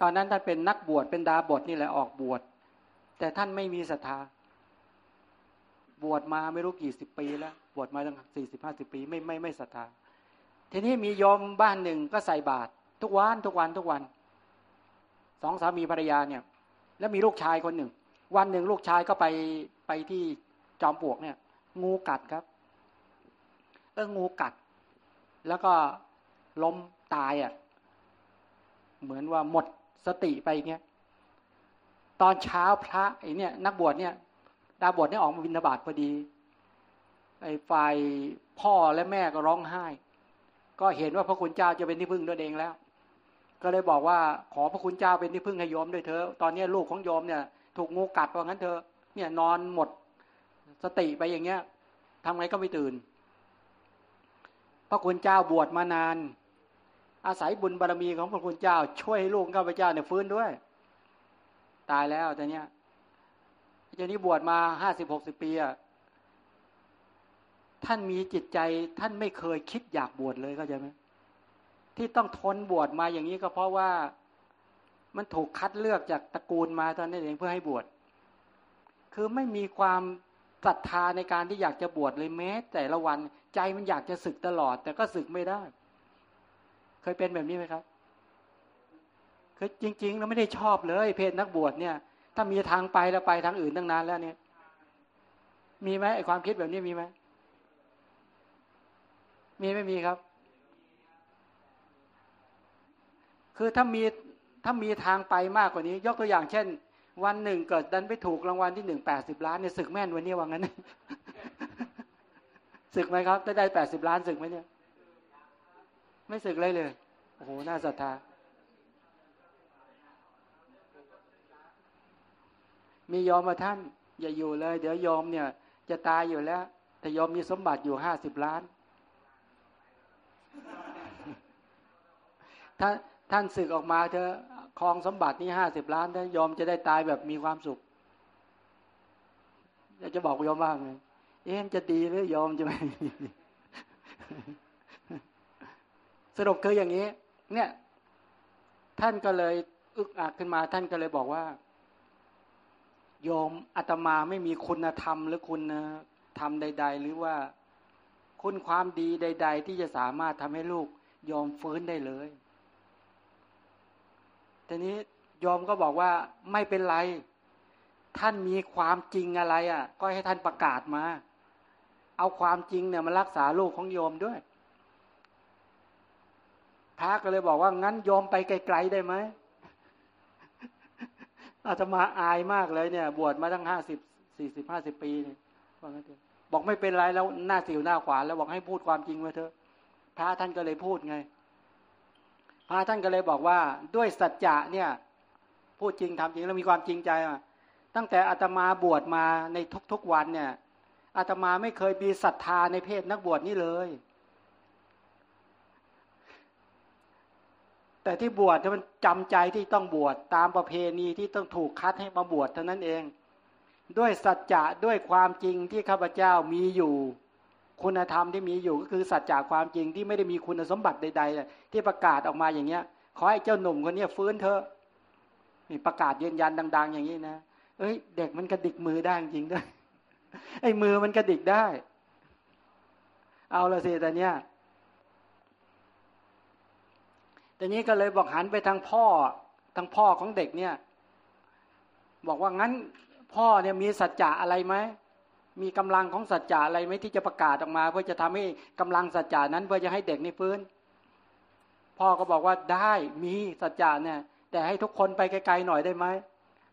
ตอนนั้นท่านเป็นนักบวชเป็นดาบทนี่แหละออกบวช แต่ท่านไม่มีศรัทธา บวชมาไม่รู้กี่สิบปีแล้ว บวชมาตั้งสี่สิบห้าสิบปีไม่ไม่ไม่ศรัทธา ทีนี้มียอมบ้านหนึ่งก็ใส่บาตรทุกวันทุกวันทุกวัน สองสามีภรรยาเนี่ย แล้วมีลูกชายคนหนึ่ง วันหนึ่งลูกชายก็ไปไปที่จอมปลวกเนี่ย งูกัดครับ เอองูกัด แล้วก็ล้มตายอะ่ะ เหมือนว่าหมดสติไปเงี้ยตอนเช้าพระไอ้เนี่ย นักบวชเนี่ย ดาบวชเนี่ยออกมาบินทบาทพอดี ไอ้ฝ่ายพ่อและแม่ก็ร้องไห้ ก็เห็นว่าพระคุณเจ้าจะเป็นที่พึ่งตัวยเองแล้ว ก็เลยบอกว่าขอพระคุณเจ้าเป็นที่พึ่งให้โยมด้วยเธอตอนนี้ลูกของโยมเนี่ย ถูกงูกัดว่างั้นเธอเนี่ยนอนหมดสติไปอย่างเงี้ยทำไงก็ไม่ตื่น ระคุณเจ้าบวชมานาน อาศัยบุญบารรมีของพระคุณเจ้า ช่วยให้ลูกข้าพเจ้าเนี่ยฟื้นด้วย ตายแล้วแต่เนี้ยเจ้านี้บวชมาห้าสิบหกสิบปีอะท่านมีจิตใจท่านไม่เคยคิดอยากบวชเลยเข้าใจไหมที่ต้องทนบวชมาอย่างนี้ก็เพราะว่ามันถูกคัดเลือกจากตระกูลมาตอนนี้เองเพื่อให้บวช คือไม่มีความศรัทธาในการที่อยากจะบวชเลยแม้ แต่ละวัน ใจมันอยากจะศึกตลอด แต่ก็ศึกไม่ได้ เคยเป็นแบบนี้ไหมครับคือจริงๆเราไม่ได้ชอบเลย เพศนักบวชเนี่ย ถ้ามีทางไปแล้วไปทางอื่นตั้งนานแล้วเนี่ย มีไหมไอความคิดแบบนี้มีไหมมีไม่มีครับ คือถ้ามีถ้ามีทางไปมากกว่านี้ ยกตัวอย่างเช่น วันหนึ่งเกิดดันไปถูกรางวัลที่หนึ่งแปดสิบล้านเนี่ยศึกแม่นวันนี้ว่างั้น ศึกไหมครับถ้าได้แปดสิบล้านศึกไหมเนี่ย ไม่ศึกเลยเลยโอ้โหน่าศรัทธา มียอมมาท่าน อย่าอยู่เลย เดี๋ยวยอมเนี่ย จะตายอยู่แล้ว แต่ยอมมีสมบัติอยู่ห้าสิบล้าน ถ้าท่านศึกออกมาเธอคลองสมบัตินี้ห้าสิบล้านถ้ายอมจะได้ตายแบบมีความสุขอยากจะบอกยอมว่าไง เอ๊ะจะดีหรือยอมจะไม่สรุปคืออย่างนี้ เนี่ย ท่านก็เลยอึกอักขึ้นมา ท่านก็เลยบอกว่า โยมอาตมาไม่มีคุณธรรมหรือคุณธรรมใด ๆ หรือว่าคุณความดีใด ๆ ที่จะสามารถทำให้ลูกยอมฟื้นได้เลยทีนี้ยอมก็บอกว่าไม่เป็นไร ท่านมีความจริงอะไรอะ่ะ ก็ให้ท่านประกาศมา เอาความจริงเนี่ยมารักษาลูกของโยมด้วย พระก็เลยบอกว่างั้นโยมไปไกลๆได้ไหมอาตมาอายมากเลยเนี่ย บวชมาตั้งห้าสิบสี่สิบห้าสิบปีเนี่ยบอกไม่เป็นไรแล้วหน้าสิวหน้าขวานแล้วบอกให้พูดความจริงไว้เถอะ พระท่านก็เลยพูดไง พระท่านก็เลยบอกว่า ด้วยสัจจะเนี่ย พูดจริงทำจริงแล้วมีความจริงใจอะตั้งแต่อาตมาบวชมาในทุกๆวันเนี่ย อาตมาไม่เคยมีศรัทธาในเพศนักบวชนี่เลย แต่ที่บวชมันจำใจที่ต้องบวชตามประเพณีที่ต้องถูกคัดให้มาบวชเท่านั้นเอง ด้วยสัจจะด้วยความจริงที่ข้าพเจ้ามีอยู่ คุณธรรมที่มีอยู่ก็คือสัจจะความจริงที่ไม่ได้มีคุณสมบัติใดๆที่ประกาศออกมาอย่างเงี้ย ขอให้เจ้าหนุ่มคนนี้ฟื้นเถอะประกาศยืนยันดัง ๆ อย่างนี้นะเอ้ย เด็กมันกระดิกมือได้จริงด้วย ไอ้มือมันกระดิกได้ เอาละสิแต่เนี้ยแต่นี้ก็เลยบอกหันไปทางพ่อ ทางพ่อของเด็กเนี่ย บอกว่างั้นพ่อเนี่ยมีสัจจะอะไรไหมมีกำลังของสัจจะอะไรไหมที่จะประกาศออกมา เพื่อจะทำให้กำลังสัจจะนั้นเพื่อจะให้เด็กนี่ฟื้น พ่อก็บอกว่าได้มีสัจจะเนี่ย แต่ให้ทุกคนไปไกลๆหน่อยได้ไหม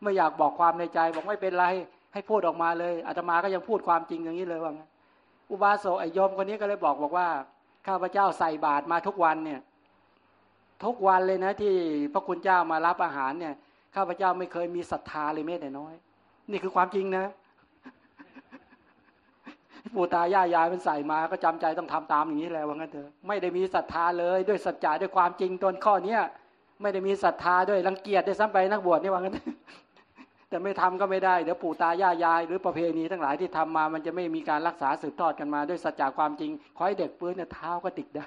ไม่อยากบอกความในใจบอกไม่เป็นไร ให้พูดออกมาเลยอาตมาก็ยังพูดความจริงอย่างนี้เลยว่าอุบาสกไอยมคนนี้ก็เลยบอกบอกว่า ข้าพเจ้าใส่บาตรมาทุกวันเนี่ย ทุกวันเลยนะที่พระคุณเจ้ามารับอาหารเนี่ย ข้าพเจ้าไม่เคยมีศรัทธาเลยแม้แต่น้อย นี่คือความจริงนะปู่ตายายายมันใส่มาก็จำใจต้องทำตามอย่างนี้และว่างั้นเถอะไม่ได้มีศรัทธาเลยด้วยสัจจะด้วยความจริงตนข้อเนี้ยไม่ได้มีศรัทธาด้วยรังเกียจได้ซ้ำไปนักบวชนี่ว่างั้น แต่ไม่ทำก็ไม่ได้ เดี๋ยวปู่ตายายาย หรือประเพณีทั้งหลายที่ทำมา มันจะไม่มีการรักษาสืบทอดกันมา ด้วยสัจจะความจริงขอให้เด็กปืนเนี่ยเท้าก็ติดได้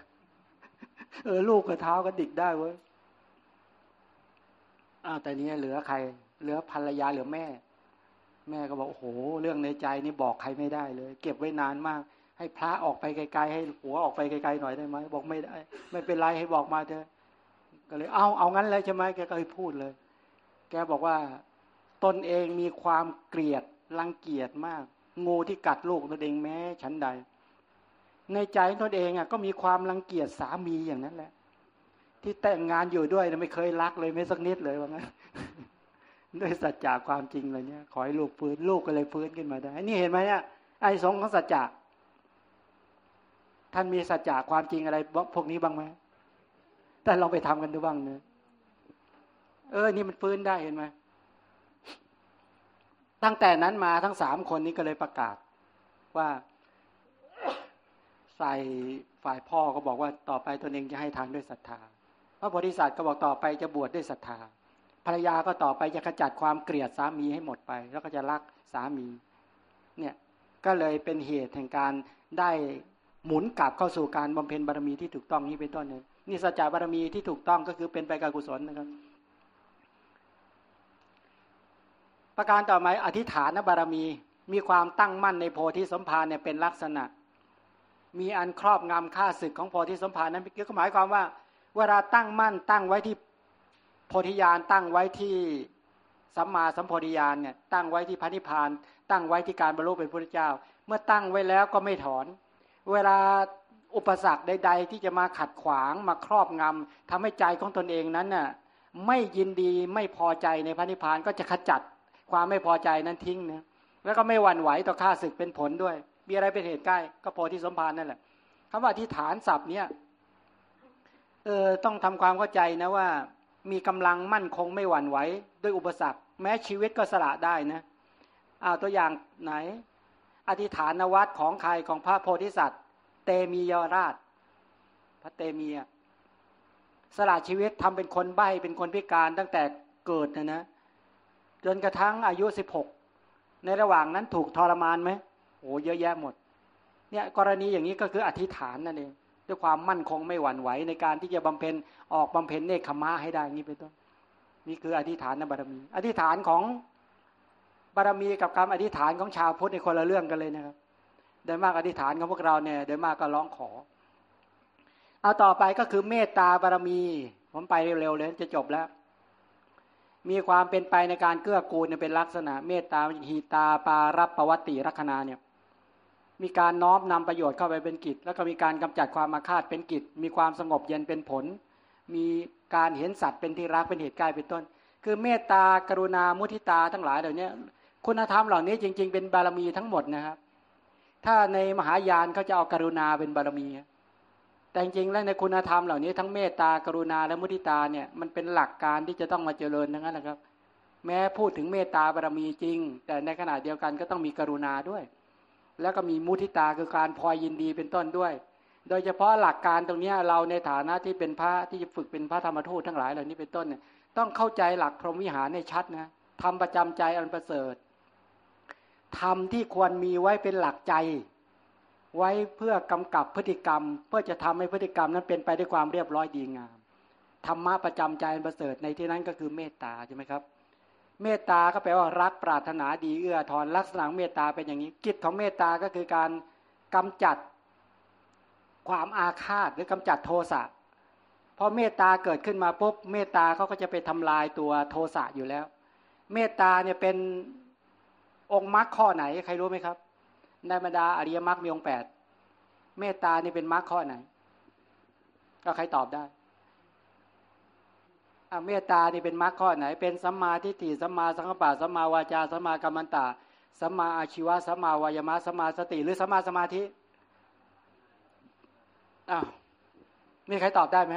เออลูกกับเท้าก็ดิกได้เว้ยอ้าวแต่นี้เหลือใคร เหลือภรรยาเหลือแม่ แม่ก็บอกโอ้โห เรื่องในใจนี่บอกใครไม่ได้เลย เก็บไว้นานมาก ให้พระออกไปไกลๆให้หัวออกไปไกลๆหน่อยได้ไหมบอกไม่ได้ ไม่เป็นไรให้บอกมาเถอะก็เลย เอาเอางั้นเลยใช่ไหมแกก็เลยพูดเลย แกบอกว่า ตนเองมีความเกลียดรังเกียจมาก งูที่กัดลูกตนเองแม้ชั้นใด ในใจตนเองอะก็มีความรังเกียจสามีอย่างนั้นแหละ ที่แต่งงานอยู่ด้วยไม่เคยรักเลยไม่สักนิดเลยว่างั้นด้วยสัจจะความจริงเลยเนี่ยขอให้ลูกฟื้นลูกก็เลยฟื้นขึ้นมาได้นี่เห็นไหมเนี่ยไอ้สงของสัจจะท่านมีสัจจะความจริงอะไรพวกนี้บ้างไหมแต่ลองไปทำกันดูบ้างเนะเออ นี่มันฟื้นได้เห็นไหม ตั้งแต่นั้นมาทั้งสามคนนี้ก็เลยประกาศว่าใส่ฝ่ายพ่อก็บอกว่าต่อไปตนเองจะให้ทานด้วยศรัทธาพระโพธิสัตว์ก็บอกต่อไปจะบวชดด้วยศรัทธาภรรยาก็ต่อไปจะขจัดความเกลียดสามีให้หมดไป แล้วก็จะรักสามีเนี่ยก็เลยเป็นเหตุแห่งการได้หมุนกลับเข้าสู่การบำเพ็ญบารมีที่ถูกต้องนี้เป็นต้นเนี่ยนี่สัจจะบารมีที่ถูกต้องก็คือเป็นไปการกุศลนะครับ ประการต่อมาอธิษฐานบารมี มีความตั้งมั่นในโพธิสมภารเนี่ยเป็นลักษณะ มีอันครอบงำค่าศึกของโพธิสมภารนั้นก็หมายความว่า เวลาตั้งมั่นตั้งไว้ที่โพธิญาณตั้งไว้ที่สัมมาสัมโพธิญาณเนี่ยตั้งไว้ที่พระนิพพาน ตั้งไว้ที่การบรรลุเป็นพระเจ้า เมื่อตั้งไว้แล้วก็ไม่ถอน เวลาอุปสรรคใด ๆ ที่จะมาขัดขวางมาครอบงำทำให้ใจของตนเองนั้นน่ะไม่ยินดีไม่พอใจในพระนิพพานก็จะขจัด ความไม่พอใจนั้นทิ้งนะแล้วก็ไม่หวั่นไหวต่อข้าศึกเป็นผลด้วย มีอะไรเป็นเหตุใกล้ ก็โพธิสมภารนั่นแหละคำว่าที่ฐานศัพท์เนี่ยเออต้องทำความเข้าใจนะว่า มีกำลังมั่นคงไม่หวั่นไหวด้วยอุปสรรค แม้ชีวิตก็สละได้นะเอาตัวอย่างไหน อธิฐานวัดของใครของพระโพธิสัตว์ เตมียราช พระเตมียสละชีวิตทำเป็นคนใบ้เป็นคนพิการตั้งแต่เกิดนะนะ จนกระทั่งอายุสิบหกในระหว่างนั้นถูกทรมานไหมโอ้เยอะแยะหมด เนี่ยกรณีอย่างนี้ก็คืออธิษฐานนั่นเองด้วยความมั่นคงไม่หวั่นไหวในการที่จะบำเพ็ญออกบำเพ็ญเนคขมาให้ได้นี้เป็นต้นนี่คืออธิษฐานบารมี อธิษฐานของบารมีกับการอธิษฐานของชาวพุทธในคนละเรื่องกันเลยนะครับโดยมากอธิษฐานของพวกเราเนี่ยโดยมากก็ร้องขอ เอาต่อไปก็คือเมตตาบารมี ผมไปเร็วๆเลยจะจบแล้ว มีความเป็นไปในการเกื้อกูลเป็นลักษณะ เมตตาหีตาปารับปวัติรัคนาเนี่ยมีการน้อมนำประโยชน์เข้าไปเป็นกิจ แล้วก็มีการกำจัดความมาคาดเป็นกิจ มีความสงบเย็นเป็นผล มีการเห็นสัตว์เป็นที่รักเป็นเหตุใกล้เป็นต้น คือเมตตากรุณามุทิตาทั้งหลายเหล่านี้คุณธรรมเหล่านี้จริง ๆ เป็นบารมีทั้งหมดนะครับ ถ้าในมหายานเขาจะเอากรุณาเป็นบารมี แต่จริงๆแล้วในคุณธรรมเหล่านี้ทั้งเมตตากรุณาและมุทิตาเนี่ยมันเป็นหลักการที่จะต้องมาเจริญทั้งนั้นแหละครับ แม้พูดถึงเมตตาบารมีจริง แต่ในขณะเดียวกันก็ต้องมีกรุณาด้วย แล้วก็มีมุทิตาคือการพอยินดีเป็นต้นด้วย โดยเฉพาะหลักการตรงนี้เราในฐานะที่เป็นพระที่จะฝึกเป็นพระธรรมทูตทั้งหลายเหล่านี้เป็นต้นเนี่ยต้องเข้าใจหลักพรหมวิหารในชัดนะทำประจำใจอันประเสริฐทำที่ควรมีไว้เป็นหลักใจ ไว้เพื่อกำกับพฤติกรรม เพื่อจะทำให้พฤติกรรมนั้นเป็นไปด้วยความเรียบร้อยดีงามธรรมะประจำใจประเสริฐในที่นั้นก็คือเมตตาใช่ไหมครับ เมตตาก็แปลว่ารักปรารถนาดีเอื้อทอนลักษณะเมตตาเป็นอย่างนี้ กิจของเมตตาก็คือการกำจัดความอาฆาตหรือกำจัดโทสะพอเมตตาเกิดขึ้นมาปุ๊บเมตตาเขาก็จะไปทำลายตัวโทสะอยู่แล้ว เมตตาเนี่ยเป็นองค์มรรคข้อไหนใครรู้ไหมครับ ในบรรดาอริยมรรคมีองค์แปดเมตตานี่เป็นมรรคข้อไหนก็ใครตอบได้อเมตตานี่เป็นมรรคข้อไหน เป็นสัมมาทิฏฐิสัมมาสังกปะสัมมาวาจาสัมมากัมมันตะสัมมาอาชีวะสัมมาวายมะสัมมาสติ หรือสัมมาสมาธิอ้าวมีใครตอบได้ไหม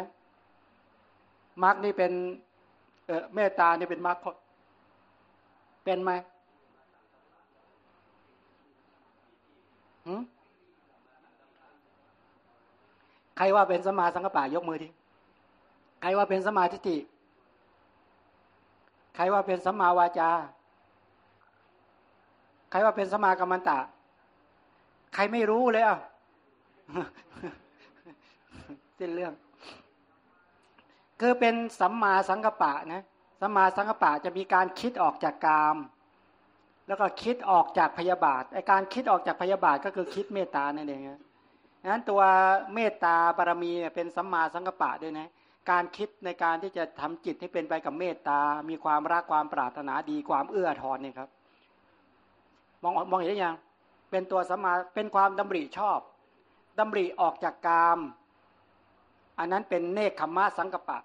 มรรคนี่เป็นเออเมตตานี่เป็นมรรคเป็นไหม ใครว่าเป็นสมาสังกปะยกมือทีใครว่าเป็นสมาธิฏฐิใครว่าเป็นสมมาวาจา ใครว่าเป็นสมากรรมันตะ ใครไม่รู้เลยอะสิ้นเรื่อง คือเป็นสัมมาสังกปะนะสัมมาสังกปะจะมีการคิดออกจากกาม แล้วก็คิดออกจากพยาบาทไอการคิดออกจากพยาบาทก็คือคิดเมตตานั่นเองนะนั้นตัวเมตตาบารมีเป็นสัมมาสังกปะด้วยนะการคิดในการที่จะทำจิตให้เป็นไปกับเมตตา มีความรักความปรารถนาดีความเอื้อทอนนี่ยครับมองมองเห็นยังเป็นตัวสัมมาเป็นความดำริชอบดำริออกจากกาม อันนั้นเป็นเนคขมะสังกปะ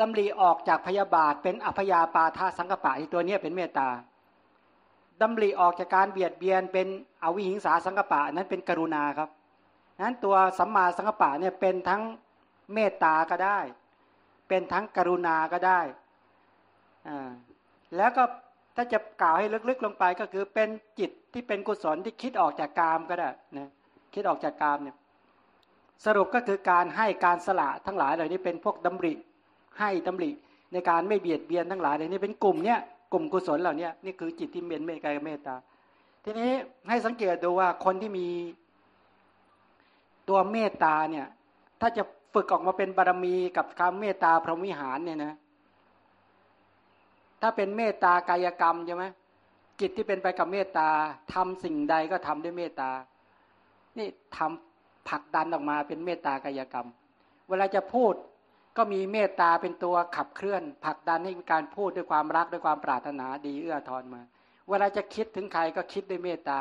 ดำริออกจากพยาบาท เป็นอัพยาปาทาสังกปะที่ตัวนี้เป็นเมตตา ดำริออกจากการเบียดเบียน เป็นอวิหิงสาสังกปะนั้นเป็นกรุณาครับนั้นตัวสัมมาสังกปะเนี่ยเป็นทั้งเมตตาก็ได้ เป็นทั้งกรุณาก็ได้อ่าแล้วก็ถ้าจะกล่าวให้ลึกๆลงไปก็คือเป็นจิตที่เป็นกุศลที่คิดออกจากกามก็ได้นะคิดออกจากกามเนี่ยสรุปก็คือการให้การสละทั้งหลายเหล่านี้เป็นพวกดำริ ให้ดำริในการไม่เบียดเบียนทั้งหลายเหล่านี้เป็นกลุ่มเนี้ย กลุ่มกุศลเหล่านี้นี่คือจิตที่เป็นเมตตาเมตตา ทีนี้ให้สังเกตดูว่าคนที่มีตัวเมตตาเนี่ย ถ้าจะฝึกออกมาเป็นบารมีกับคำเมตตาพรหมวิหารเนี่ยนะถ้าเป็นเมตตากายกรรมใช่ไหมจิตที่เป็นไปกับเมตตาทำสิ่งใดก็ทำด้วยเมตตา นี่ทำผลักดันออกมาเป็นเมตตากายกรรม เวลาจะพูด ก็มีเมตตาเป็นตัวขับเคลื่อนผลักดันให้มีการพูดด้วยความรักด้วยความปรารถนาดีเอื้อทอนมา เวลาจะคิดถึงใครก็คิดด้วยเมตตา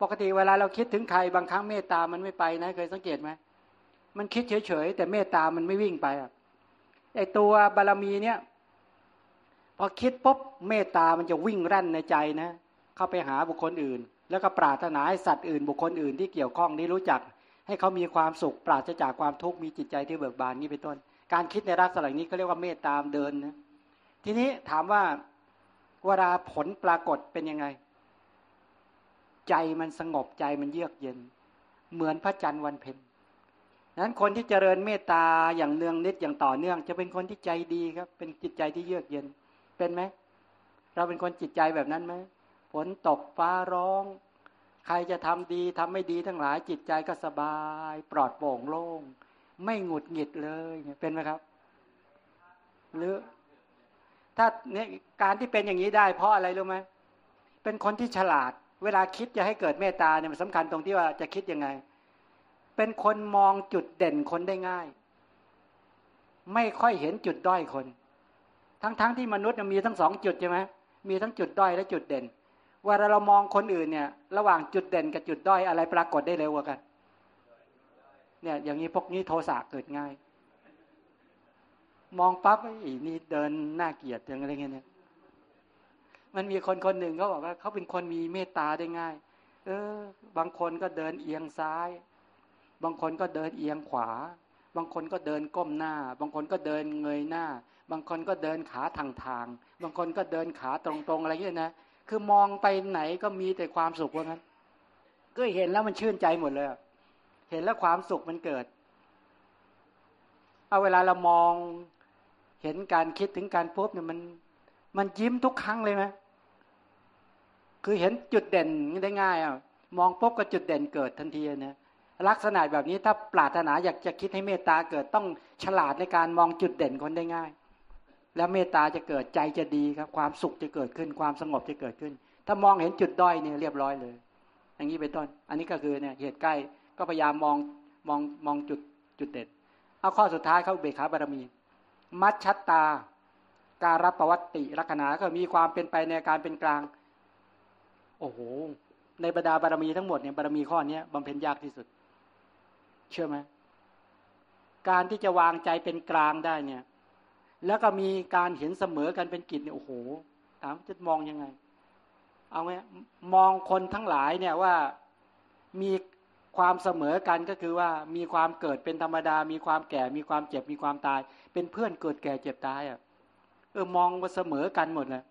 ปกติเวลาเราคิดถึงใครบางครั้งเมตตามันไม่ไปนะเคยสังเกตไหมมันคิดเฉยๆแต่เมตตามันไม่วิ่งไปอะไอตัวบารมีเนี่ย พอคิดปุ๊บเมตตามันจะวิ่งรั่นในใจนะ เข้าไปหาบุคคลอื่น แล้วก็ปรารถนาให้สัตว์อื่น บุคคลอื่นที่เกี่ยวข้องนี้รู้จัก ให้เขามีความสุขปราศจากความทุกข์มีจิตใจที่เบิกบานนี้เป็นต้น การคิดในรักสลักนี้เขาเรียกว่าเมตตามเดินนะทีนี้ถามว่าเวลาผลปรากฏเป็นยังไง ใจมันสงบใจมันเยือกเย็น เหมือนพระจันทร์วันเพ็ญนั้นคนที่เจริญเมตตาอย่างเนืองนิดอย่างต่อเนื่อง จะเป็นคนที่ใจดีครับ เป็นจิตใจที่เยือกเย็น เป็นไหมเราเป็นคนจิตใจแบบนั้นไหมฝนตกฟ้าร้อง ใครจะทำดีทำไม่ดีทั้งหลายจิตใจก็สบาย ปลอดโปร่งโล่ง ไม่หงุดหงิดเลยเป็นไหมครับ หรือ ถ้าเนี่ยการที่เป็นอย่างนี้ได้ เพราะอะไรรู้ไหมเป็นคนที่ฉลาด เวลาคิดจะให้เกิดเมตตาเนี่ยมันสำคัญตรงที่ว่าจะคิดยังไง เป็นคนมองจุดเด่นคนได้ง่าย ไม่ค่อยเห็นจุดด้อยคน ทั้งๆทที่มนุษย์มีทั้งสองจุดใช่ไหมมีทั้งจุดด้อยและจุดเด่นเวลาเรามองคนอื่นเนี่ย ระหว่างจุดเด่นกับจุดด้อยอะไรปรากฏได้เร็วกว่ากัน เนี่ย อย่างนี้พวกนี้โทสะเกิดง่าย มองปั๊บไอ้นี่เดินหน้าเกียดอย่างไรเงี้ยเนี่ยมันมีคนคนหนึ่งเขาบอกว่าเขาเป็นคนมีเมตตาได้ง่าย เออ บางคนก็เดินเอียงซ้าย บางคนก็เดินเอียงขวา บางคนก็เดินก้มหน้า บางคนก็เดินเงยหน้า บางคนก็เดินขาทางทาง บางคนก็เดินขาตรงๆอะไรเงี้ยนะคือมองไปไหนก็มีแต่ความสุขว่างั้น ก็เห็นแล้วมันชื่นใจหมดเลย เห็นแล้วความสุขมันเกิด เอาเวลาเรามองเห็นการคิดถึงการพบเนี่ยมัน มันยิ้มทุกครั้งเลยไหมคือเห็นจุดเด่นได้ง่ายอะมองพบก็จุดเด่นเกิดทันทีนะลักษณะแบบนี้ถ้าปรารถนาอยากจะคิดให้เมตตาเกิดต้องฉลาดในการมองจุดเด่นคนได้ง่าย แล้วเมตตาจะเกิดใจจะดีครับ ความสุขจะเกิดขึ้นความสงบจะเกิดขึ้น ถ้ามองเห็นจุดด้อยเนี่ยเรียบร้อยเลย อย่างนี้เป็นต้น อันนี้ก็คือเนี่ยเหตุใกล้ ก็พยายามมองมองมองจุดจุดเด่นเอาข้อสุดท้ายเขาเบขาบารมี มัชชัตตา การรับประวัติลักษณะก็มีความเป็นไปในการเป็นกลาง โอ้โห ในบรรดาบารมีทั้งหมดเนี่ยบารมีข้อนี้บำเพ็ญยากที่สุด เชื่อไหมการที่จะวางใจเป็นกลางได้เนี่ย แล้วก็มีการเห็นเสมอกันเป็นกิจเนี่ยโอ้โหถามจะมองยังไง เอาไหมมองคนทั้งหลายเนี่ยว่ามี ความเสมอกันก็คือว่ามีความเกิดเป็นธรรมดา มีความแก่ มีความเจ็บ มีความตาย เป็นเพื่อนเกิดแก่เจ็บตายอะ เออมองว่าเสมอกันหมดเลย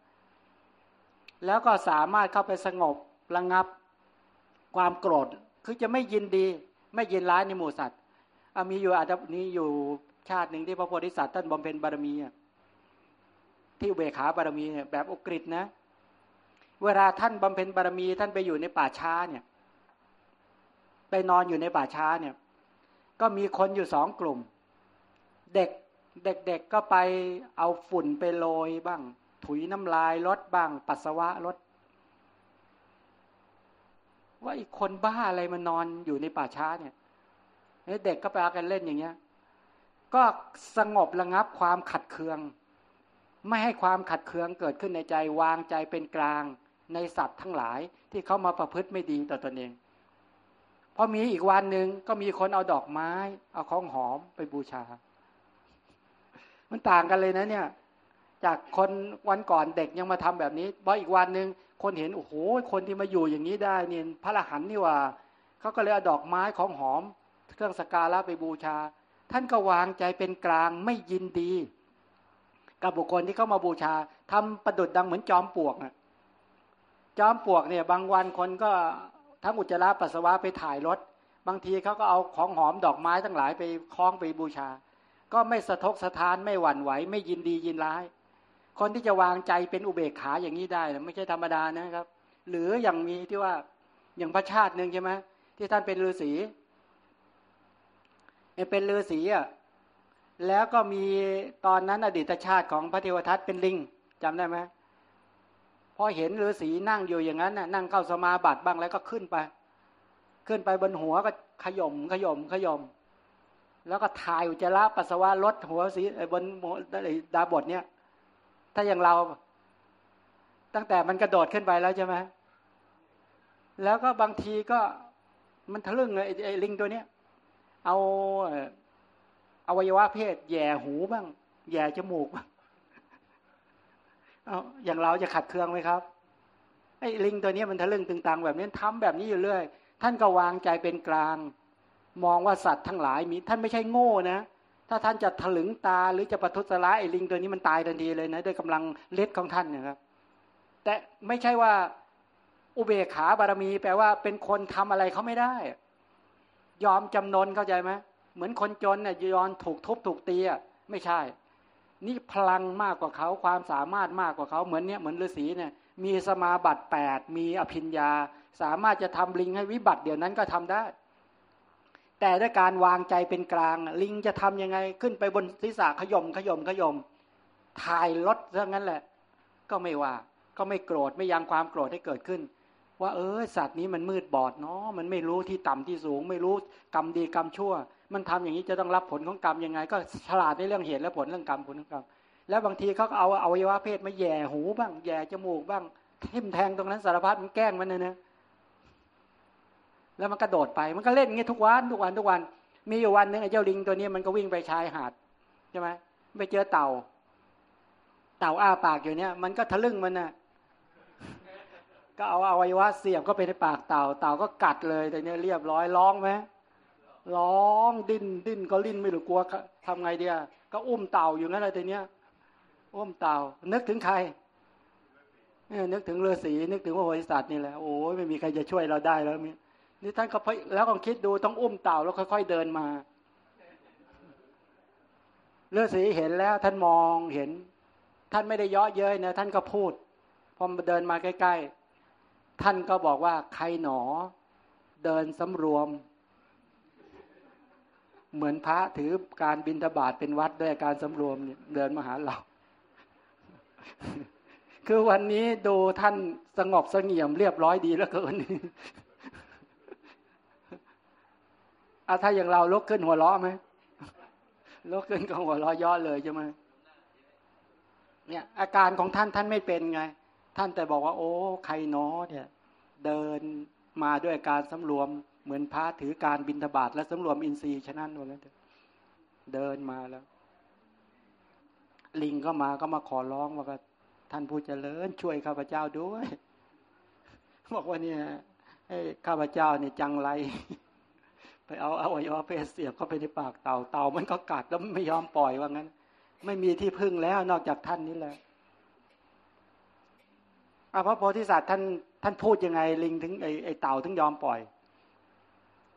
แล้วก็สามารถเข้าไปสงบระงับความโกรธ คือจะไม่ยินดี ไม่ยินร้ายในหมู่สัตว์มีอยู่อาจจะนี้อยู่ชาติหนึ่งที่พระโพธิสัตว์ท่านบำเพ็ญบารมีที่เบขาบารมีแบบอุกฤษนะ เวลาท่านบำเพ็ญบารมีท่านไปอยู่ในป่าช้าเนี่ย ไปนอนอยู่ในป่าช้าเนี่ย ก็มีคนอยู่สองกลุ่ม เด็กเด็กๆกก็ไปเอาฝุ่นไปโรยบ้าง ถุยน้ำลายลดบ้าง ปัสสาวะลดว่าอีกคนบ้าอะไรมันนอนอยู่ในป่าช้าเนี่ยเด็กก็ไปอากันเล่นอย่างเงี้ย ก็สงบระงับความขัดเคือง ไม่ให้ความขัดเคืองเกิดขึ้นในใจวางใจเป็นกลางในสัตว์ทั้งหลายที่เขามาประพฤติไม่ดีต่อตอนเอง พอมีอีกวันหนึ่งก็มีคนเอาดอกไม้ เอาของหอมไปบูชา มันต่างกันเลยนะเนี่ย จากคนวันก่อนเด็กยังมาทำแบบนี้พออีกวันหนึ่งคนเห็นโอ้โหคนที่มาอยู่อย่างนี้ได้เนี่ยพระรหันนี่ว่าเขาก็เลยเอาดอกไม้ของหอม เครื่องสการะไปบูชา ท่านก็วางใจเป็นกลางไม่ยินดี กับบุคคลที่เข้ามาบูชาทำประดุดดังเหมือนจอมปลวกนะจอมปลวกเนี่ย บางวันคนก็ ทั้งอุจจาระปัสสาวะไปถ่ายรถ บางทีเขาก็เอาของหอมดอกไม้ทั้งหลายไปคล้องไปบูชา ก็ไม่สะทกสะทานไม่หวั่นไหว ไม่ยินดียินร้าย คนที่จะวางใจเป็นอุเบกขาอย่างนี้ได้ไม่ใช่ธรรมดานะครับ หรืออย่างมีที่ว่าอย่างพระชาติหนึ่งใช่ไหมที่ท่านเป็นฤาษีเป็นฤาษีอะแล้วก็มีตอนนั้นอดีตชาติของพระเทวทัตเป็นลิงจำได้ไหม พอเห็นฤาษีนั่งอยู่อย่างนั้นน่ะนั่งเข้าสมาบัติบ้างแล้วก็ขึ้นไป ขึ้นไปบนหัวก็ขย่มขย่มขย่มแล้วก็ถ่ายอุจจาระปัสสาวะลดหัวสีบนดาบทเนี่ย ถ้าอย่างเรา ตั้งแต่มันกระโดดขึ้นไปแล้วใช่ไหมแล้วก็บางทีก็มันทะลึ่งเลยไอ้ลิงตัวเนี้ยเอาอวัยวะเพศแย่หูบ้าง แย่จมูกบ้าง เอาอย่างเราจะขัดเคืองไหมครับไอ้ลิงตัวนี้มันทะลึ่งตึงตังแบบนี้ทำแบบนี้อยู่เรื่อย ท่านก็วางใจเป็นกลาง มองว่าสัตว์ทั้งหลายมี ท่านไม่ใช่โง่นะ ถ้าท่านจะถลึงตาหรือจะประทุษร้ายไอ้ลิงตัวนี้มันตายทันทีเลยนะด้วยกำลังเล็ดของท่านนะครับ แต่ไม่ใช่ว่าอุเบกขาบารมีแปลว่าเป็นคนทำอะไรเขาไม่ได้ ยอมจำนนเข้าใจไหมเหมือนคนจนเนี่ยยอมถูกทุบถูกตีอะไม่ใช่ นี่พลังมากกว่าเขาความสามารถมากกว่าเขาเหมือนเนี้ยเหมือนฤาษีเนี่ยมีสมาบัติแปดมีอภิญญา สามารถจะทำลิงให้วิบัติเดี๋ยวนั้นก็ทำได้ แต่ด้วยการวางใจเป็นกลาง ลิงจะทํำยังไงขึ้นไปบนศีรษะขยมขยมขยมถ่ายรถเรื่องนั้นแหละ ก็ไม่ว่า ก็ไม่โกรธไม่ยังความโกรธให้เกิดขึ้น ว่าเออสัตว์นี้มันมืดบอดเนาะมันไม่รู้ที่ต่ำที่สูง ไม่รู้กรรมดีกรรมชั่ว มันทำอย่างนี้จะต้องรับผลของกรรมยังไง ก็ฉลาดในเรื่องเหตุและผลเรื่องกรรมผลของกรรม แล้วบางทีเขาเอาเอาวัยวะเพศมาแย่หูบ้าง แย่จมูกบ้างทิ่มแทงตรงนั้นสารพัดมันแกล้งมันนะนะแล้วมันกระโดดไปมันก็เล่นอย่างนี้ทุกวันทุกวันทุกวัน มีอยู่วันหนึ่งไอ้เจ้าลิงตัวนี้มันก็วิ่งไปชายหาดใช่ไหมไปเจอเต่า เต่าอ้าปากอยู่เนี่ยมันก็ทะลึ่งมันนะ่ะก็เอาอวัยวะเสียบก็ไปในปากเต่า เต่าก็กัดเลยแต่เนี้ยเรียบร้อยร้องไหม ร้องดิ้นดิ้นก็ลิ้นไม่รู้กลัวทำไงเดียก็อุ้มเต่าอยู่งั้นเลยแต่เนี้ยอุ้มเต่า นึกถึงใครเนี่ยนึกถึงเรือสีนึกถึงว่าบริษัทนี่แหละโอ้ยไม่มีใครจะช่วยเราได้แล้วมีนี่ท่านก็แล้วก็คิดดูต้องอุ้มเต่าแล้วค่อย ๆเดินมาเลือสีเห็นแล้วท่านมองเห็น ท่านไม่ได้เยาะเย้ยนะท่านก็พูดพอมาเดินมาใกล้ ๆ ท่านก็บอกว่าใครหนอ เดินสำรวม เหมือนพระถือการบินทบาทเป็นวัดด้วยการสำรวมเดินมาหาเรา คือวันนี้ดูท่านสงบสงเงียมเรียบร้อยดีแล้วเกินอาถ้าอย่างเราลุกขึ้นหัวเราะไหมลุกขึ้นก็หัวเราะย่อเลยใช่ไหมเนี่ย อาการของท่านท่านไม่เป็นไง ท่านแต่บอกว่า โอ้ ใครน้อเนี่ย เดินมาด้วยการสำรวม เหมือนพระถือการบินทบาทและสำรวมอินทรีย์ฉะนั้นว่างั้นเดินมาแล้ว ลิงก็มาก็มาขอร้องว่าท่านผู้เจริญ ช่วยข้าพเจ้าด้วย บอกว่าเนี่ยข้าพเจ้าเนี่ยจังไร ไปเอาเอาอวัยวะเพศเสียบเข้าไปในปากเต่าเต่ามันก็กัดแล้วไม่ยอมปล่อยว่างั้น ไม่มีที่พึ่งแล้วนอกจากท่านนี้แหละพระโพธิสัตว์ท่านท่านพูดยังไงลิงถึงไอไอเต่าถึงยอมปล่อย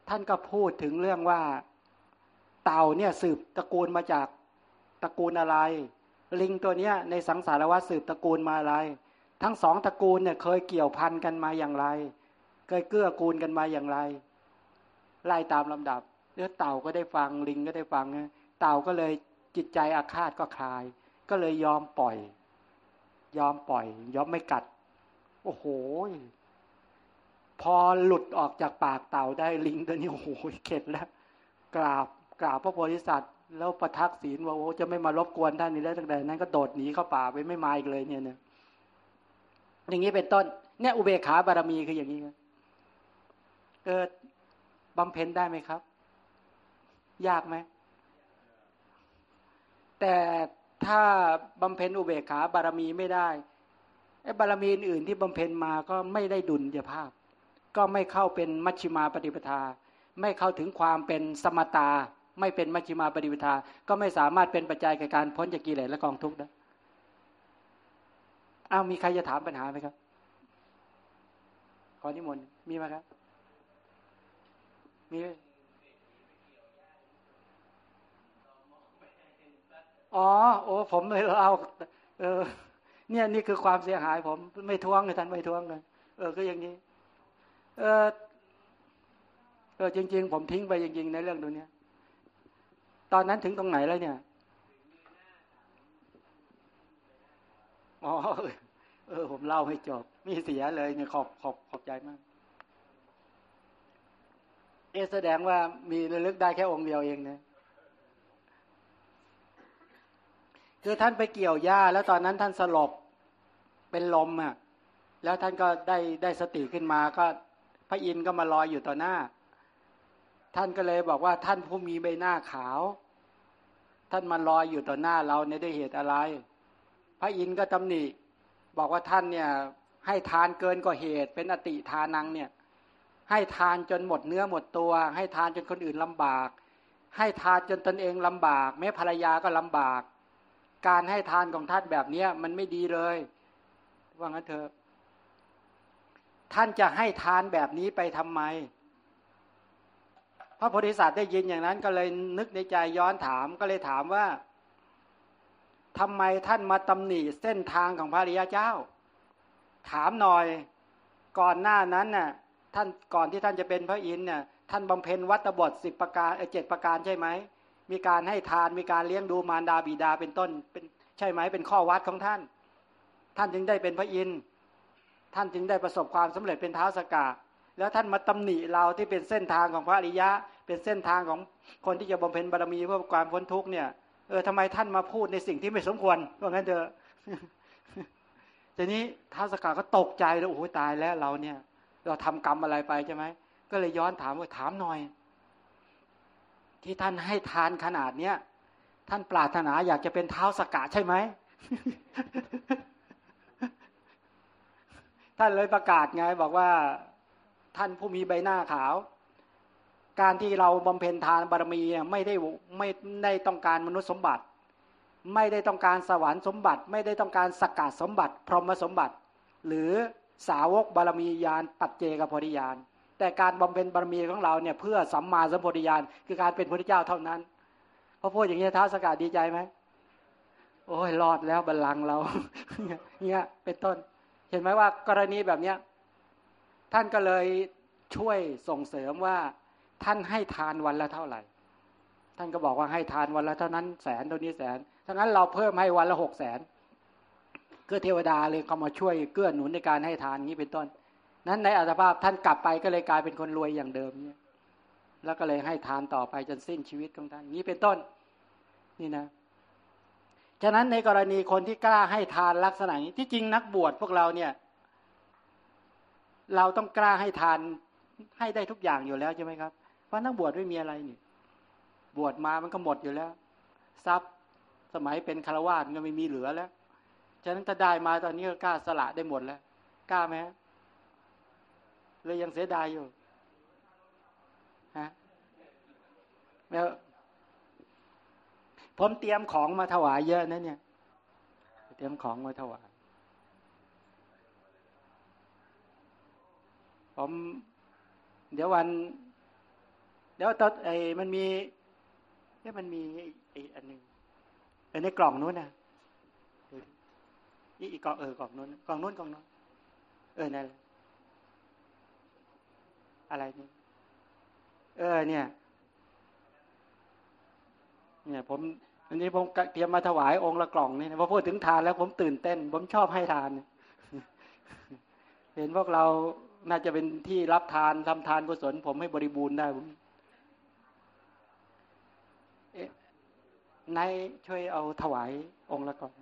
ท่านก็พูดถึงเรื่องว่า เต่าเนี่ยสืบตระกูลมาจากตระกูลอะไร ลิงตัวเนี้ยในสังสารวัฏสืบตระกูลมาอะไร ทั้งสองตระกูลเนี่ยเคยเกี่ยวพันกันมาอย่างไร เคยเกื้อกูลกันมาอย่างไร ไล่ตามลำดับเนื้อเต่าก็ได้ฟังลิงก็ได้ฟังเต่าก็เลยจิตใจอาฆาตก็คลาย ก็เลยยอมปล่อย ยอมปล่อย ยอมไม่กัด โอ้โห พอหลุดออกจากปากเต่าได้ลิงตัวนี้โอ้โหเข็ดแล้ว กราบกราบพระโพธิสัตว์ แล้วประทักศีลว่าโอ้จะไม่มารบกวนท่านนี้แล้วตั้งแต่นั้นก็โดดหนีเข้าป่าไปไม่มาอีกเลยเนี่ยเนี่ยอย่างนี้เป็นต้นเนี่ยอุเบกขาบารมีคืออย่างนี้เกิดบำเพ็ญได้ไหมครับ ยากไหมแต่ถ้าบำเพ็ญอุเบกขาบารมีไม่ได้ไอ้บารมีอื่นที่บำเพ็ญมาก็ไม่ได้ดุลยภาพ ก็ไม่เข้าเป็นมัชชิมาปฏิปทา ไม่เข้าถึงความเป็นสมตา ไม่เป็นมัชชิมาปฏิปทา ก็ไม่สามารถเป็นปัจจัยในการพ้นจากกิเลสและกองทุกข์ได้อ้าวมีใครจะถามปัญหาไหมครับ ขอนิมนต์มีไหมครับมีอ๋อ โอ้ผมเลยเอาเออ เนี่ยนี่คือความเสียหายผมไม่ท้วงเลยท่านไม่ท้วงเลยเออก็อย่างนี้ เออเออจริง ๆ ผมทิ้งไปจริงๆในเรื่องตรงนี้ตอนนั้นถึงตรงไหนแล้วเนี่ยอ๋อเออ ผมเล่าให้จบมีเสียเลยเนี่ยขอบขอบขอบใจมาก เอแสดงว่ามีระลึกได้แค่องค์เดียวเองนะคือท่านไปเกี่ยวหญ้า แล้วตอนนั้นท่านสลบเป็นลมอะ แล้วท่านก็ได้ได้สติขึ้นมาก็ ระอินทร์ก็มาลอยอยู่ต่อหน้า ท่านก็เลยบอกว่าท่านผู้มีใบหน้าขาว ท่านมาลอยอยู่ต่อหน้าเราเนี่ยด้วยเหตุอะไร พระอินทร์ก็ตำหนิ บอกว่าท่านเนี่ยให้ทานเกินกว่าเหตุ เป็นอติทานังเนี่ย ให้ทานจนหมดเนื้อหมดตัว ให้ทานจนคนอื่นลำบาก ให้ทานจนตนเองลำบาก แม้ภรรยาก็ลำบาก การให้ทานของท่านแบบเนี้ยมันไม่ดีเลย ว่างั้นเถอะ ท่านจะให้ทานแบบนี้ไปทำไม พระโพธิสัตว์ได้ยินอย่างนั้นก็เลยนึกในใจย้อนถามก็เลยถามว่าทำไมท่านมาตำหนิเส้นทางของพระริยเจ้า ถามหน่อยก่อนหน้านั้นน่ะท่านก่อนที่ท่านจะเป็นพระอินทร์เนี่ยท่านบำเพ็ญวัตบทสิบประการเจ็ดประการใช่ไหม มีการให้ทานมีการเลี้ยงดูมารดาบิดาเป็นต้นเป็นใช่ไหมเป็นข้อวัดของท่าน ท่านจึงได้เป็นพระอินทร์ ท่านจึงได้ประสบความสำเร็จเป็นเท้าสกาแล้วท่านมาตำหนิเราที่เป็นเส้นทางของพระอริยะ เป็นเส้นทางของคนที่จะบำเพ็ญบารมีเพื่อความพ้นทุกเนี่ยเออทำไมท่านมาพูดในสิ่งที่ไม่สมควรว่างั้นเถอะทีนี้ท้าสกาก็ตกใจแล้วโอ้โหตายแล้วเราเนี่ย เราทำกรรมอะไรไปใช่ไหมก็เลยย้อนถามว่าถามหน่อย ที่ท่านให้ทานขนาดเนี้ยท่านปรารถนาอยากจะเป็นเท้าสกาใช่ไหม ท่านเลยประกาศไงบอกว่าท่านผู้มีใบหน้าขาว การที่เราบำเพ็ญทานบารมีไม่ได้ไม่ได้ต้องการมนุษย์สมบัติ ไม่ได้ต้องการสวรรค์สมบัติ ไม่ได้ต้องการสกัดสมบัติ พรหมสมบัติ หรือสาวกบารมีญาณปัจเจกพธิญาณแต่การบำเพ็ญบารมีของเราเนี่ยเพื่อสัมมาสัมโพธิญาณคือการเป็นพระเจ้าเท่านั้นพอพูดอย่างนี้ท้าสกัดดีใจไหมโอ้ยรอดแล้วบัลลังก์เราเนี่ยเป็นต้น เห็นไหมว่ากรณีแบบเนี้ยท่านก็เลยช่วยส่งเสริมว่า ท่านให้ทานวันละเท่าไหร่ ท่านก็บอกว่าให้ทานวันละเท่านั้นแสนเท่านี้แสนทั้งนั้นเราเพิ่มให้วันละหกแสนก็เทวดาเลยเขามาช่วยเกื้อหนุนในการให้ทานนี้เป็นต้น นั้นในอัตภาพท่านกลับไปก็เลยกลายเป็นคนรวยอย่างเดิมเนี่ยแล้วก็เลยให้ทานต่อไปจนสิ้นชีวิตของท่านนี้เป็นต้น นี่นะ ฉะนั้นในกรณีคนที่กล้าให้ทานลักษณะนี้ที่จริงนักบวชพวกเราเนี่ย เราต้องกล้าให้ทานให้ได้ทุกอย่างอยู่แล้วใช่ไหมครับ เพราะนักบวชไม่มีอะไรนี่ บวชมามันก็หมดอยู่แล้ว ทรัพย์สมัยเป็นคารวาสก็ไม่มีเหลือแล้ว ฉะนั้นถ้าได้มาตอนนี้ก็กล้าสละได้หมดแล้ว กล้าไหมเลยยังเสียดายอยู่ฮะแล้ว ผมเตรียมของมาถวายเยอะนะเนี่ย เตรียมของมาถวาย ผม เดี๋ยววัน เดี๋ยวตอนไอ้มันมีเนี่ยมันมีไอ้อันหนึ่งในกล่องนู้นนะนี่อีกกล่องเออกล่องนู้นกล่องนู้นกล่องนู้นเออนั่นอะไรนี่เออเนี่ย เนี่ยผมอันนี้ผมเตรียมมาถวายองค์ละกล่องนี่พอพูดถึงทานแล้วผมตื่นเต้น ผมชอบให้ทาน เห็นพวกเราน่าจะเป็นที่รับทานทำทานกุศลผมให้บริบูรณ์ได้ผมนายช่วยเอาถวายองค์ละกล่อน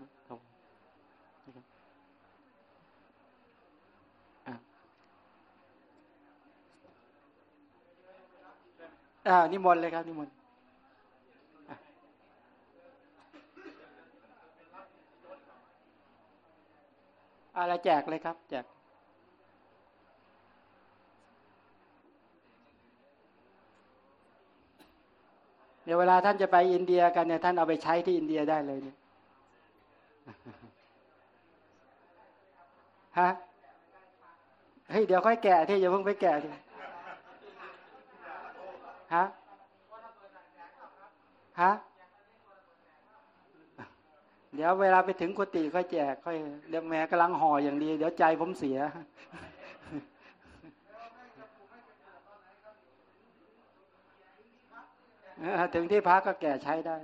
อ่านิมนต์เลยครับนิมนต์ อะไรแจกเลยครับ แจกดี๋ยวเวลาท่านจะไปอินเดียกันเนี่ยท่านเอาไปใช้ที่อินเดียได้เลยเนี่ยฮะเฮ้ยเดี๋ยวค่อยแกะที่อย่าเพิ่งไปแกะทีฮะฮะ เดี๋ยวเวลาไปถึงกุฏิค่อยแจกค่อยเดี๋ยวแม่กำลังห่ออย่างดี เดี๋ยวใจผมเสียถึงที่พักก็แก่ใช้ได้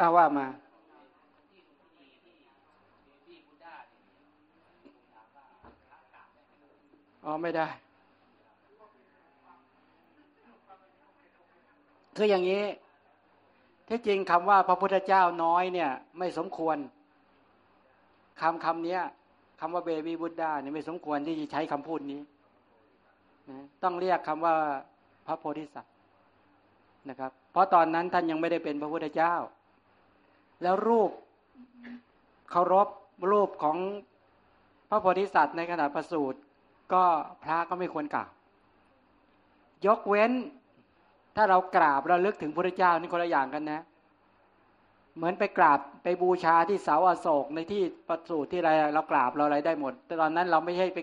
อาว่ามาอ๋อไม่ได้ คืออย่างนี้ ที่จริงคำว่าพระพุทธเจ้าน้อยเนี่ย ไม่สมควรคำคำนี้คำว่าเบบีบุตดาเนี่ยไม่สมควรที่จะใช้คำพูดนี้นะต้องเรียกคำว่าพระโพธิสัตว์นะครับ เพราะตอนนั้นท่านยังไม่ได้เป็นพระพุทธเจ้า แล้วรูปเคารพรูปของพระโพธิสัตว์ในขณะประสูติก็พระก็ไม่ควรกราบ ยกเว้น ถ้าเรากราบเราลึกถึงพระเจ้านี่คนละอย่างกันนะ เหมือนไปกราบไปบูชาที่เสาอโศกในที่ประสูติที่อะไรเรากราบเราอะไรได้หมด แต่ตอนนั้นเราไม่ใช่ไป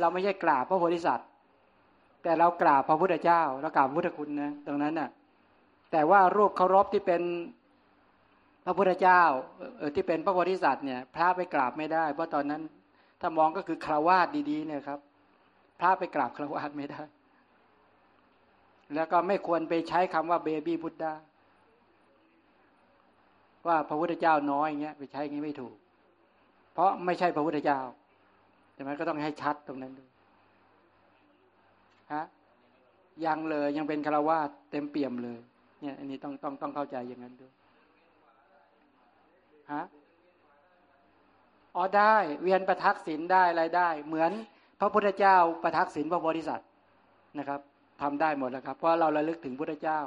เราไม่ใช่กราบพระโพธิสัตว์ แต่เรากราบพระพุทธเจ้าเรากราบพุทธคุณนะตรงนั้นน่ะ แต่ว่ารูปเคารพที่เป็น พระพุทธเจ้าที่เป็นพระโพธิสัตว์เนี่ย พระไปกราบไม่ได้ เพราะตอนนั้นถ้ามองก็คือคราวาสดีๆเนี่ยครับ พระไปกราบคราวาสไม่ได้ แล้วก็ไม่ควรไปใช้คำว่าเบบี้บุตดาว่าพระพุทธเจ้าน้อยอย่างเงี้ยไปใช้อย่างงี้ไม่ถูก เพราะไม่ใช่พระพุทธเจ้าใช่ไหมก็ต้องให้ชัดตรงนั้นดูฮะยังเลยยังเป็นคารวาสเต็มเปี่ยมเลย เนี่ย อันนี้ต้องต้องต้องเข้าใจอย่างนั้นด้วย ฮะอ๋อได้ เวียนประทักษิณได้อะไรได้ เหมือนพระพุทธเจ้าประทักษิณพระบริษัทนะครับทำได้หมดแล้วครับ เพราะเราระลึกถึงพุทธเจ้า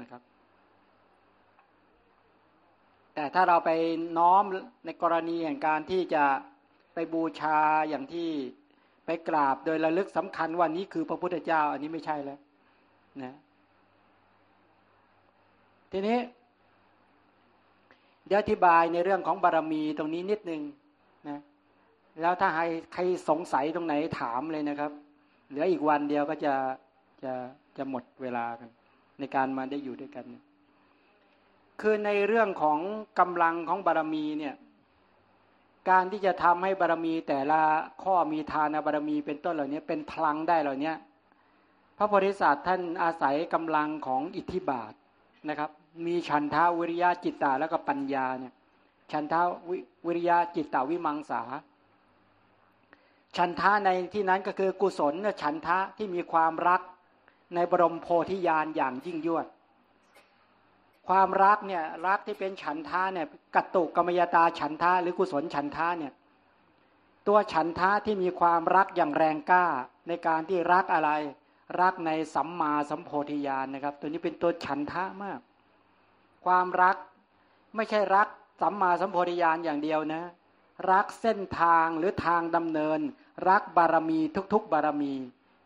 นะครับ แต่ถ้าเราไปน้อมในกรณีแห่งการที่จะไปบูชาอย่างที่ไปกราบโดยระลึกสำคัญว่านี้คือพระพุทธเจ้า อันนี้ไม่ใช่แล้วนะทีนี้ เดี๋ยวอธิบายในเรื่องของบารมีตรงนี้นิดนึงนะแล้วถ้าใครใครสงสัยตรงไหนถามเลยนะครับ เหลืออีกวันเดียวก็จะจะจะหมดเวลากันในการมาได้อยู่ด้วยกัน คือในเรื่องของกำลังของบารมีเนี่ยการที่จะทำให้บารมีแต่ละข้อมีทานบารมีเป็นต้นเหล่านี้เป็นพลังได้เหล่านี้พระโพธิสัตว์ท่านอาศัยกำลังของอิทธิบาทนะครับ มีฉันทาวิริยะจิตตาแล้วก็ปัญญาเนี่ย ฉันทาวิริยะจิตตาวิมังสา ฉันทะในที่นั้นก็คือกุศลฉันทะที่มีความรักในบรมโพธิญาณอย่างยิ่งยวด ความรักเนี่ยรักที่เป็นฉันทาเนี่ยกัตตุกรรมยตาฉันทาหรือกุศลฉันทาเนี่ยตัวฉันทาที่มีความรักอย่างแรงกล้าในการที่รักอะไร รักในสัมมาสัมโพธิญาณนะครับ ตัวนี้เป็นตัวฉันทะมาก ความรัก ไม่ใช่รักสัมมาสัมโพธิญาณอย่างเดียวนะ รักเส้นทางหรือทางดำเนิน รักบารมีทุกๆบารมี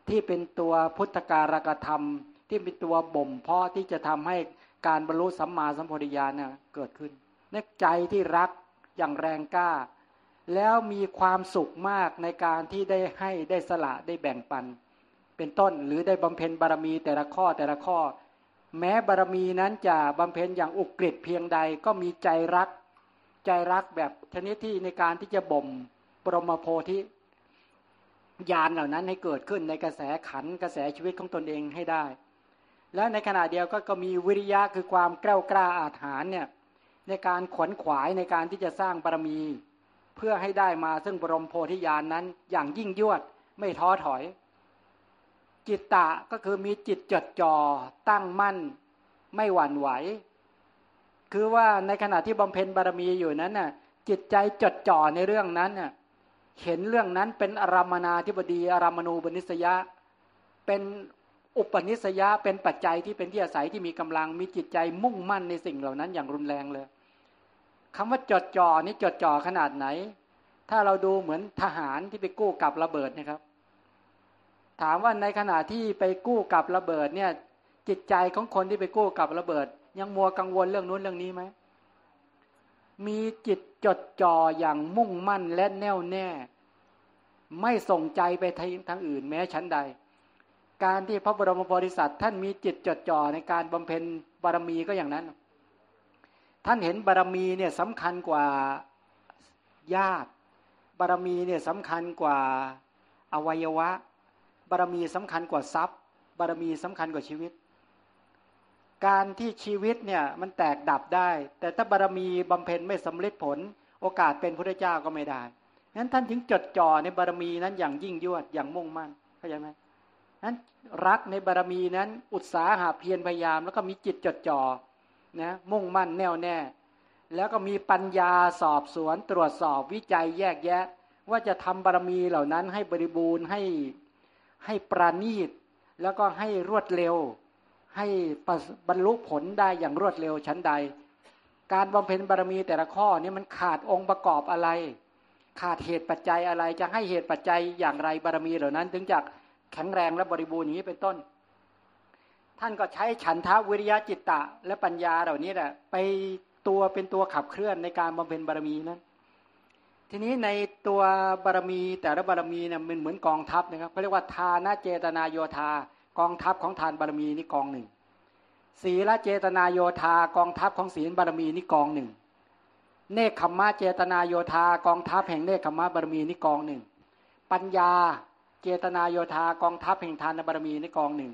ที่เป็นตัวพุทธการกธรรม ที่เป็นตัวบ่มเพาะที่จะทำให้การบรรลุสัมมาสัมโพธิญาณเนี่ยเกิดขึ้นนใจที่รักอย่างแรงกล้า แล้วมีความสุขมากในการที่ได้ให้ได้สละได้แบ่งปัน เป็นต้นหรือได้บำเพ็ญบารมีแต่ละข้อแต่ละข้อ แม้บารมีนั้นจะบำเพ็ญอย่างอุกฤษเพียงใดก็มีใจรัก ใจรักแบบชนิดที่ในการที่จะบ่มปรมโพธิญาณเหล่านั้นให้เกิดขึ้นในกระแสขันกระแสชีวิตของตนเองให้ได้ และในขณะเดียวก็ก็มีวิริยะคือความกล้ากล้าอาถรรเนี่ยในการขวนขวายในการที่จะสร้างบารมีเพื่อให้ได้มาซึ่งบรมโพธิญาณนนั้นอย่างยิ่งยวดไม่ท้อถอย จิตตะก็คือมีจิตจดจ่อตั้งมั่นไม่หวั่นไหว คือว่าในขณะที่บำเพ็ญบารมีอยู่นั้นน่ะ จิตใจจดจ่อในเรื่องนั้นน่ะเห็นเรื่องนั้นเป็นอารามนาธิบดีอารามณูบนิสยะ เป็นอุปนิสยะเป็นปัจจัยที่เป็นที่อาศัยที่มีกำลังมีจิตใจมุ่งมั่นในสิ่งเหล่านั้นอย่างรุนแรงเลยคำว่าจดจ่อนี่จดจ่อขนาดไหน ถ้าเราดูเหมือนทหารที่ไปกู้กับระเบิดนะครับ ถามว่าในขณะที่ไปกู้กับระเบิดเนี่ย จิตใจของคนที่ไปกู้กับระเบิด ยังมัวกังวลเรื่องนู้นเรื่องนี้ไหมมีจิตจดจ่ออย่างมุ่งมั่นและแน่วแน่ ไม่ส่งใจไปทางอื่นแม้ชั้นใด การที่พระบรมโพธิสัตว์ท่านมีจิตจดจ่อในการบำเพ็ญบารมีก็อย่างนั้น ท่านเห็นบารมีเนี่ยสำคัญกว่าญาติ บารมีเนี่ยสำคัญกว่าอวัยวะ บารมีสำคัญกว่าทรัพย์ บารมีสำคัญกว่าชีวิต การที่ชีวิตเนี่ยมันแตกดับได้ แต่ถ้าบารมีบำเพ็ญไม่สำเร็จผล โอกาสเป็นพระเจ้าก็ไม่ได้นั้นท่านถึงจดจ่อในบารมีนั้นอย่างยิ่งยวดอย่างมุ่งมั่นเข้าใจไหมนั้นรักในบารมีนั้น อุตสาหะเพียรพยายาม แล้วก็มีจิตจดจ่อนะมุ่งมั่นแน่วแน่ แล้วก็มีปัญญาสอบสวน ตรวจสอบวิจัยแยกแยะ ว่าจะทำบารมีเหล่านั้นให้บริบูรณ์ให้ ให้ปราณีต แล้วก็ให้รวดเร็ว ให้บรรลุผลได้อย่างรวดเร็วชั้นใด การบำเพ็ญบารมีแต่ละข้อนี้มันขาดองค์ประกอบอะไร ขาดเหตุปัจจัยอะไรจะให้เหตุปัจจัยอย่างไรบารมีเหล่านั้น ถึงจะแข็งแรงและบริบูรณ์อย่างนี้เป็นต้น ท่านก็ใช้ฉันทะวิริยะจิตตะ และปัญญาเหล่านี้แหละไปตัวเป็นตัวขับเคลื่อนในการบำเพ็ญบารมีนั้น ทีนี้ในตัวบารมีแต่ละบารมีเนี่ยมันเหมือนกองทัพนะครับเขาเรียกว่าทานเจตนาโยธากองทัพของทานบารมีนี่กองหนึ่งศีลเจตนาโยธากองทัพของศีลบารมีนี่กองหนึ่งเนคขมมะเจตนาโยธากองทัพแห่งเนคขมมะบารมีนี่กองหนึ่งปัญญาเจตนาโยธากองทัพแห่งทานบารมีนี่กองหนึ่ง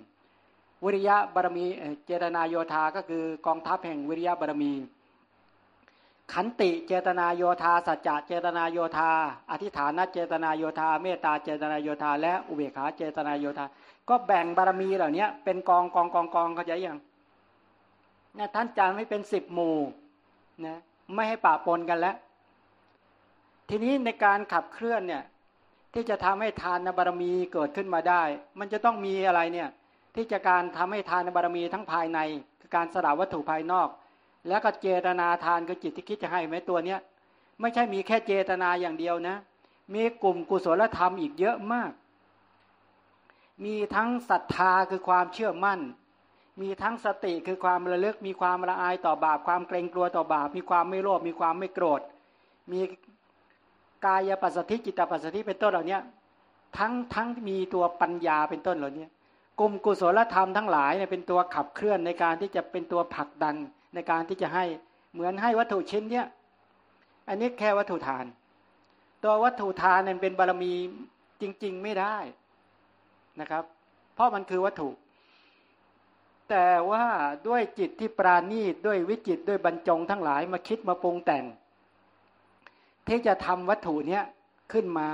วิริยะบารมีเจตนาโยธาก็คือกองทัพแห่งวิริยะบารมี ขันติเจตนาโยธาสัจจะเจตนาโยธา อธิฐานเจตนาโยธา เมตตาเจตนาโยธา และอุเบกขาเจตนาโยธา ก็แบ่งบารมีเหล่านี้เป็นกองกองกองกองเขาใจยังนะท่านจารย์ไม่เป็นสิบหมู่นะไม่ให้ปะปนกันแล้ว ทีนี้ในการขับเคลื่อนเนี่ย ที่จะทำให้ทานบารมีเกิดขึ้นมาได้ มันจะต้องมีอะไรเนี่ย ที่จะการทำให้ทานบารมีทั้งภายใน คือการสละวัตถุภายนอก แล้วก็เจตนาทานคือจิตที่คิดจะให้ไหมตัวเนี้ยไม่ใช่มีแค่เจตนาอย่างเดียวนะ มีกลุ่มกุศลธรรมอีกเยอะมาก มีทั้งศรัทธาคือความเชื่อมั่น มีทั้งสติคือความระลึก มีความละอายต่อบาป ความเกรงกลัวต่อบาป มีความไม่โลภ มีความไม่โกรธ มีกายปัสสติจิตปัสสติเป็นต้นเหล่านี้ทั้งทั้งมีตัวปัญญาเป็นต้นเหล่านี้กลุ่มกุศลธรรมทั้งหลายเนี่ยเป็นตัวขับเคลื่อนในการที่จะเป็นตัวผลักดัน ในการที่จะให้เหมือนให้วัตถุชิ้นเนี้ยอันนี้แค่วัตถุทาน ตัววัตถุทานเนี่ยเป็นบารมีจริง ๆ ไม่ได้นะครับ เพราะมันคือวัตถุ แต่ว่าด้วยจิตที่ปราณีตด้วยวิจิตด้วยบรรจงทั้งหลายมาคิดมาปรุงแต่ง ที่จะทำวัตถุเนี้ยขึ้นมา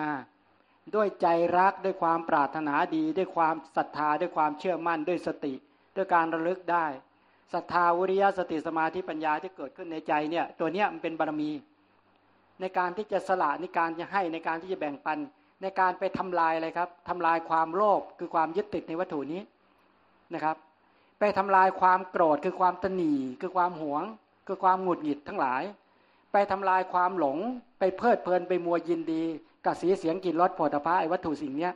ด้วยใจรักด้วยความปรารถนาดี ด้วยความศรัทธาด้วยความเชื่อมั่นด้วยสติ ด้วยการระลึกได้ ศรัทธาวิริยะสติสมาธิปัญญาที่เกิดขึ้นในใจเนี่ยตัวเนี้ยมันเป็นบารมี ในการที่จะสละในการจะให้ในการที่จะแบ่งปัน ในการไปทำลายอะไรครับทำลายความโลภคือความยึดติดในวัตถุนี้นะครับ ไปทำลายความโกรธคือความตนีคือความหวง คือความหงุดหงิดทั้งหลาย ไปทำลายความหลง ไปเพลิดเพลินไปมัวยินดีกับสีเสียงกลิ่นรสผลิภัณฑ์ไอ้วัตถุสิ่งเนี้ย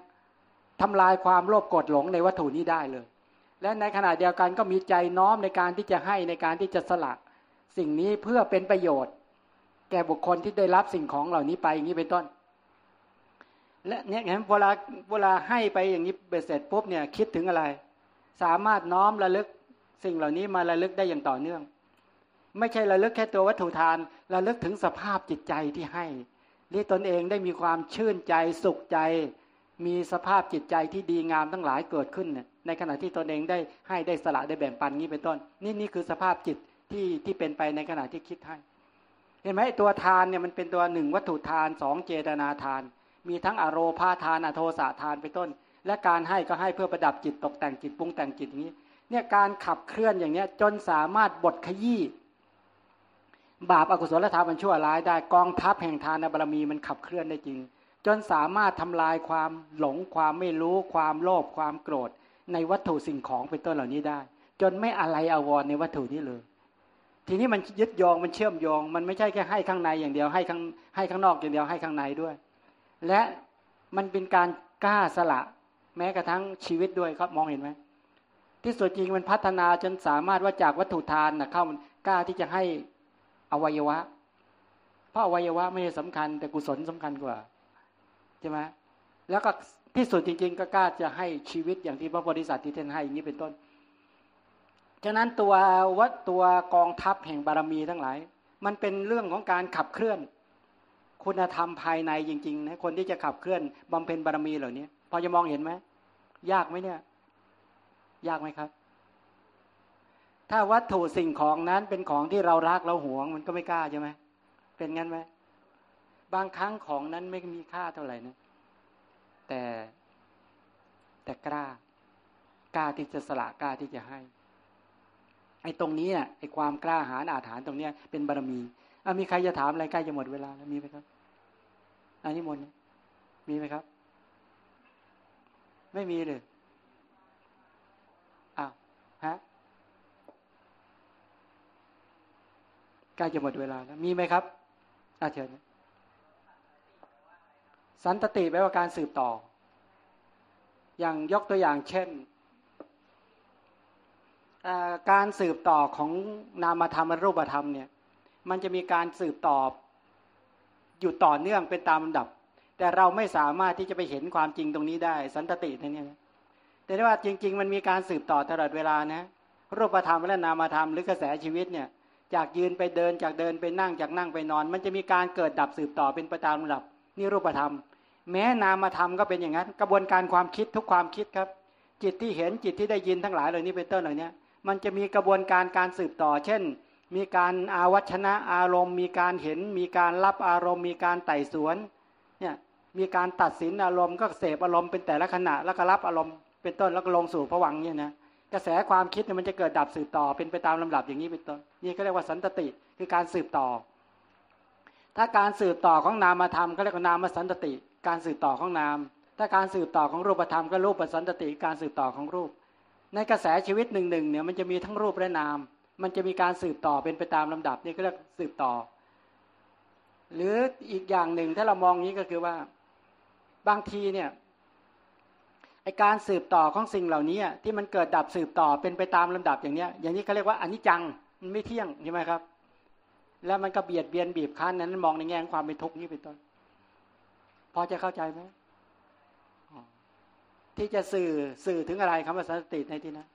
ทำลายความโลภโกรธหลงในวัตถุนี้ได้เลย และในขณะเดียวกันก็มีใจน้อมในการที่จะให้ในการที่จะสละ สิ่งนี้เพื่อเป็นประโยชน์ แก่บุคคลที่ได้รับสิ่งของเหล่านี้ไปอย่างนี้เป็นต้น และเนี่ยเห็นเวลาเวลาให้ไปอย่างนี้เบ็ดเสร็จปุ๊บเนี่ยคิดถึงอะไร สามารถน้อมระลึกสิ่งเหล่านี้มาระลึกได้อย่างต่อเนื่อง ไม่ใช่ระลึกแค่ตัววัตถุทานระลึกถึงสภาพจิตใจที่ให้ที่ตนเองได้มีความชื่นใจสุขใจ มีสภาพจิตใจที่ดีงามทั้งหลายเกิดขึ้นในขณะที่ตนเองได้ให้ได้สละได้แบ่งปันนี้เป็นต้น นี่นี่คือสภาพจิตที่ที่เป็นไปในขณะที่คิดให้ เห็นไหมตัวทานเนี่ยมันเป็นตัวหนึ่งวัตถุทานสองเจตนาทาน มีทั้งอโรพาทานอโทสาทานเป็นต้น และการให้ก็ให้เพื่อประดับจิตตกแต่งจิตปรุงแต่งจิตอย่างนี้เนี่ยการขับเคลื่อนอย่างเนี้ยจนสามารถบทขยี้บาปอากุศลธรรมมันชั่วร้ายได้กองทัพแห่งทานบารมีมันขับเคลื่อนได้จริง จนสามารถทำลายความหลงความไม่รู้ความโลภความโกรธ ในวัตถุสิ่งของเป็นต้นเหล่านี้ได้ จนไม่อะไรอาวรในวัตถุนี้เลย ทีนี้มันยึดยองมันเชื่อมโยง มันไม่ใช่แค่ให้ข้างในอย่างเดียวให้ข้างให้ข้างนอกอย่างเดียวให้ข้างในด้วย และมันเป็นการกล้าสละ แม้กระทั่งชีวิตด้วยครับมองเห็นไหมที่สุดจริงมันพัฒนาจนสามารถว่าจากวัตถุทานนะเข้ามันกล้าที่จะให้อวัยวะ เพราะอวัยวะไม่ใช่สำคัญแต่กุศลสำคัญกว่า ใช่ไหมแล้วก็ที่สุดจริง ๆ ก็กล้าจะให้ชีวิตอย่างที่พระโพธิสัตว์ที่ท่านให้อย่างนี้เป็นต้น ฉะนั้นตัววัดตัวกองทัพแห่งบารมีทั้งหลาย มันเป็นเรื่องของการขับเคลื่อน คุณธรรมภายในจริงๆนะคนที่จะขับเคลื่อนบำเพ็ญบารมีเหล่านี้พอจะมองเห็นไหมยากไหมเนี่ย ยากไหมครับ ถ้าวัตถุสิ่งของนั้นเป็นของที่เรารักเราหวง มันก็ไม่กล้าใช่ไหมเป็นงั้นไหม บางครั้งของนั้นไม่มีค่าเท่าไหร่นะ แต่แต่กล้ากล้าที่จะสละกล้าที่จะให้ ไอ้ตรงนี้อะไอ้ความกล้าหาญอาถรรพ์ตรงเนี้ย เป็นบารมีอะมีใครจะถามอะไรใกล้จะหมดเวลาแล้วมีไหมครับอันนี้มนมีไหมครับ ไม่มีเลยอ้าวฮะใกล้จะหมดเวลาแล้วมีไหมครับอาเชิญ สันตติแปลว่าการสืบต่อ อย่างยกตัวอย่างเช่น การสืบต่อของนามธรรมรูปธรรมเนี่ย มันจะมีการสืบต่ออยู่ต่อเนื่องเป็นตามลำดับ แต่เราไม่สามารถที่จะไปเห็นความจริงตรงนี้ได้ สันตตินี่นะแต่ว่าจริง ๆ มันมีการสืบต่อตลอดเวลานะรูปธรรมและนามธรรมหรือกระแสชีวิตเนี่ยจากยืนไปเดินจากเดินไปนั่งจากนั่งไปนอน มันจะมีการเกิดดับสืบต่อเป็นประจำดับนี่รูปธรรม แม้นามธรรมก็เป็นอย่างนั้น กระบวนการความคิดทุกความคิดครับ จิตที่เห็นจิตที่ได้ยินทั้งหลายเหล่านี้เป็นต้นเหล่านี้มันจะมีกระบวนการการสืบต่อ เช่น มีการอาวัชนะอารมณ์ มีการเห็น มีการรับอารมณ์ มีการไต่สวนเนี่ยมีการตัดสินอารมณ์ก็เสพอารมณ์เป็นแต่ละขณะแล้วก็รับอารมณ์เป็นต้นแล้วก็ลงสู่ผวังเนี่ยนะกระแสความคิดเนี่ยมันจะเกิดดับสืบต่อเป็นไปตามลำดับอย่างนี้เป็นต้นนี่ก็เรียกว่าสันตติคือการสืบต่อ ถ้าการสืบต่อของนามธรรมก็เรียกว่านามสันตติ การสืบต่อของนาม ถ้าการสืบต่อของรูปธรรมก็รูปสันตติการสืบต่อของรูป ในกระแสชีวิตหนึ่งหนึ่งเนี่ยมันจะมีทั้งรูปและนาม มันจะมีการสืบต่อเป็นไปตามลำดับนี่ก็เรียกสืบต่อ หรืออีกอย่างหนึ่งถ้าเรามองนี้ก็คือว่าบางทีเนี่ยไอการสืบต่อของสิ่งเหล่านี้ที่มันเกิดดับสืบต่อเป็นไปตามลำดับอย่างเนี้ย อย่างนี้เขาเรียกว่าอนิจจังมันไม่เที่ยงใช่ไหมครับ แล้วมันก็เบียดเบียนบีบคั้นนั้นมองในแง่ความเป็นทุกข์นี้เป็นต้น พอจะเข้าใจไหมที่จะสื่อสื่อถึงอะไรคำว่าสันติในที่นั้น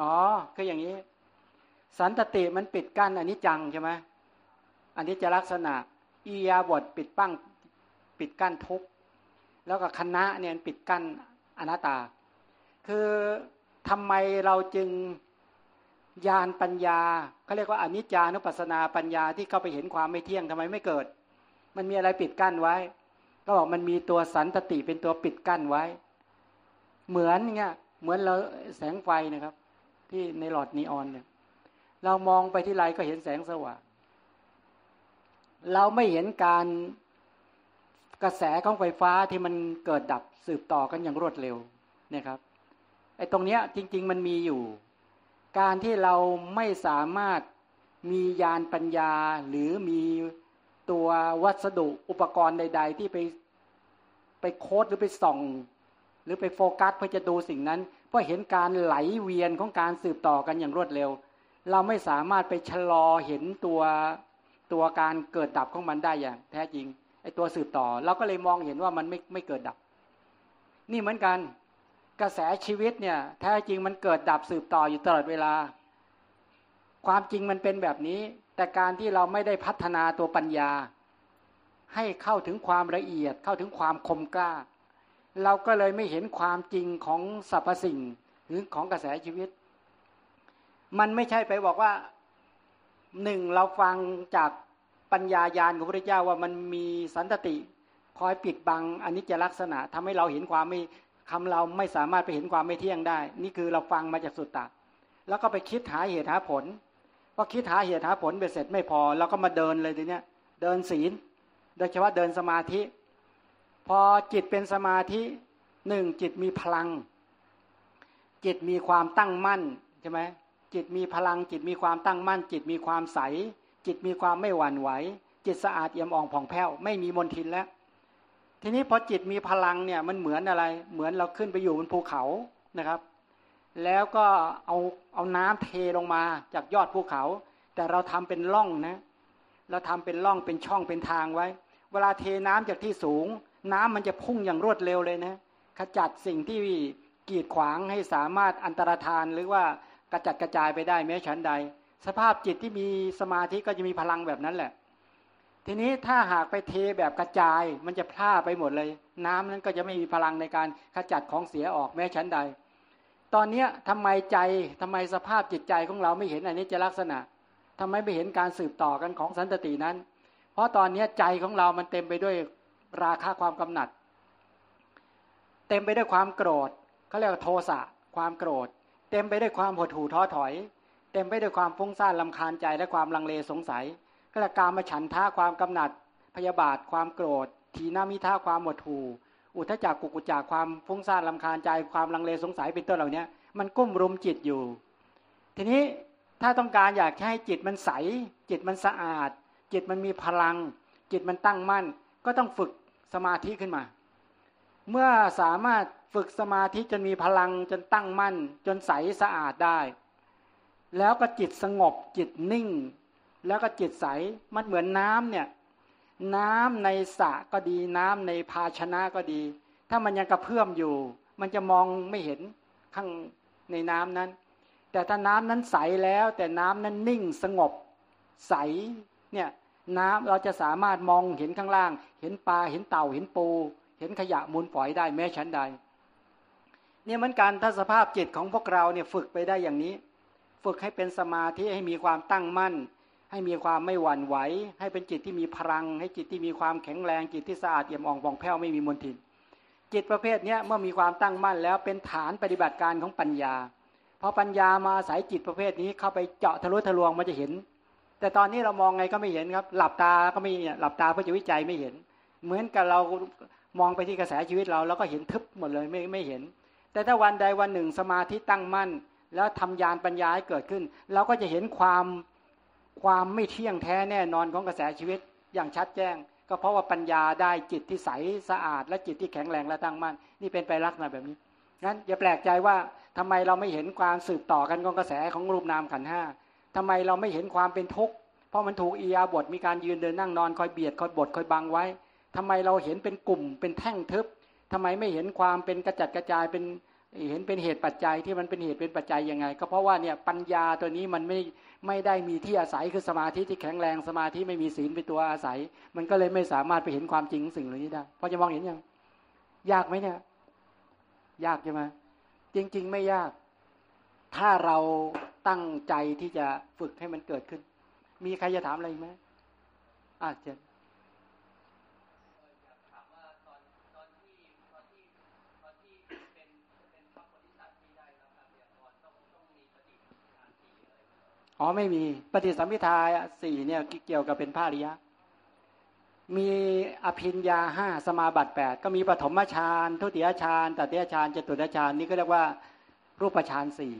อ๋อคืออย่างนี้ สันตติมันปิดกั้นอนิจจังใช่ไหมอันนี้จะลักษณะอียาบทปิดปั้งปิดกั้นทุกแล้วก็คณะเนี่ยปิดกั้นอนัตตา คือทำไมเราจึงญาณปัญญาเขาเรียกว่าอนิจจานุปัสสนาปัญญาที่เข้าไปเห็นความไม่เที่ยงทำไมไม่เกิด มันมีอะไรปิดกั้นไว้ ก็บอกมันมีตัวสันตติเป็นตัวปิดกั้นไว้ เหมือนเงี้ยเหมือนเราแสงไฟนะครับ ที่ในหลอดนีออนเนี่ย เรามองไปที่ไรก็เห็นแสงสว่างเราไม่เห็นการกระแสของไฟฟ้าที่มันเกิดดับสืบต่อกันอย่างรวดเร็วเนี่ยครับไอ้ตรงเนี้ยจริง ๆ มันมีอยู่ การที่เราไม่สามารถมียานปัญญาหรือมี ตัววัสดุอุปกรณ์ใด ๆ ที่ไปไปโค้ดหรือไปส่อง หรือไปโฟกัสเพื่อจะดูสิ่งนั้น เพราะเห็นการไหลเวียนของการสืบต่อกันอย่างรวดเร็ว เราไม่สามารถไปชะลอเห็นตัวตัวการเกิดดับของมันได้อย่าง แท้จริงไอ้ตัวสืบต่อ เราก็เลยมองเห็นว่ามันไม่ไม่เกิดดับ นี่เหมือนกันกระแสชีวิตเนี่ย แท้จริงมันเกิดดับสืบต่ออยู่ตลอดเวลา ความจริงมันเป็นแบบนี้ แต่การที่เราไม่ได้พัฒนาตัวปัญญา ให้เข้าถึงความละเอียดเข้าถึงความคมกล้า เราก็เลยไม่เห็นความจริงของสรรพสิ่งหรือของกระแสชีวิต มันไม่ใช่ไปบอกว่าหนึ่งเราฟังจากปัญญายาณของพระเจ้าว่ามันมีสันตติคอยปิดบังอนิจจลักษณะทำให้เราเห็นความไม่คำเราไม่สามารถไปเห็นความไม่เที่ยงได้ นี่คือเราฟังมาจากสุตตะ แล้วก็ไปคิดหาเหตุหาผล พอคิดหาเหตุหาผลไปเสร็จไม่พอเราก็มาเดินเลยทีเนี้ย เดินศีล โดยเฉพาะเดินสมาธิ พอจิตเป็นสมาธิหนึ่งจิตมีพลัง จิตมีความตั้งมั่นใช่ไหมจิตมีพลัง จิตมีความตั้งมั่น จิตมีความใส จิตมีความไม่หวั่นไหว จิตสะอาดเอี่ยมอ่องผ่องแผ้วไม่มีมลทินแล้ว ทีนี้พอจิตมีพลังเนี่ยมันเหมือนอะไร เหมือนเราขึ้นไปอยู่บนภูเขานะครับ แล้วก็เอาเอาน้ำเทลงมาจากยอดภูเขา แต่เราทำเป็นร่องนะ เราทำเป็นร่องเป็นช่องเป็นทางไว้ เวลาเทน้ำจากที่สูง น้ำมันจะพุ่งอย่างรวดเร็วเลยนะ ขจัดสิ่งที่กีดขวางให้สามารถอันตรธานหรือว่ากระจัดกระจายไปได้แม้ฉันใด สภาพจิตที่มีสมาธิก็จะมีพลังแบบนั้นแหละ ทีนี้ถ้าหากไปเทแบบกระจาย มันจะพลาไปหมดเลย น้ำนั้นก็จะไม่มีพลังในการขจัดของเสียออกแม้ฉันใด ตอนเนี้ยทำไมใจทำไมสภาพจิตใจของเราไม่เห็นอันนี้จะลักษณะทำไมไม่เห็นการสืบต่อกันของสันตตินั้น เพราะตอนนี้ใจของเรามันเต็มไปด้วยราคาความกำหนัด เต็มไปด้วยความโกรธเขาเรียกว่าโทสะความโกรธ เต็มไปด้วยความหดหู่ท้อถอย เต็มไปด้วยความฟุ้งซ่านลำคาญใจและความลังเลสงสัยก็ละการมาฉันท่าความกำหนัด พยาบาทความโกรธ ทีนามิท่าความหดหู่ อุทจักกุกุจักความฟุ้งซ่านลำคาญใจความลังเลสงสัยเป็นต้นเหล่านี้มันกุ้มรุมจิตอยู่ ทีนี้ถ้าต้องการอยากให้จิตมันใส จิตมันสะอาด จิตมันมีพลัง จิตมันตั้งมั่น ก็ต้องฝึกสมาธิขึ้นมา เมื่อสามารถฝึกสมาธิจนมีพลังจนตั้งมั่น จนใสสะอาดได้ แล้วก็จิตสงบจิตนิ่ง แล้วก็จิตใสมันเหมือนน้ำเนี่ย น้ำในสระก็ดีน้ำในภาชนะก็ดี ถ้ามันยังกระเพื่อมอยู่ มันจะมองไม่เห็นข้างในน้ำนั้น แต่ถ้าน้ำนั้นใสแล้ว แต่น้ำนั้นนิ่งสงบใสเนี่ยน้ำเราจะสามารถมองเห็นข้างล่าง เห็นปลาเห็นเต่าเห็นปู เห็นขยะมูลฝอยได้แม้ชั้นใด เนี่ยมันการถ้าสภาพจิตของพวกเราเนี่ยฝึกไปได้อย่างนี้ ฝึกให้เป็นสมาธิให้มีความตั้งมั่น ให้มีความไม่หวั่นไหว ให้เป็นจิตที่มีพลัง ให้จิตที่มีความแข็งแรง จิตที่สะอาดเอี่ยมอ่องบองแผ้วไม่มีมลทิน จิตประเภทนี้เมื่อมีความตั้งมั่นแล้วเป็นฐานปฏิบัติการของปัญญาพอปัญญามาอาศัยจิตประเภทนี้เข้าไปเจาะทะลุทะลวงมันจะเห็น แต่ตอนนี้เรามองไงก็ไม่เห็นครับ หลับตาก็ไม่หลับตาเพื่อจะวิจัยไม่เห็น เหมือนกับเรามองไปที่กระแสชีวิตเราแล้วก็เห็นทึบหมดเลยไม่ไม่เห็น แต่ถ้าวันใดวันหนึ่งสมาธิตั้งมั่น แล้วทำยานปัญญาให้เกิดขึ้น เราก็จะเห็นความ ความไม่เที่ยงแท้แน่นอนของกระแสชีวิตอย่างชัดแจ้ง ก็เพราะว่าปัญญาได้จิตที่ใสสะอาด และจิตที่แข็งแรงและตั้งมั่นนี่เป็นไปลักษณะแบบนี้งั้นอย่าแปลกใจว่าทำไมเราไม่เห็นความสืบต่อกันของกระแสของรูปนามขันห้าทำไมเราไม่เห็นความเป็นทุกข์เพราะมันถูกอียาบทมีการยืนเดินนั่งนอนคอยเบียดคอยบดคอยบังไว้ทำไมเราเห็นเป็นกลุ่มเป็นแท่งทึบทำไมไม่เห็นความเป็นกระจัดกระจายเป็น เห็นเป็นเหตุปัจจัยที่มันเป็นเหตุเป็นปัจจัยยังไง ก็เพราะว่าเนี่ยปัญญาตัวนี้มันไม่ไม่ได้มีที่อาศัยคือสมาธิที่แข็งแรงสมาธิไม่มีศีลเป็นตัวอาศัย มันก็เลยไม่สามารถไปเห็นความจริงสิ่งเหล่านี้ได้พอจะมองเห็นยังยากไหมเนี่ย ยากใช่ไหมจริง ๆ ไม่ยาก ถ้าเราตั้งใจที่จะฝึกให้มันเกิดขึ้น มีใครจะถามอะไรไหมอาจจะ อ๋อไม่มีปฏิสัมพิทาสี่เนี่ยเกี่ยวกับเป็นภาริยะ มีอภินยาห้าสมาบัติแปดก็มีปฐมฌานทุติยฌานตติยฌานจตุตฌานนี่ก็เรียกว่ารูปฌานสี่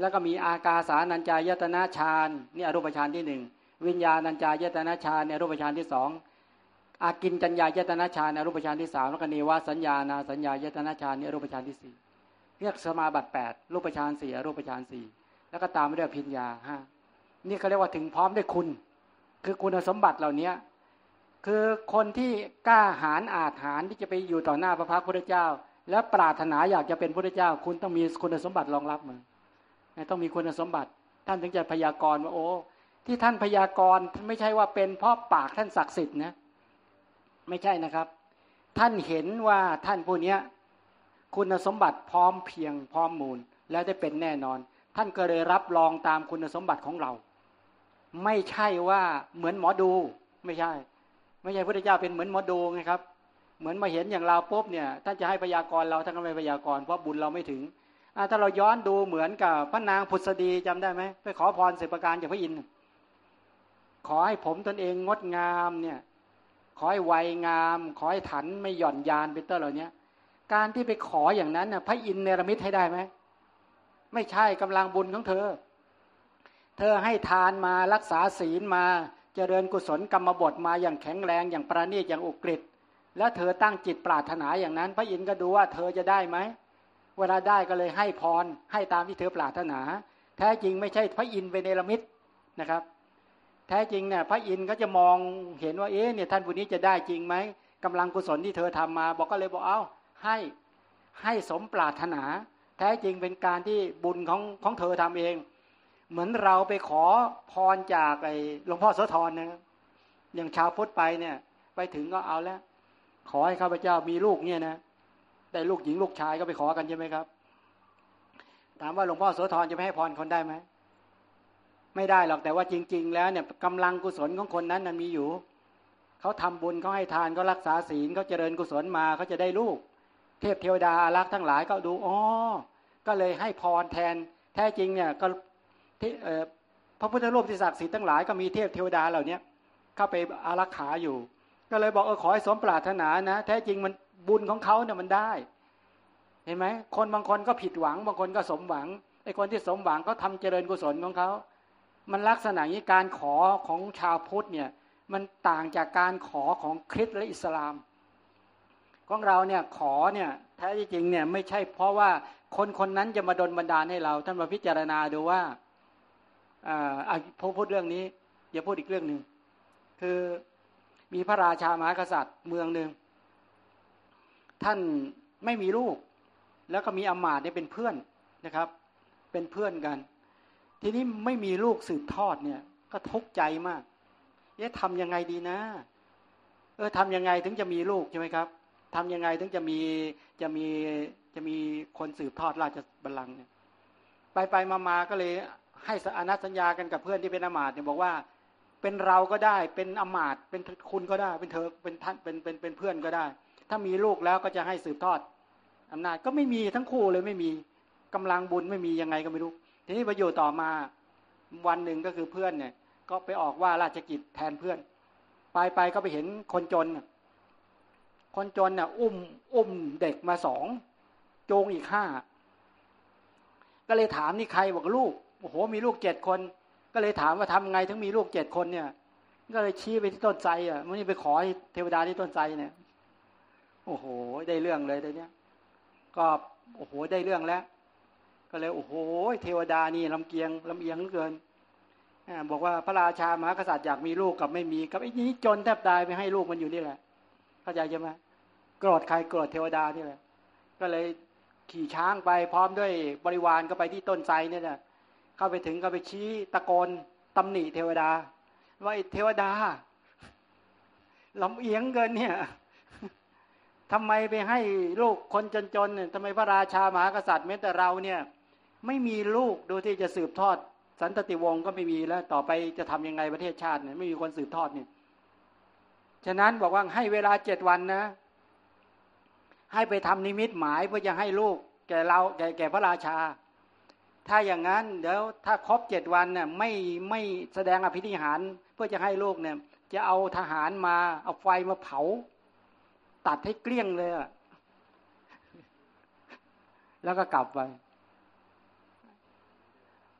แล้วก็มีอากาสานัญจายตนะฌานนี่อรูปฌานที่หนึ่งวิญญาณัญจายตนะฌานในรูปฌานที่สองอากินจัญญายตนะฌานในรูปฌานที่สามแล้วก็นิวาสัญญานาสัญญายตนะฌานในรูปฌานที่สี่เรียกสมาบัติแปดรูปฌานสี่รูปฌานสี่แล้วก็ตามด้วยพิญญาห้า นี่เขาเรียกว่าถึงพร้อมด้วยคุณ คือคุณสมบัติเหล่านี้คือคนที่กล้าหาญอาจหารที่จะไปอยู่ต่อหน้าพระพักพุทธเจ้า และปรารถนาอยากจะเป็นพุทธเจ้า คุณต้องมีคุณสมบัติรองรับมือต้องมีคุณสมบัติ ท่านถึงจะพยากรณ์ว่าโอ้ที่ท่านพยากรณ์ไม่ใช่ว่าเป็นเพราะปากท่านศักดิ์สิทธิ์นะไม่ใช่นะครับ ท่านเห็นว่าท่านผู้นี้คุณสมบัติพร้อมเพียงพร้อมมูล แล้วได้เป็นแน่นอน ท่านก็เลยรับรองตามคุณสมบัติของเรา ไม่ใช่ว่าเหมือนหมอดูไม่ใช่ ไม่ใช่พระเจ้าเป็นเหมือนหมอดูไงครับ เหมือนมาเห็นอย่างเราปุ๊บเนี่ยท่านจะให้พยากรณ์เราท่านก็ไม่พยากรณ์เพราะบุญเราไม่ถึงถ้าเราย้อนดูเหมือนกับพระนางพุทธดีจำได้ไหมไปขอพรสิบประการจากพระอินทร์ขอให้ผมตนเองงดงามเนี่ยขอให้วัยงาม ขอให้ถันไม่หย่อนยานเป็นต้นเหล่านี้การที่ไปขออย่างนั้นน่ะพระอินทร์เนรมิตให้ได้ไหมไม่ใช่กำลังบุญของเธอ เธอให้ทานมารักษาศีลมาเจริญกุศลกรรมบทมาอย่างแข็งแรงอย่างประณีตอย่างอุกฤษและเธอตั้งจิตปรารถนาอย่างนั้น พระอินทร์ก็ดูว่าเธอจะได้ไหมเวลาได้ก็เลยให้พรให้ตามที่เธอปรารถนา แท้จริงไม่ใช่พระอินทร์เป็นเนรมิตนะครับ แท้จริงเนี่ยพระอินทร์ก็จะมองเห็นว่าเอ๊ะเนี่ยท่านผู้นี้จะได้จริงไหมกำลังกุศลที่เธอทำมา บอกก็เลยบอกเอาให้ให้สมปรารถนา แท้จริงเป็นการที่บุญของของเธอทำเอง เหมือนเราไปขอพรจากไอ้หลวงพ่อโสธรนะอย่างชาวพุทธไปเนี่ย ไปถึงก็เอาแล้ว ขอให้ข้าพเจ้ามีลูกเนี่ยนะได้ลูกหญิงลูกชายก็ไปขอกันใช่ไหมครับ ถามว่าหลวงพ่อโสธรจะไม่ให้พรคนได้ไหมไม่ได้หรอกแต่ว่าจริง ๆ แล้วเนี่ยกำลังกุศลของคนนั้นนั้นมีอยู่เขาทำบุญเขาให้ทานเขารักษาศีลเขาเจริญกุศลมาเขาจะได้ลูก เทพเทวดาอารักษ์ทั้งหลายก็ดูอ๋อก็เลยให้พรแทน แท้จริงเนี่ยก็ พระพุทธรูปที่ศักดิ์สิทธิ์ทั้งหลายก็มีเทพเทวดาเหล่านี้เข้าไปอารักขาอยู่ ก็เลยบอกเออขอให้สมปรารถนานะ แท้จริงมันบุญของเขาเนี่ยมันได้ เห็นไหมคนบางคนก็ผิดหวัง บางคนก็สมหวังไอ้คนที่สมหวังเขาทาเจริญกุศลของเขา มันลักษณะนี้การขอของชาวพุทธเนี่ย มันต่างจากการขอของคริสต์และอิสลาม ของเราเนี่ยขอเนี่ยแท้จริงเนี่ยไม่ใช่เพราะว่าคนคนนั้นจะมาดลบันดาลให้เรา ท่านมาพิจารณาดูว่า อ่าพอพูดเรื่องนี้อย่าพูดอีกเรื่องหนึ่งคือมีพระราชามหากษัตริย์เมืองหนึ่งท่านไม่มีลูก แล้วก็มีอมาตย์เนี่ยเป็นเพื่อนนะครับ เป็นเพื่อนกัน ทีนี้ไม่มีลูกสืบทอดเนี่ย ก็ทุกข์ใจมากเอ๊ะทำยังไงดีนะ เออทำยังไงถึงจะมีลูกใช่ไหมครับทำยังไงถึงจะมีจะมีจะมีคนสืบทอดราชบัลลังก์เนี่ยไปไปมามาก็เลย ให้อนัสัญญากันกับเพื่อนที่เป็นอมาตเนี่ยบอกว่า เป็นเราก็ได้เป็นอมาตเป็นคุณก็ได้ เป็นเธอเป็นท่านเป็นเป็นเป็นเพื่อนก็ได้ ถ้ามีลูกแล้วก็จะให้สืบทอดอำนาจก็ไม่มีทั้งคู่เลยไม่มีกำลังบุญไม่มียังไงก็ไม่รู้ทีนี้ประโยชน์ต่อมาวันหนึ่งก็คือเพื่อนเนี่ย ก็ไปออกว่าราชกิจแทนเพื่อน ไปไปก็ไปเห็นคนจนคนจนเน่ยอุ้มอุ้มเด็กมาสองโจงอีกห้าก็เลยถามนี่ใครบอกลูก โอ้โหมีลูกเจ็ดคน ก็เลยถามว่าทำไงถึงมีลูกเจ็ดคนเนี่ย ก็เลยชี้ไปที่ต้นไทรอะมันนี่ไปขอเทวดาที่ต้นไทรเนี่ย โอ้โห ได้เรื่องเลยแต่เนี้ยก็โอ้โหได้เรื่องแล้ว ก็เลยโอ้โห เทวดานี่ลำเกียงลำเอียงเกินบอกว่าพระราชามหากษัตริย์อยากมีลูกกับไม่มีกับไอ้นี้จนแทบตายไปให้ลูกมันอยู่นี่แหละเข้าใจใช่ไหมโกรธใครโกรธเทวดานี่แหละ ก็เลยขี่ช้างไปพร้อมด้วยบริวารก็ไปที่ต้นไทรเนี่ยนะ เข้าไปถึงก็ไปชี้ตะโกนตำหนิเทวดา ว่าเทวดาลำเอียงเกินเนี่ยทำไมไปให้ลูกคนจนๆเนี่ยทำไมพระราชามหากษัตริย์แม้แต่เราเนี่ย ไม่มีลูกดูที่จะสืบทอด สันตติวงศ์ก็ไม่มีแล้ว ต่อไปจะทำยังไงประเทศชาติเนี่ยไม่มีคนสืบทอดเนี่ยฉะนั้นบอกว่าให้เวลาเจ็ดวันนะ ให้ไปทำนิมิตหมายเพื่อจะให้ลูก แก่เราแก่แก่พระราชา ถ้าอย่างนั้นเดี๋ยวถ้าครบเจ็ดวันเนี่ยไม่ไม่แสดงอภิธิหารเพื่อจะให้ลูกเนี่ย จะเอาทหารมาเอาไฟมาเผา ตัดให้เกลี้ยงเลยอะแล้วก็กลับไป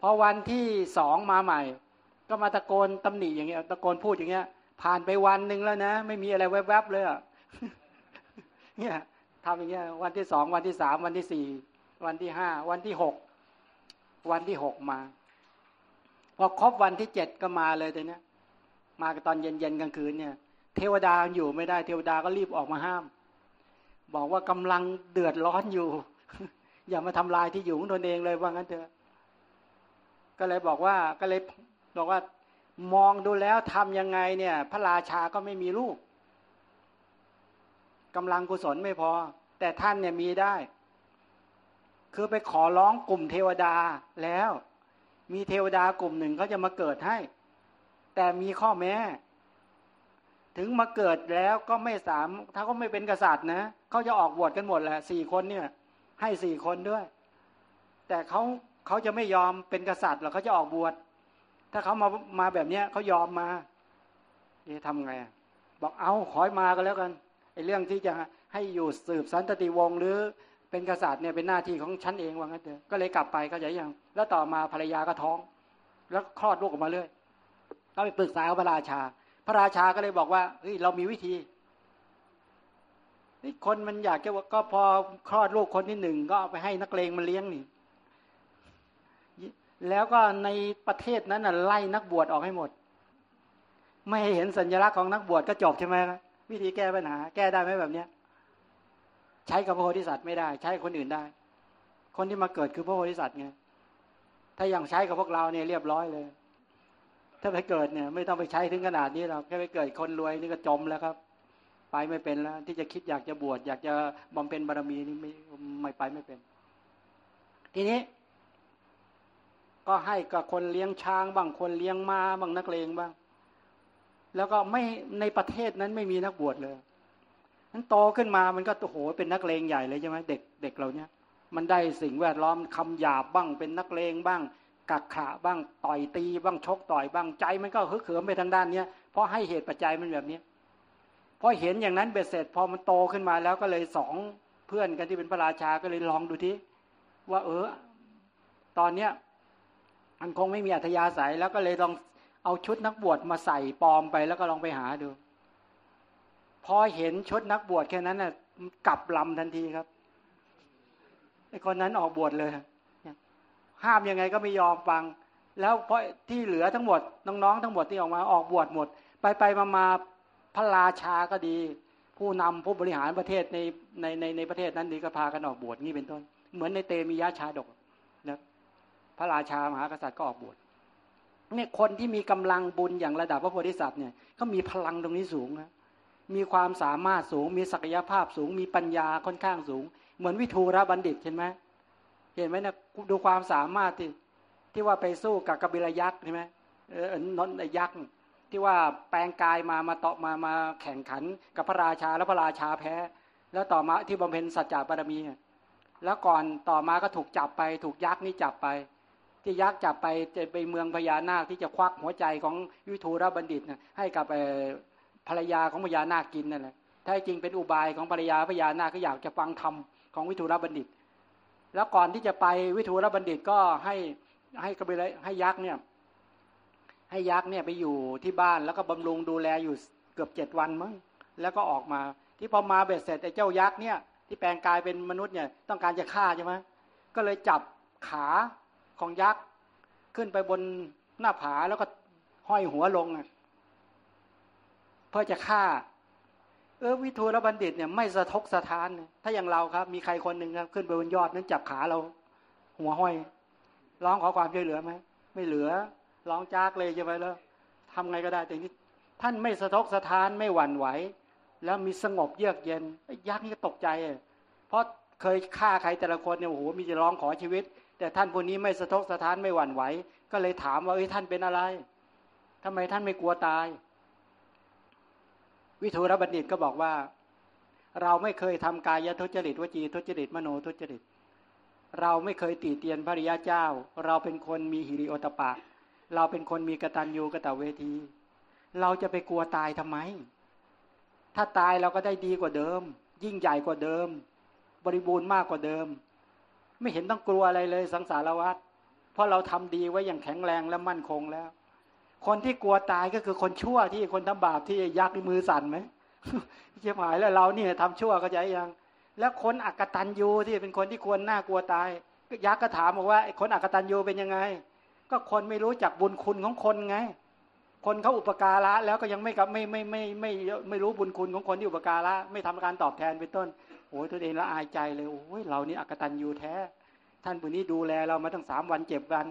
พอวันที่สองมาใหม่ ก็มาตะโกนตำหนิอย่างเงี้ยตะโกนพูดอย่างเงี้ย ผ่านไปวันหนึ่งแล้วนะ ไม่มีอะไรแวบๆเลยอะเนี่ยทำอย่างเงี้ย วันที่สองวันที่สามวันที่สี่วันที่ห้าวันที่หก วันที่หกมา พอครบวันที่เจ็ดก็มาเลยแต่เนี้ยมาตอนเย็นเย็นกลางคืนเนี่ย เทวดาอยู่ไม่ได้ เทวดาก็รีบออกมาห้าม บอกว่ากำลังเดือดร้อนอยู่ อย่ามาทำลายที่อยู่ของตนเองเลยว่างั้นเถอะ ก็เลยบอกว่าก็เลยบอกว่ามองดูแล้วทํำยังไงเนี่ย พระราชาก็ไม่มีลูกกำลังกุศลไม่พอ แต่ท่านเนี่ยมีได้ คือไปขอร้องกลุ่มเทวดาแล้ว มีเทวดากลุ่มหนึ่งเขาจะมาเกิดให้ แต่มีข้อแม้ ถึงมาเกิดแล้วก็ไม่สามถ้าเขาไม่เป็นกษัตริย์นะเขาจะออกบวชกันหมดแหละสี่คนเนี่ย ให้สี่คนด้วย แต่เขาเขาจะไม่ยอมเป็นกษัตริย์หรอกเขาจะออกบวชถ้าเขามามาแบบเนี้ยเขายอมมาจะทำไงบอกเอาขอยมาก็แล้วกันไอ้เรื่องที่จะให้อยู่สืบสันตติวงศ์หรือ เป็นกษัตริย์เนี่ยเป็นหน้าที่ของฉันเองว่างั้นเถอะก็เลยกลับไปก็จยังแล้วต่อมาภรรยาก็ท้อง แล้วคลอดลูกออกมาเลยก็ไปปรึกษาพระราชา พระราชาก็เลยบอกว่าเฮ้ยเรามีวิธีนี่คนมันอยากจะก็พอคลอดลูกคนที่หนึ่งก็เอาไปให้นักเลงมันเลี้ยงนี่ แล้วก็ในประเทศนั้นน่ะไล่นักบวชออกให้หมด ไม่เห็นสัญลักษณ์ของนักบวชก็จบใช่ไหมครับวิธีแก้ปัญหา แก้ได้ไหมแบบเนี้ย ใช้กับพระโพธิสัตว์ไม่ได้ ใช้คนอื่นได้ คนที่มาเกิดคือพระโพธิสัตว์ไงถ้าอย่างใช้กับพวกเราเนี่ยเรียบร้อยเลย ถ้าไปเกิดเนี่ย ไม่ต้องไปใช้ถึงขนาดนี้หรอกแค่ไปเกิดคนรวยนี่ก็จมแล้วครับ ไปไม่เป็นแล้ว ที่จะคิดอยากจะบวชอยากจะบำเพ็ญบารมีนี่ไม่ไม่ไปไม่เป็น ทีนี้ ก็ให้กับคนเลี้ยงช้างบางคนเลี้ยงม้าบางนักเลงบ้าง แล้วก็ไม่ในประเทศนั้นไม่มีนักบวชเลย นั้นโตขึ้นมามันก็โอ้โหเป็นนักเลงใหญ่เลยใช่ไหมเด็กเด็กเราเนี้ยมันได้สิ่งแวดล้อมคำหยาบบ้าง เป็นนักเลงบ้างกักขะบ้างต่อยตีบ้างชกต่อยบ้างใจ มันก็ฮึกเหิมไปทางด้านเนี้ยเพราะให้เหตุปัจจัยมันแบบนี้พอเห็นอย่างนั้นเบ็ดเสร็จพอมันโตขึ้นมาแล้วก็เลยสองเพื่อนกันที่เป็นพระราชาก็เลยลองดูที่ว่าเออ ตอนเนี้ยมันคงไม่มีอัธยาศัยแล้วก็เลยลองเอาชุดนักบวชมาใส่ปลอมไปแล้วก็ลองไปหาดู พอเห็นชดนักบวชแค่นั้นน่ะกลับลำทันทีครับไอ้คนนั้นออกบวชเลยห้ามยังไงก็ไม่ยอมฟัง แล้วเพราะที่เหลือทั้งหมด น้องๆทั้งหมดที่ออกมาออกบวชหมด ไปไปมามาพระราชาก็ดี ผู้นำผู้บริหารประเทศในในในในประเทศนั้นดีก็พากันออกบวชนี่เป็นต้น เหมือนในเตมียะชาดกนะพระราชามหากษัตริย์ก็ออกบวชเนี่ยคนที่มีกำลังบุญอย่างระดับพระโพธิสัตว์เนี่ยก็มีพลังตรงนี้สูงนะ มีความสามารถสูง มีศักยภาพสูง มีปัญญาค่อนข้างสูง เหมือนวิทูรบัณฑิตเห็นไหมเห็นไหมนะดูความสามารถที่ที่ว่าไปสู้กับกบิลยักษ์ใช่ไหมเออนนยักษ์ที่ว่าแปลงกายมามาต่อมามาแข่งขันกับพระราชาแล้วพระราชาแพ้ แล้วต่อมาที่บำเพ็ญสัจจะบารมี แล้วก่อนต่อมาก็ถูกจับไป ถูกยักษ์นี่จับไป ที่ยักษ์จับไปจะไปเมืองพญานาคที่จะควักหัวใจของวิทูรบัณฑิตนะให้กับ ภรรยาของพญานาคกินนั่นแหละถ้าจริงเป็นอุบายของภรรยาพญานาคก็อยากจะฟังธรรมของวิทูรบัณฑิต แล้วก่อนที่จะไปวิทูรบัณฑิตก็ให้ให้กระเบลให้ยักษ์เนี่ย ให้ยักษ์เนี่ยไปอยู่ที่บ้านแล้วก็บำรุงดูแลอยู่เกือบเจ็ดวันมั้งแล้วก็ออกมา ที่พอมาเบ็ดเสร็จไอ้เจ้ายักษ์เนี่ย ที่แปลงกายเป็นมนุษย์เนี่ย ต้องการจะฆ่าใช่ไหมก็เลยจับขาของยักษ์ขึ้นไปบนหน้าผาแล้วก็ห้อยหัวลง เพื่อจะฆ่า เออวิทูลบัณฑิตเนี่ยไม่สะทกสะท้าน ถ้าอย่างเราครับ มีใครคนหนึ่งครับขึ้นไปบนยอดนั้นจับขาเรา หัวห้อย ร้องขอความช่วยเหลือไหมไม่เหลือ ร้องจากเลยใช่ไหมแล้วทำไงก็ได้แต่นี้ท่านไม่สะทกสะท้านไม่หวั่นไหว แล้วมีสงบเยือกเย็นยักษ์นี่ก็ตกใจ เพราะเคยฆ่าใครแต่ละคนเนี่ยโอ้โหมีจะร้องขอชีวิต แต่ท่านผู้นี้ไม่สะทกสะท้านไม่หวั่นไหว ก็เลยถามว่าเอ้ยท่านเป็นอะไรทำไมท่านไม่กลัวตาย วิทูรบัณฑิตก็บอกว่า เราไม่เคยทำกายทุจริตวจีทุจริตมโนทุจริต เราไม่เคยตีเตียนพระริยาเจ้า เราเป็นคนมีหิริโอตปะ เราเป็นคนมีกตัญญูกตเวที เราจะไปกลัวตายทำไม ถ้าตายเราก็ได้ดีกว่าเดิม ยิ่งใหญ่กว่าเดิม บริบูรณ์มากกว่าเดิม ไม่เห็นต้องกลัวอะไรเลยสังสารวัฏเพราะเราทำดีไว้อย่างแข็งแรงและมั่นคงแล้ว คนที่กลัวตายก็คือคนชั่วที่คนทำบาปที่ยักมือสั่นไหมเชี่ยหมายแล้วเราเนี่ยทำชั่วก็ใจยัง แล้วคนอักตันยูที่เป็นคนที่ควรน้ากลัวตายยักษ์ก็ถามบอกว่าคนอักตันยูเป็นยังไง ก็คนไม่รู้จักบุญคุณของคนไง คนเขาอุปการะแล้วก็ยังไม่กับไม่ไม่ไม่ไม่ไม่รู้บุญคุณของคนที่อุปการะไม่ทำการตอบแทนเป็นต้นโอ้ยตัวเองละอายใจเลยโอ้ยเรานี่อักตันยูแท้ ท่านผู้นี้ดูแลเรามาตั้งสามวันเจ็บวัน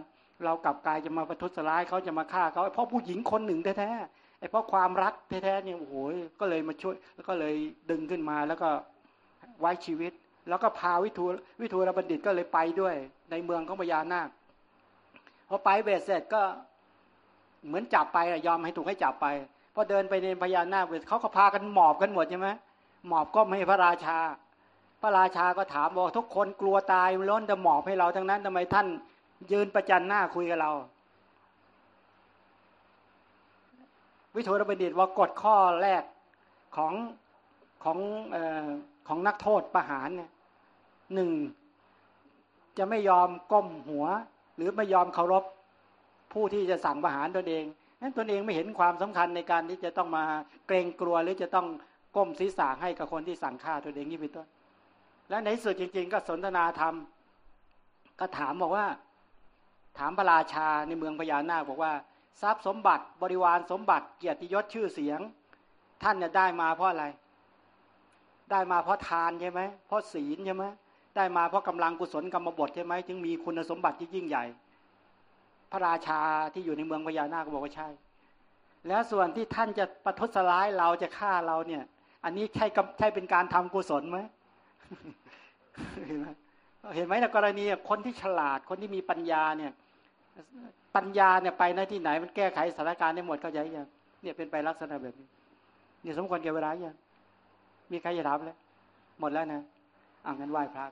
เรากลับกายจะมาประทุษร้ายเขาจะมาฆ่าเขาเพราะผู้หญิงคนหนึ่งแท้ๆไอ้เพราะความรักแท้ๆเนี่ยโอ้โหก็เลยมาช่วย แล้วก็เลยดึงขึ้นมาแล้วก็ไว้ชีวิต แล้วก็พาวิทูวิทูรบัณฑิตก็เลยไปด้วย ในเมืองของพญานาคพอไปเบ็ดเสร็จก็เหมือนจับไปยอมให้ถูกให้จับไปพอเดินไปในพญานาคเขาก็พากันหมอบกันหมดใช่ไหมหมอบก็ไม่พระราชา พระราชาก็ถามบอกทุกคนกลัวตายล้นจะหมอบให้เราทั้งนั้นทำไมท่าน ยืนประจันหน้าคุยกับเรา วิทูรบดิตว่ากฎข้อแรกของของอของนักโทษประหารเนี่ยหนึ่งจะไม่ยอมก้มหัว หรือไม่ยอมเคารพผู้ที่จะสั่งประหารตนเองนั้นตนเองไม่เห็นความสำคัญในการที่จะต้องมาเกรงกลัวหรือจะต้องก้มศีรษะให้กับคนที่สั่งฆ่าตนเองนี่เป็นต้นและในสุดจริง ๆ ก็สนทนาธรรมก็ถามบอกว่า ถามพระราชาในเมืองพญานาคบอกว่า ทรัพย์สมบัติบริวารสมบัติเกียรติยศชื่อเสียง ท่านเนี่ยได้มาเพราะอะไร ได้มาเพราะทานใช่ไหมเพราะศีลใช่ไหมได้มาเพราะกำลังกุศลกรรมบทใช่ไหมจึงมีคุณสมบัติที่ยิ่งใหญ่ พระราชาที่อยู่ในเมืองพญานาคก็บอกว่าใช่ แล้วส่วนที่ท่านจะประทุษร้ายเราจะฆ่าเราเนี่ย อันนี้ใช่ใช่เป็นการทำกุศลไหมเห็นไหมเห็นไหมในกรณีคนที่ฉลาดคนที่มีปัญญาเนี่ย ปัญญาเนี่ยไปในที่ไหนมันแก้ไขสถานการณ์ได้หมดเข้าใจยังเนี่ยเป็นไปลักษณะแบบนี้เนี่ยสมควรแก่เวลายังมีใครจะถามเลยหมดแล้วนะอ่างั้นไหว้พระ